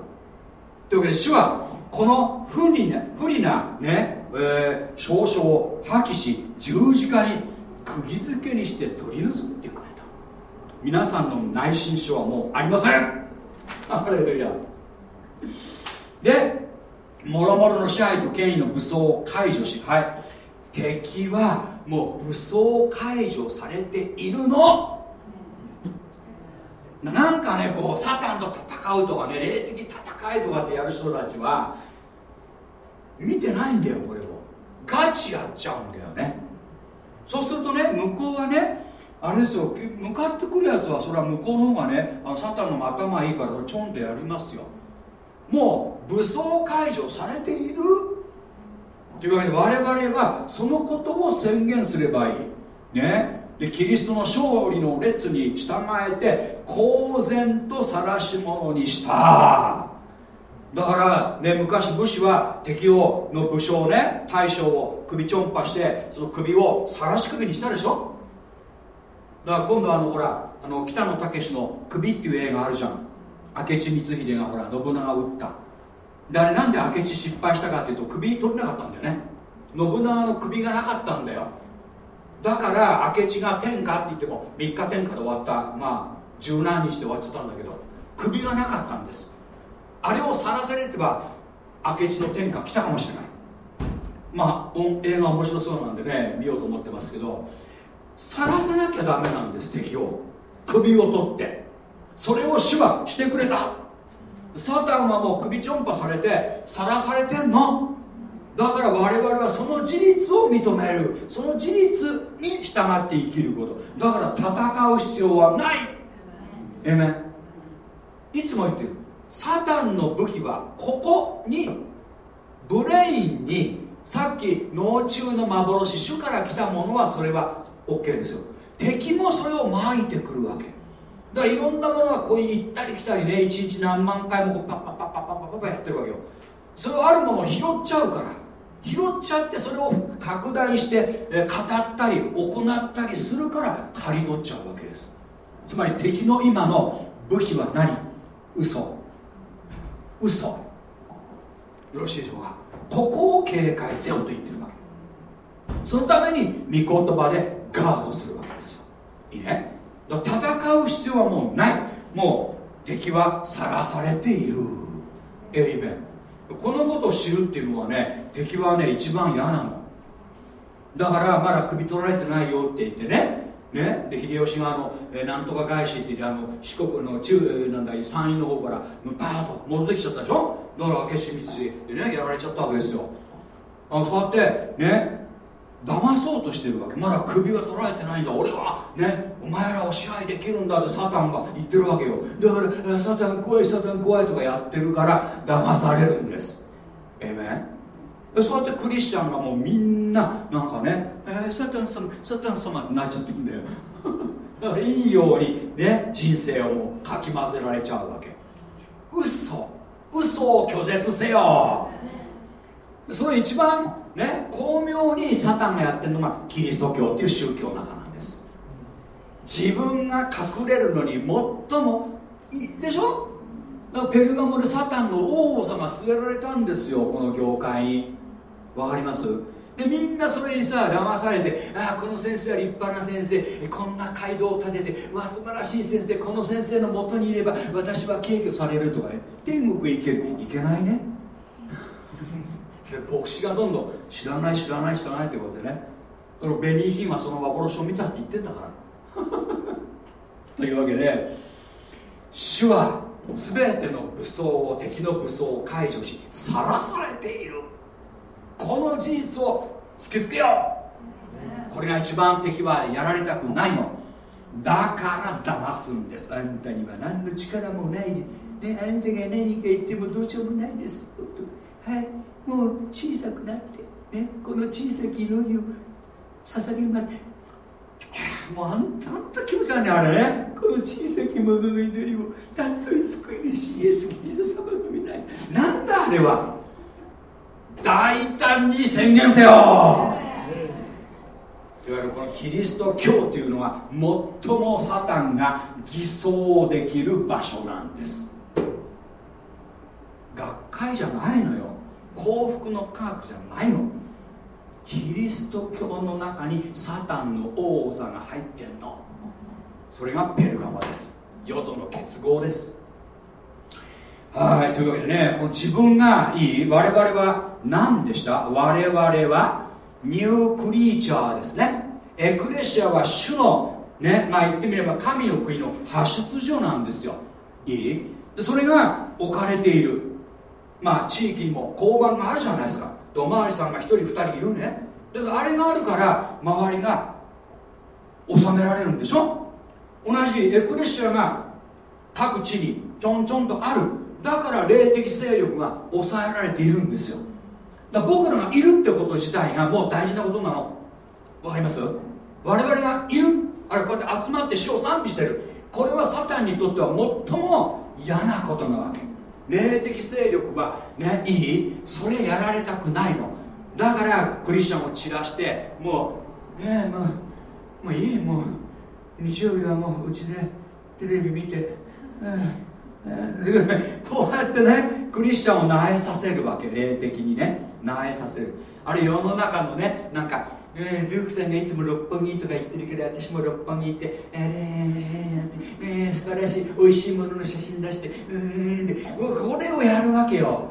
Speaker 1: というわけで主はこの不利な不利なね、えー、少々を破棄し十字架に釘付けにして取り除いてくれた。皆さんの内心書はもうありません。ハレルヤ。でもろもろの支配と権威の武装を解除しはい。敵はもう武装解除されているの。なんかねこうサタンと戦うとかね霊的戦いとかってやる人たちは見てないんだよこれを。ガチやっちゃうんだよね。そうするとね向こうはねあれですよ向かってくるやつはそれは向こうの方がねあのサタンの方が頭いいからちょんとやりますよ。もう武装解除されているというわけで我々はそのことを宣言すればいい。ね。でキリストの勝利の列に従えて公然と晒し者にした。だからね昔武士は敵をの武将ね大将を首ちょんぱしてその首を晒し首にしたでしょ。だから今度あのほらあの北野武の「首」っていう映画あるじゃん。明智光秀がほら信長を撃った。であれなんで明智失敗したかっていうと首取れなかったんだよね。信長の首がなかったんだよ。だから明智が天下って言っても3日天下で終わったまあ十何日で終わっちゃったんだけど首がなかったんです。あれを晒されてば明智の天下来たかもしれない。まあ映画面白そうなんでね見ようと思ってますけど晒さなきゃダメなんです敵を。首を取って。それを主はしてくれた。サタンはもう首ちょんぱされてさらされてんの。だから我々はその事実を認める。その事実に従って生きること。だから戦う必要はない。えめいつも言ってる。サタンの武器はここに。ブレインにさっき脳中の幻主から来たものはそれは OK ですよ。敵もそれを巻いてくるわけ。だからいろんなものがここに行ったり来たりね一日何万回もこうパッパッパッパッパッパッパッやってるわけよ。それをあるものを拾っちゃうから。拾っちゃってそれを拡大して語ったり行ったりするから刈り取っちゃうわけです。つまり敵の今の武器は何？嘘。嘘。よろしいでしょうか？ここを警戒せよと言ってるわけ。そのために御言葉でガードするわけですよ。いいね？戦う必要はもうない。もう敵はさらされている。エイメンこのことを知るっていうのはね敵はね一番嫌なの。だからまだ首取られてないよって言ってねね、で秀吉があの、えなんとか返しって言ってあの四国の中なんだ山陰の方からバーッと戻ってきちゃったでしょ？だから明智光秀でねやられちゃったわけですよ。あそうやってね騙そうとしてるわけ。まだ首は取られてないんだ。俺はねお前らを支配できるんだってサタンが言ってるわけよ。だからサタン怖いサタン怖いとかやってるから騙されるんです。えめそうやってクリスチャンがもうみんななんかね、えー、サタン様サタン様ってなっちゃってるんだよ。<laughs> だからいいようにね人生をもうかき混ぜられちゃうわけ。嘘。嘘を拒絶せよ。それ一番ね巧妙にサタンがやってるのがキリスト教っていう宗教の中なんです自分が隠れるのに最もいい。でしょ？ペルガモでサタンの王様据えられたんですよこの業界に。わかります？でみんなそれにさ騙されてああこの先生は立派な先生。こんな街道を建ててうわ素晴らしい先生。この先生のもとにいれば私は敬虚されるとかね。天国へ行ける。いけないね。<laughs> 牧師がどんどん知らない知らない知らないってことでね。ベニーヒンはその幻を見たって言ってんだから。<laughs> というわけで主は全ての武装を敵の武装を解除しさらされている。この事実を突きつけよう。これが一番敵はやられたくないのだから騙すんです。あんたには何の力もないで、ね、あんたが何か言ってもどうしようもないです。はい。もう小さくなって、ね、この小さき祈りを捧げます。もうあんたあんた気持ち悪いねあれね。この小さき者の祈りをたとえ救い主イエス・キリスト様の皆になんだあれは。大胆に宣言せよ。いわゆるこのキリスト教というのは最もサタンが偽装できる場所なんです。学会じゃないのよ。幸福の科学じゃないの。キリスト教の中にサタンの王座が入ってんの。それがペルガマです。世との結合です。はいというわけでねこの自分がいい我々は何でした？我々はニュークリーチャーですね。エクレシアは主のねまあ言ってみれば神の国の発出所なんですよ。いい？それが置かれている。まあ地域にも交番があるじゃないですか。おまわりさんが1人2人いるね。だからあれがあるから周りが収められるんでしょ。同じエクレシアが各地にちょんちょんとある。だから霊的勢力が抑えられているんですよ。だから僕らがいるってこと自体がもう大事なことなの。わかります？我々がいるあれこうやって集まって死を賛美してる。これはサタンにとっては最も嫌なことなわけ。霊的勢力はねいい？それやられたくないの。だからクリスチャンを散らしてもうねえもうもういい？もう日曜日はもううちでテレビ見て、こうやってねクリスチャンをなえさせるわけ。霊的にねなえさせる。あれ世の中のねなんかえー、ルークさんがいつも六本木とか言ってるけど私も六本木行ってえー、えー、素晴らしい美味しいものの写真出してうーんこれをやるわけよ。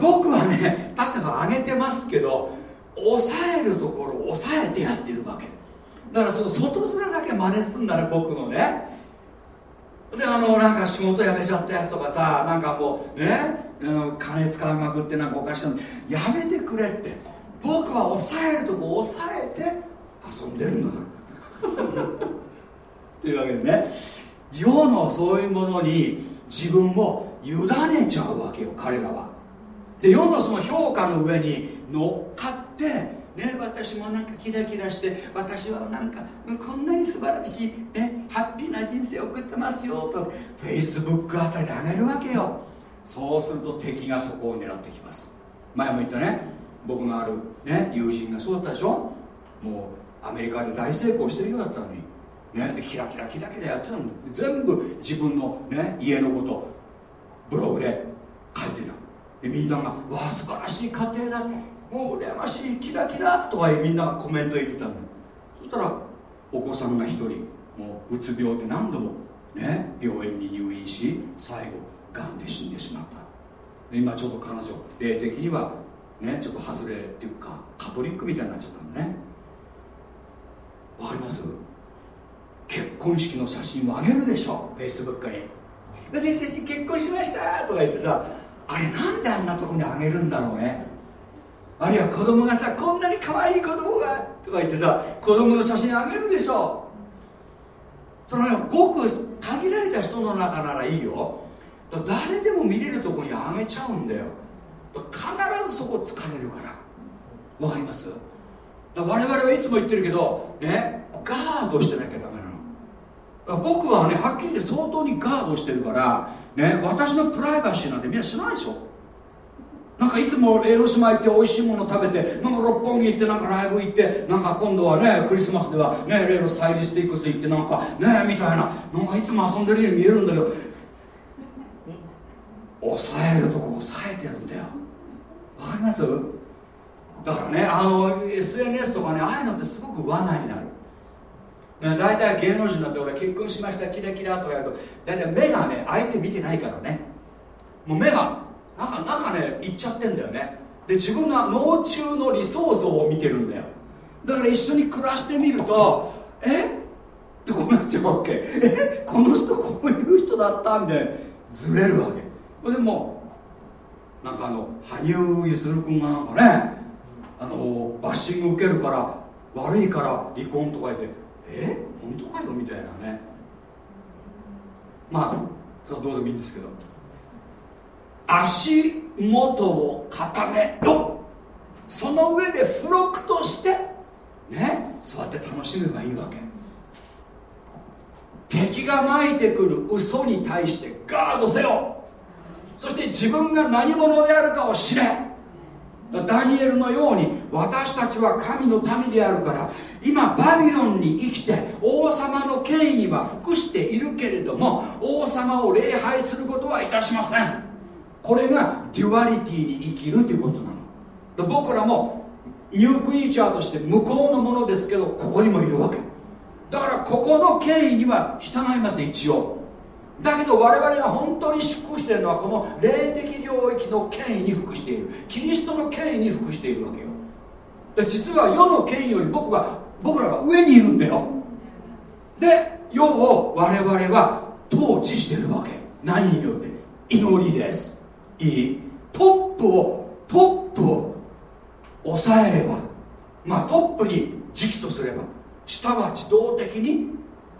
Speaker 1: 僕はね確かに上げてますけど抑えるところを抑えてやってるわけ。だからその外面だけ真似すんだね僕のね。であのなんか仕事辞めちゃったやつとかさなんかもうね、うん、金使いまくってなんかおかしいの。やめてくれって。僕は抑えるとこ抑えて遊んでるんだから <laughs> というわけでね世のそういうものに自分を委ねちゃうわけよ彼らは。で世のその評価の上に乗っかってね、私もなんかキラキラして私はなんかこんなに素晴らしい、ね、ハッピーな人生を送ってますよとフェイスブックあたりであげるわけよ。そうすると敵がそこを狙ってきます。前も言ったね僕のある、ね、友人がそうだったでしょ？もうアメリカで大成功してるようだったのに、ね、でキラキラキラキラやってたのに。全部自分の、ね、家のことブログで書いてた。でみんなが「わあ素晴らしい家庭だ」もう羨ましいキラキラとかみんながコメント入れたの。そしたらお子さんが一人もううつ病で何度もね病院に入院し最後がんで死んでしまった。今ちょっと彼女霊的にはねちょっと外れっていうかカトリックみたいになっちゃったのね。わかります？結婚式の写真をあげるでしょ。フェイスブックに私たち結婚しましたとか言ってさあれなんであんなとこにあげるんだろうねあるいは子供がさこんなに可愛い子供がとか言ってさ子供の写真あげるでしょそのねごく限られた人の中ならいいよ。誰でも見れるとこにあげちゃうんだよ必ずそこ疲れるから。わかります？我々はいつも言ってるけどねガードしてなきゃダメなの。僕はねはっきり言って相当にガードしてるからね私のプライバシーなんてみんな知らないでしょ。なんかいつも江ノ島行って美味しいもの食べてなんか六本木行ってなんかライブ行ってなんか今度はねクリスマスではね例のスタイリスティックス行ってなんかねみたいな。なんかいつも遊んでるように見えるんだけど。抑えるとこ抑えてるんだよ。わかります？だからねあの SNS とかねああいうのってすごく罠になる。大体芸能人だって俺結婚しましたキラキラとかやると大体目がね相手見てないからね。もう目がなんかなんかねいっちゃってんだよね。で自分が脳中の理想像を見てるんだよ。だから一緒に暮らしてみるとえ？ってこうなっちゃうわけ。え？この人こういう人だった？みたいな。ずれるわけ。でもなんかあの羽生結弦君がなんかねあのバッシング受けるから悪いから離婚とか言ってえ？本当かよ？みたいなね。まあそれはどうでもいいんですけど。足元を固めろ。その上で付録としてねそうやって楽しめばいいわけ。敵がまいてくる嘘に対してガードせよ。そして自分が何者であるかを知れ。ダニエルのように私たちは神の民であるから今バビロンに生きて王様の権威には服しているけれども王様を礼拝することはいたしません。これが duality に生きるということなの。僕らも new creature として向こうのものですけどここにもいるわけ。だからここの権威には従います一応だけど我々が本当に祝福しているのはこの霊的領域の権威に服している。キリストの権威に服しているわけよ。で実は世の権威より僕は僕らが上にいるんだよ。で世を我々は統治してるわけ。何によって？祈りです。いい。トップをトップを抑えれば。まあトップに直訴すれば下は自動的に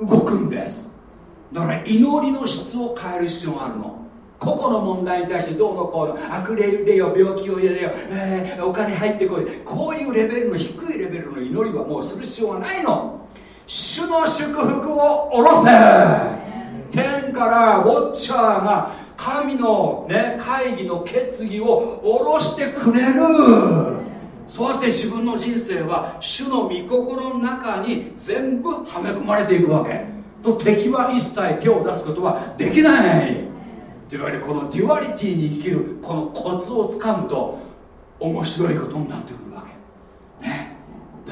Speaker 1: 動くんです。だから祈りの質を変える必要があるの。個々の問題に対してどうのこうの。悪霊でよ病気を入れよ、えー、お金入ってこい。こういうレベルの低いレベルの祈りはもうする必要がないの。主の祝福を下ろせ。天からウォッチャーが神の、ね、会議の決議を下ろしてくれる。そうやって自分の人生は主の御心の中に全部はめ込まれていくわけ。と敵は一切手を出すことはできない。というわけでこの duality に生きるこのコツをつかむと面白いことになってくるわけ。ね。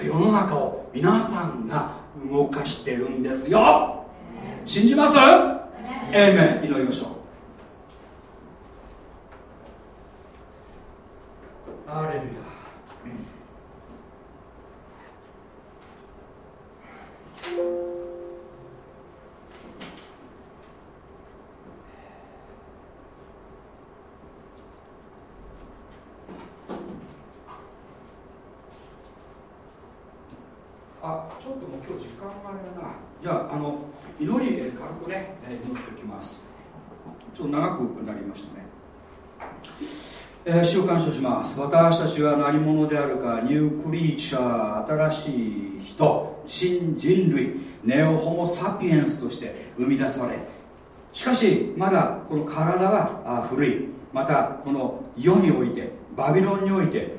Speaker 1: 世の中を皆さんが動かしてるんですよ。信じます？アーメン祈りましょう。アレルヤあちょっともう今日時間があれだな。じゃああの祈り、軽くね、え祈っておきます。ちょっと長くなりましたね。えー、主を感謝します。私たちは何者であるかニュークリーチャー新しい人新人類ネオホモ・サピエンスとして生み出され。しかしまだこの体は古い。またこの世においてバビロンにおいて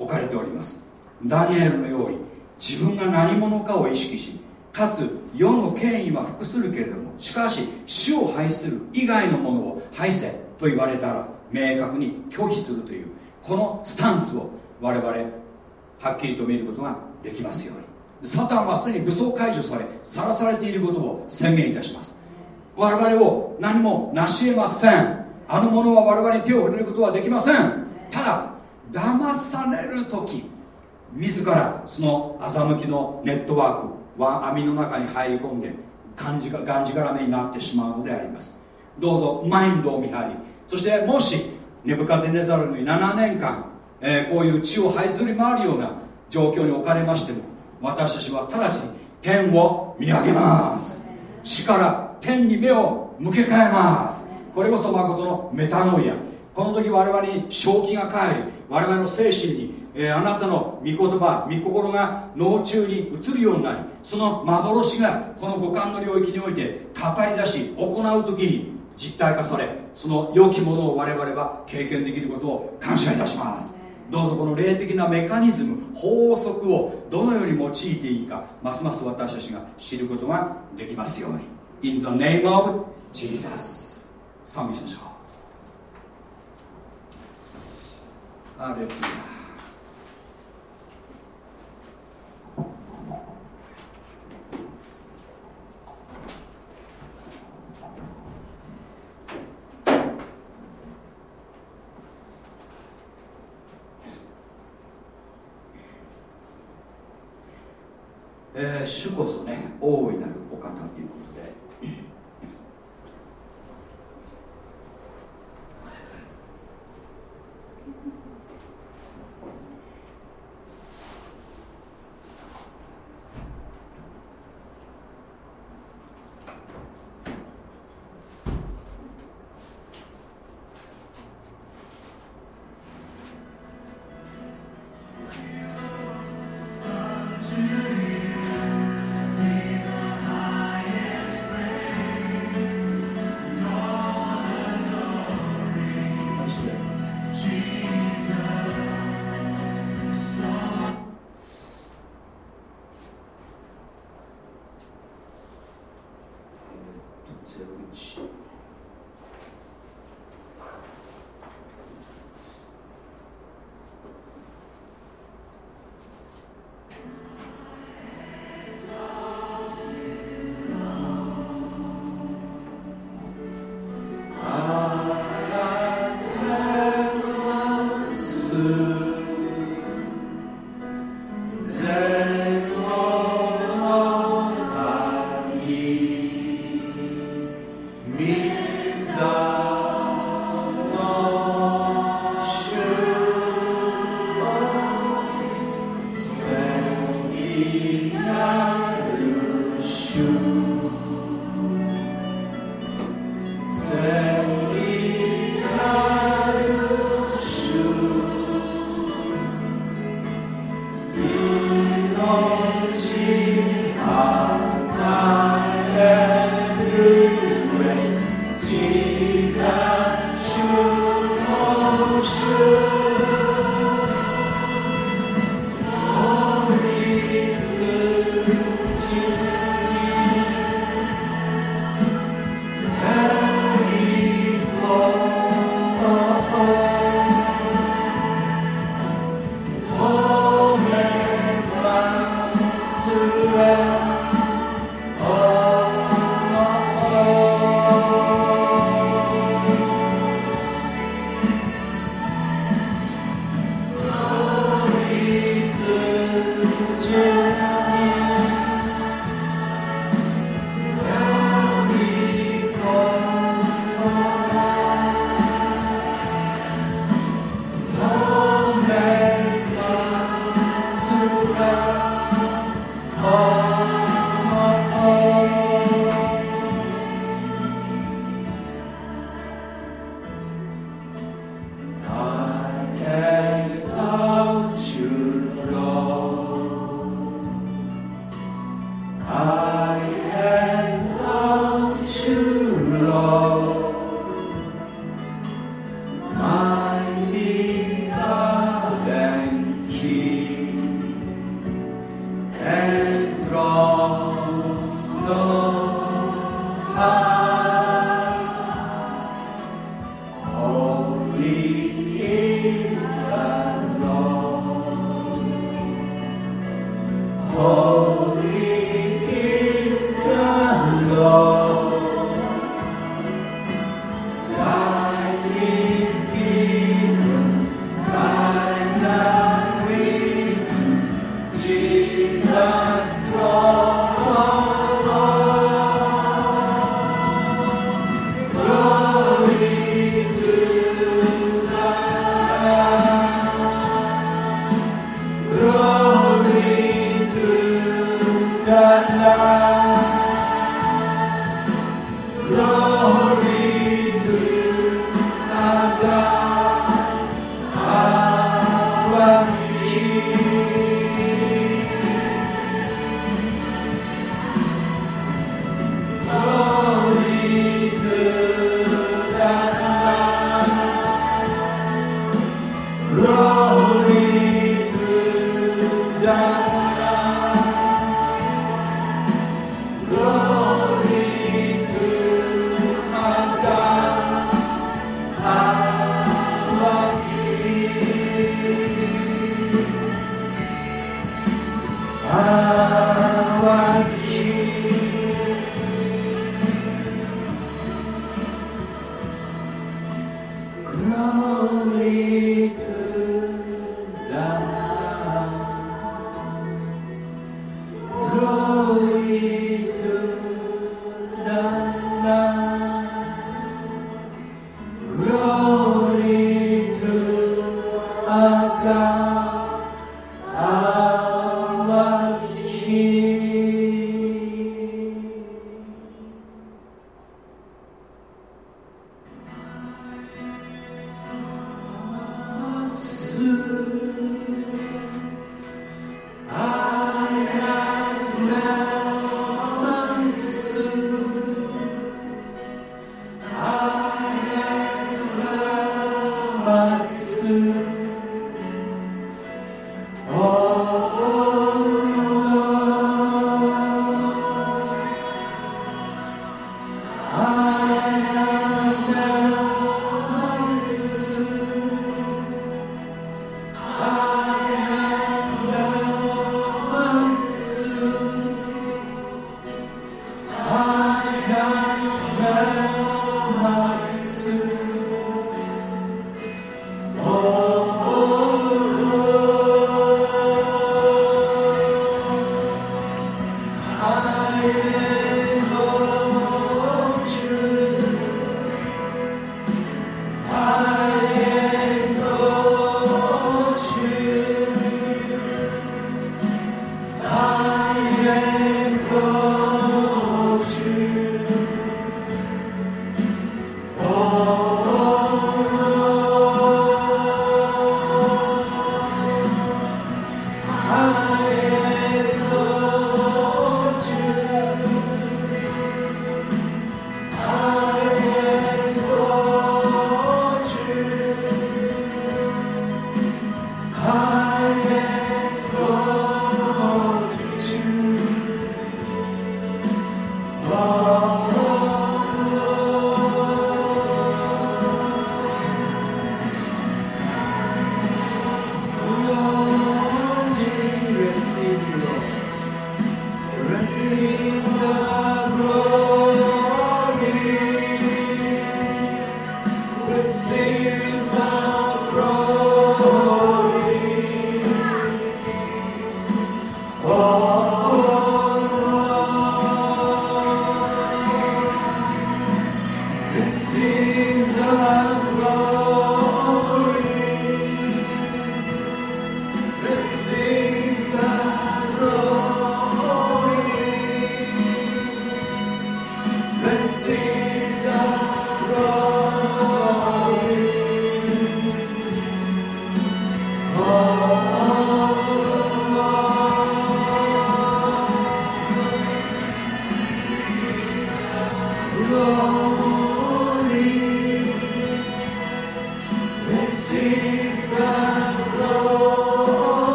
Speaker 1: 置かれております。ダニエルのように自分が何者かを意識しかつ世の権威は服するけれどもしかし死を排する以外のものを排せと言われたら明確に拒否するというこのスタンスを我々はっきりと見ることができますように。サタンはすでに武装解除されさらされていることを宣言いたします。我々を何も成し得ません。あの者は我々に手を触れることはできません。ただ騙される時自らその欺きのネットワークワン網の中に入り込んでがんじがんじがらめになってしまうのであります。どうぞマインドを見張り。そしてもしネブカデネザルに7年間、えー、こういう地を這いずり回るような状況に置かれましても私たちは直ちに天を見上げます。死から天に目を向け替えます。これこそ誠のメタノイア。この時我々に正気が返り我々の精神に、えー、あなたの御言葉御心が脳中に移るようになりその幻がこの五感の領域において語り出し行う時に実体化されその良きものを我々は経験できることを感謝いたします。どうぞこの霊的なメカニズム法則をどのように用いていいかますます私たちが知ることができますように。In the name of Jesus. 賛美しましょう。アレルヤえー、主こそね大いなるお方というこ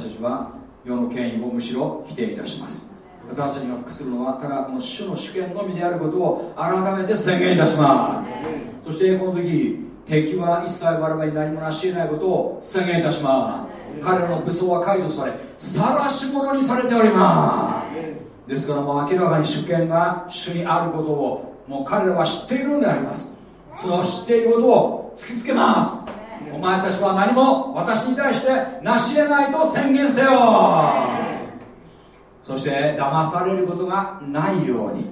Speaker 1: 私たちは世の権威をむしろ否定いたします。私たちが服するのはただこの主の主権のみであることを改めて宣言いたします。そしてこの時敵は一切我々に何もなし得ないことを宣言いたします。彼らの武装は解除され晒し者にされております。ですからもう明らかに主権が主にあることをもう彼らは知っているのであります。その知っていることを突きつけます。お前たちは何も私に対して成し得ないと宣言せよ。そして騙されることがないように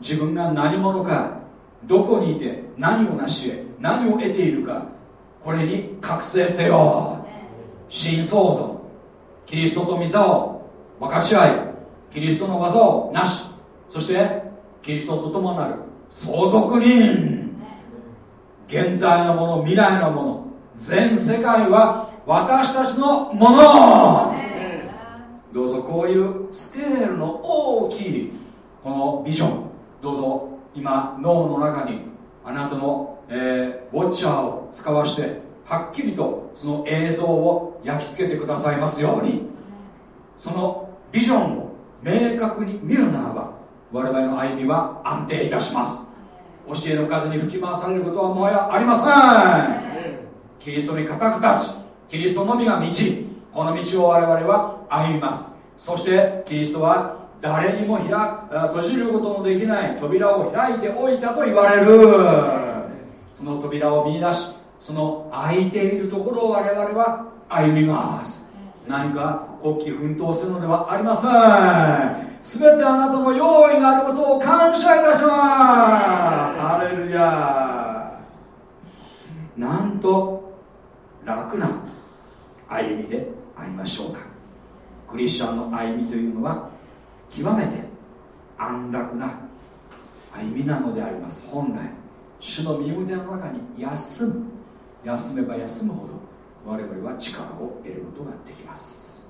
Speaker 1: 自分が何者かどこにいて何を成し得何を得ているかこれに覚醒せよ。新創造キリストと御座を分かち合いキリストの技をなしそしてキリストと共なる相続人。現在のもの未来のもの全世界は私たちのもの。どうぞこういうスケールの大きいこのビジョン。どうぞ今脳の中にあなたの、えー、ウォッチャーを使わしてはっきりとその映像を焼き付けてくださいますように。そのビジョンを明確に見るならば我々の歩みは安定いたします。教えの数に吹き回されることはもはやありません。キリストに固く立ちキリストのみが道この道を我々は歩みます。そしてキリストは誰にも開閉じることのできない扉を開いておいたと言われる。その扉を見出しその空いているところを我々は歩みます。何か国旗奮闘するのではありません。全てあなたの用意があることを感謝いたします。ハレルヤなんと楽な歩みでありましょうか。クリスチャンの歩みというのは極めて安楽な歩みなのであります。本来主の身腕の中に休む。休めば休むほど我々は力を得ることができます。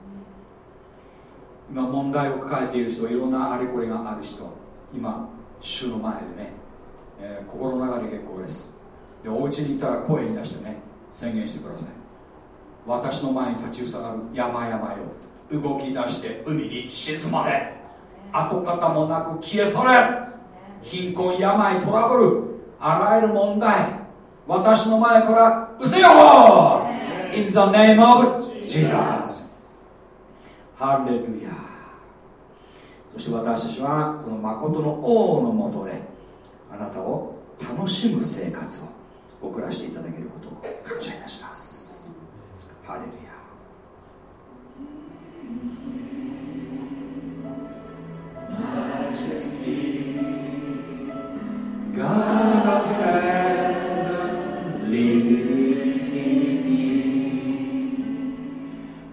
Speaker 1: 今問題を抱えている人いろんなあれこれがある人。今主の前でね、えー、心の中で結構です。でお家に行ったら声に出してね宣言してください。私の前に立ちふさがる山々よ。動き出して海に沈まれ。跡形もなく消え去れ。貧困病トラブルあらゆる問題。私の前から失せよ In the name of Jesus ハレルヤ。そして私たちはこの誠の王のもとであなたを楽しむ生活を送らせていただけることを感謝いたしますハレルヤ Majesty, God of heaven, live in me.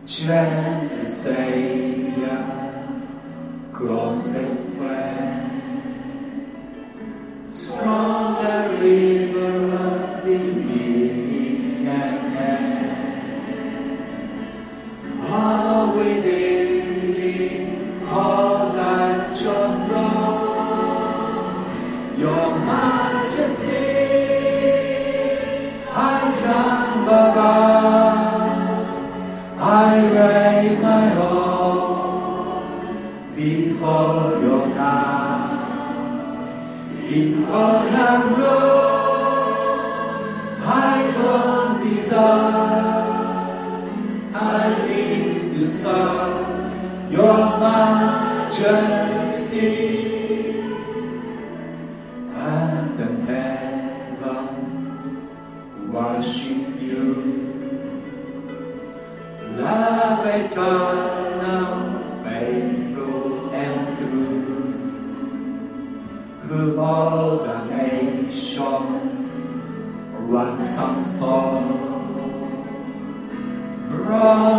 Speaker 1: Gentle Savior, majesty. And heaven worship you. Love eternal, faithful and true. Who all the nations ransom soul brought this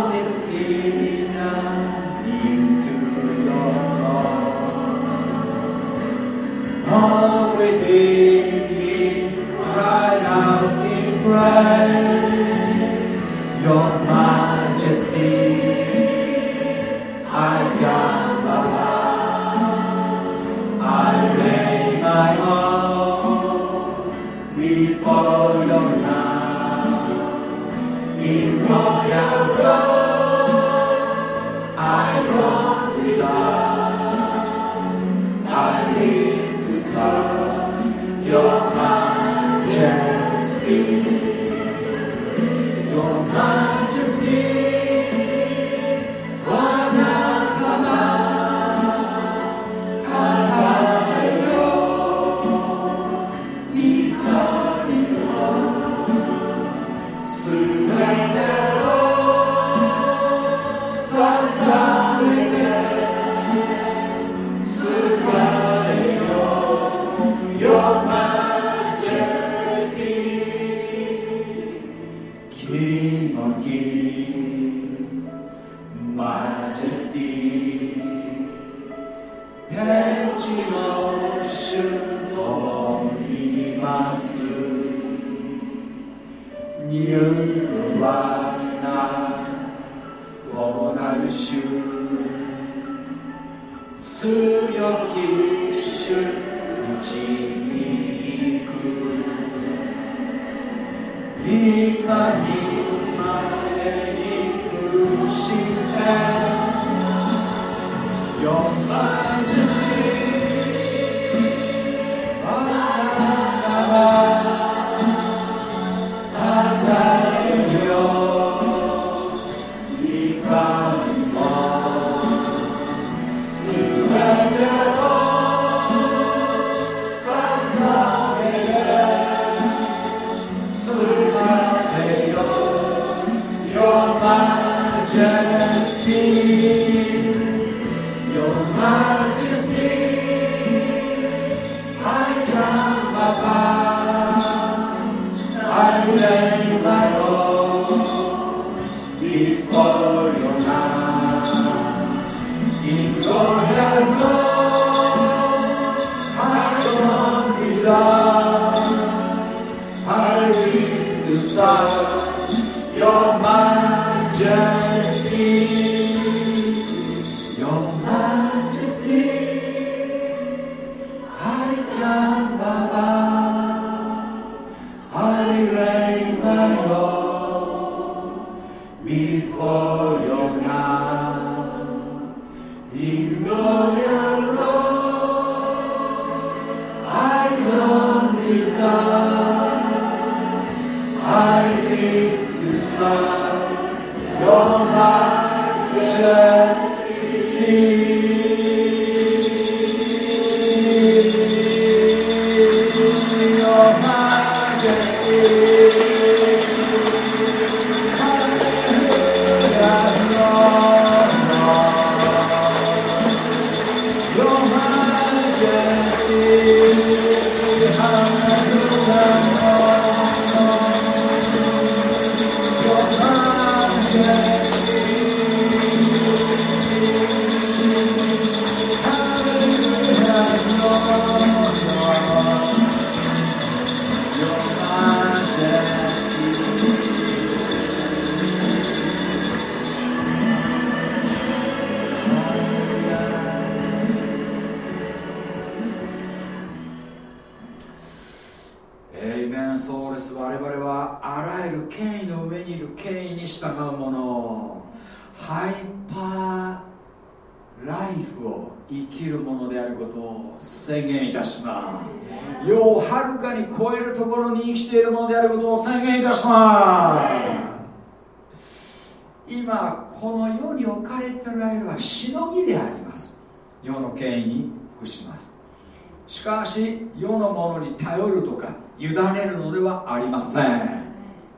Speaker 1: せん。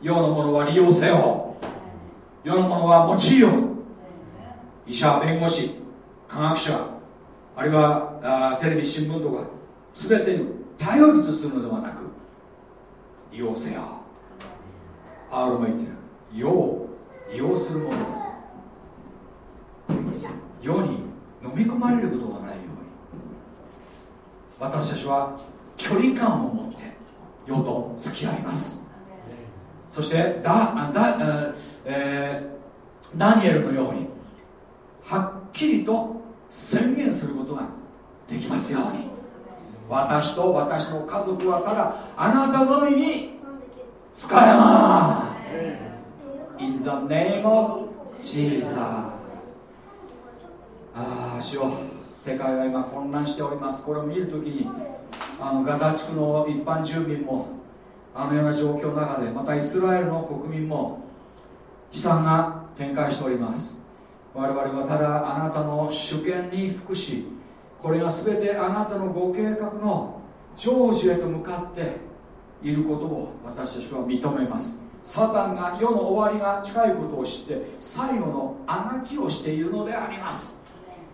Speaker 1: 世のものは利用せよ。世のものは用いよ。医者弁護士科学者あるいはあテレビ新聞とか全てに頼りとするのではなく利用せよ。パウロも言ってる。世を利用するもの。世に飲み込まれることがないように。私たちは距離感を持って世と付き合います。そしてだだ、えーえーダニエルのようにはっきりと宣言することができますように。私と私の家族はただあなたのみに使えます。In the name of Jesus ああ主よ。世界は今混乱しております。これを見るときにあのガザ地区の一般住民もあのような状況の中でまたイスラエルの国民も悲惨が展開しております。我々はただあなたの主権に服しこれが全てあなたのご計画の成就へと向かっていることを私たちは認めます。サタンが世の終わりが近いことを知って最後の穴きをしているのであります。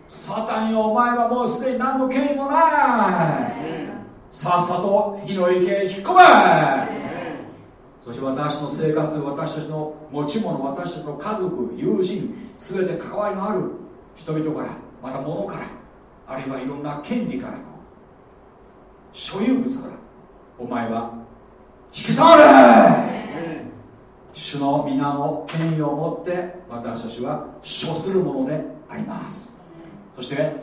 Speaker 1: サタンよお前はもうすでに何の権威もない。さっさと火の池へ引っ込め。そして私の生活私たちの持ち物私たちの家族友人全て関わりのある人々からまた物からあるいはいろんな権利から所有物からお前は引き下がれ。主の皆の権威を持って私たちは処するものであります。そして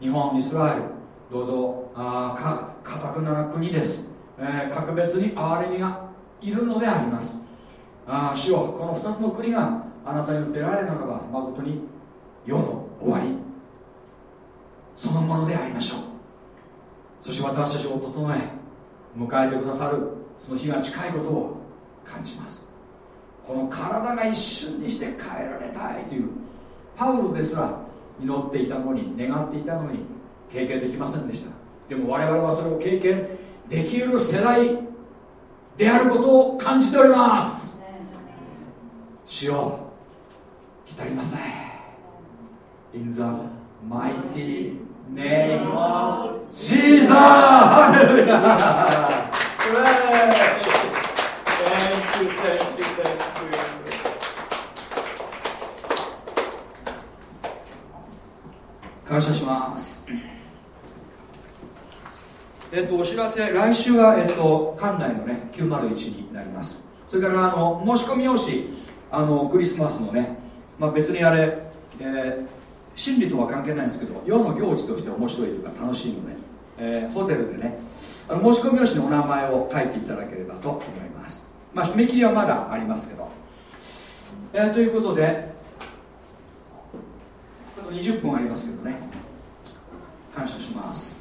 Speaker 1: 日本イスラエルどうぞあかたくなな国です、えー、格別に憐れみがいるのであります。あ主よこの2つの国があなたによってられるならば誠に世の終わり。そのものでありましょう。そして私たちを整え迎えてくださるその日が近いことを感じます。この体が一瞬にして変えられたいというパウロですら祈っていたのに願っていたのに経験できませんでした。でも我々はそれを経験できる世代であることを感じております主よ浸りません In the mighty name of Jesus! ハレルヤ
Speaker 4: Thank you, thank you, thank you.
Speaker 1: 感謝しますえっとお知らせ来週はえっと館内のね901になります。それからあの申し込み用紙あのクリスマスのね、まあ、別にあれ、えー真理とは関係ないんですけど世の行事として面白いというか楽しいので、えーホテルでねあの申し込み用紙のお名前を書いていただければと思います。まあ締め切りはまだありますけど、えーということであと20分ありますけどね。感謝します。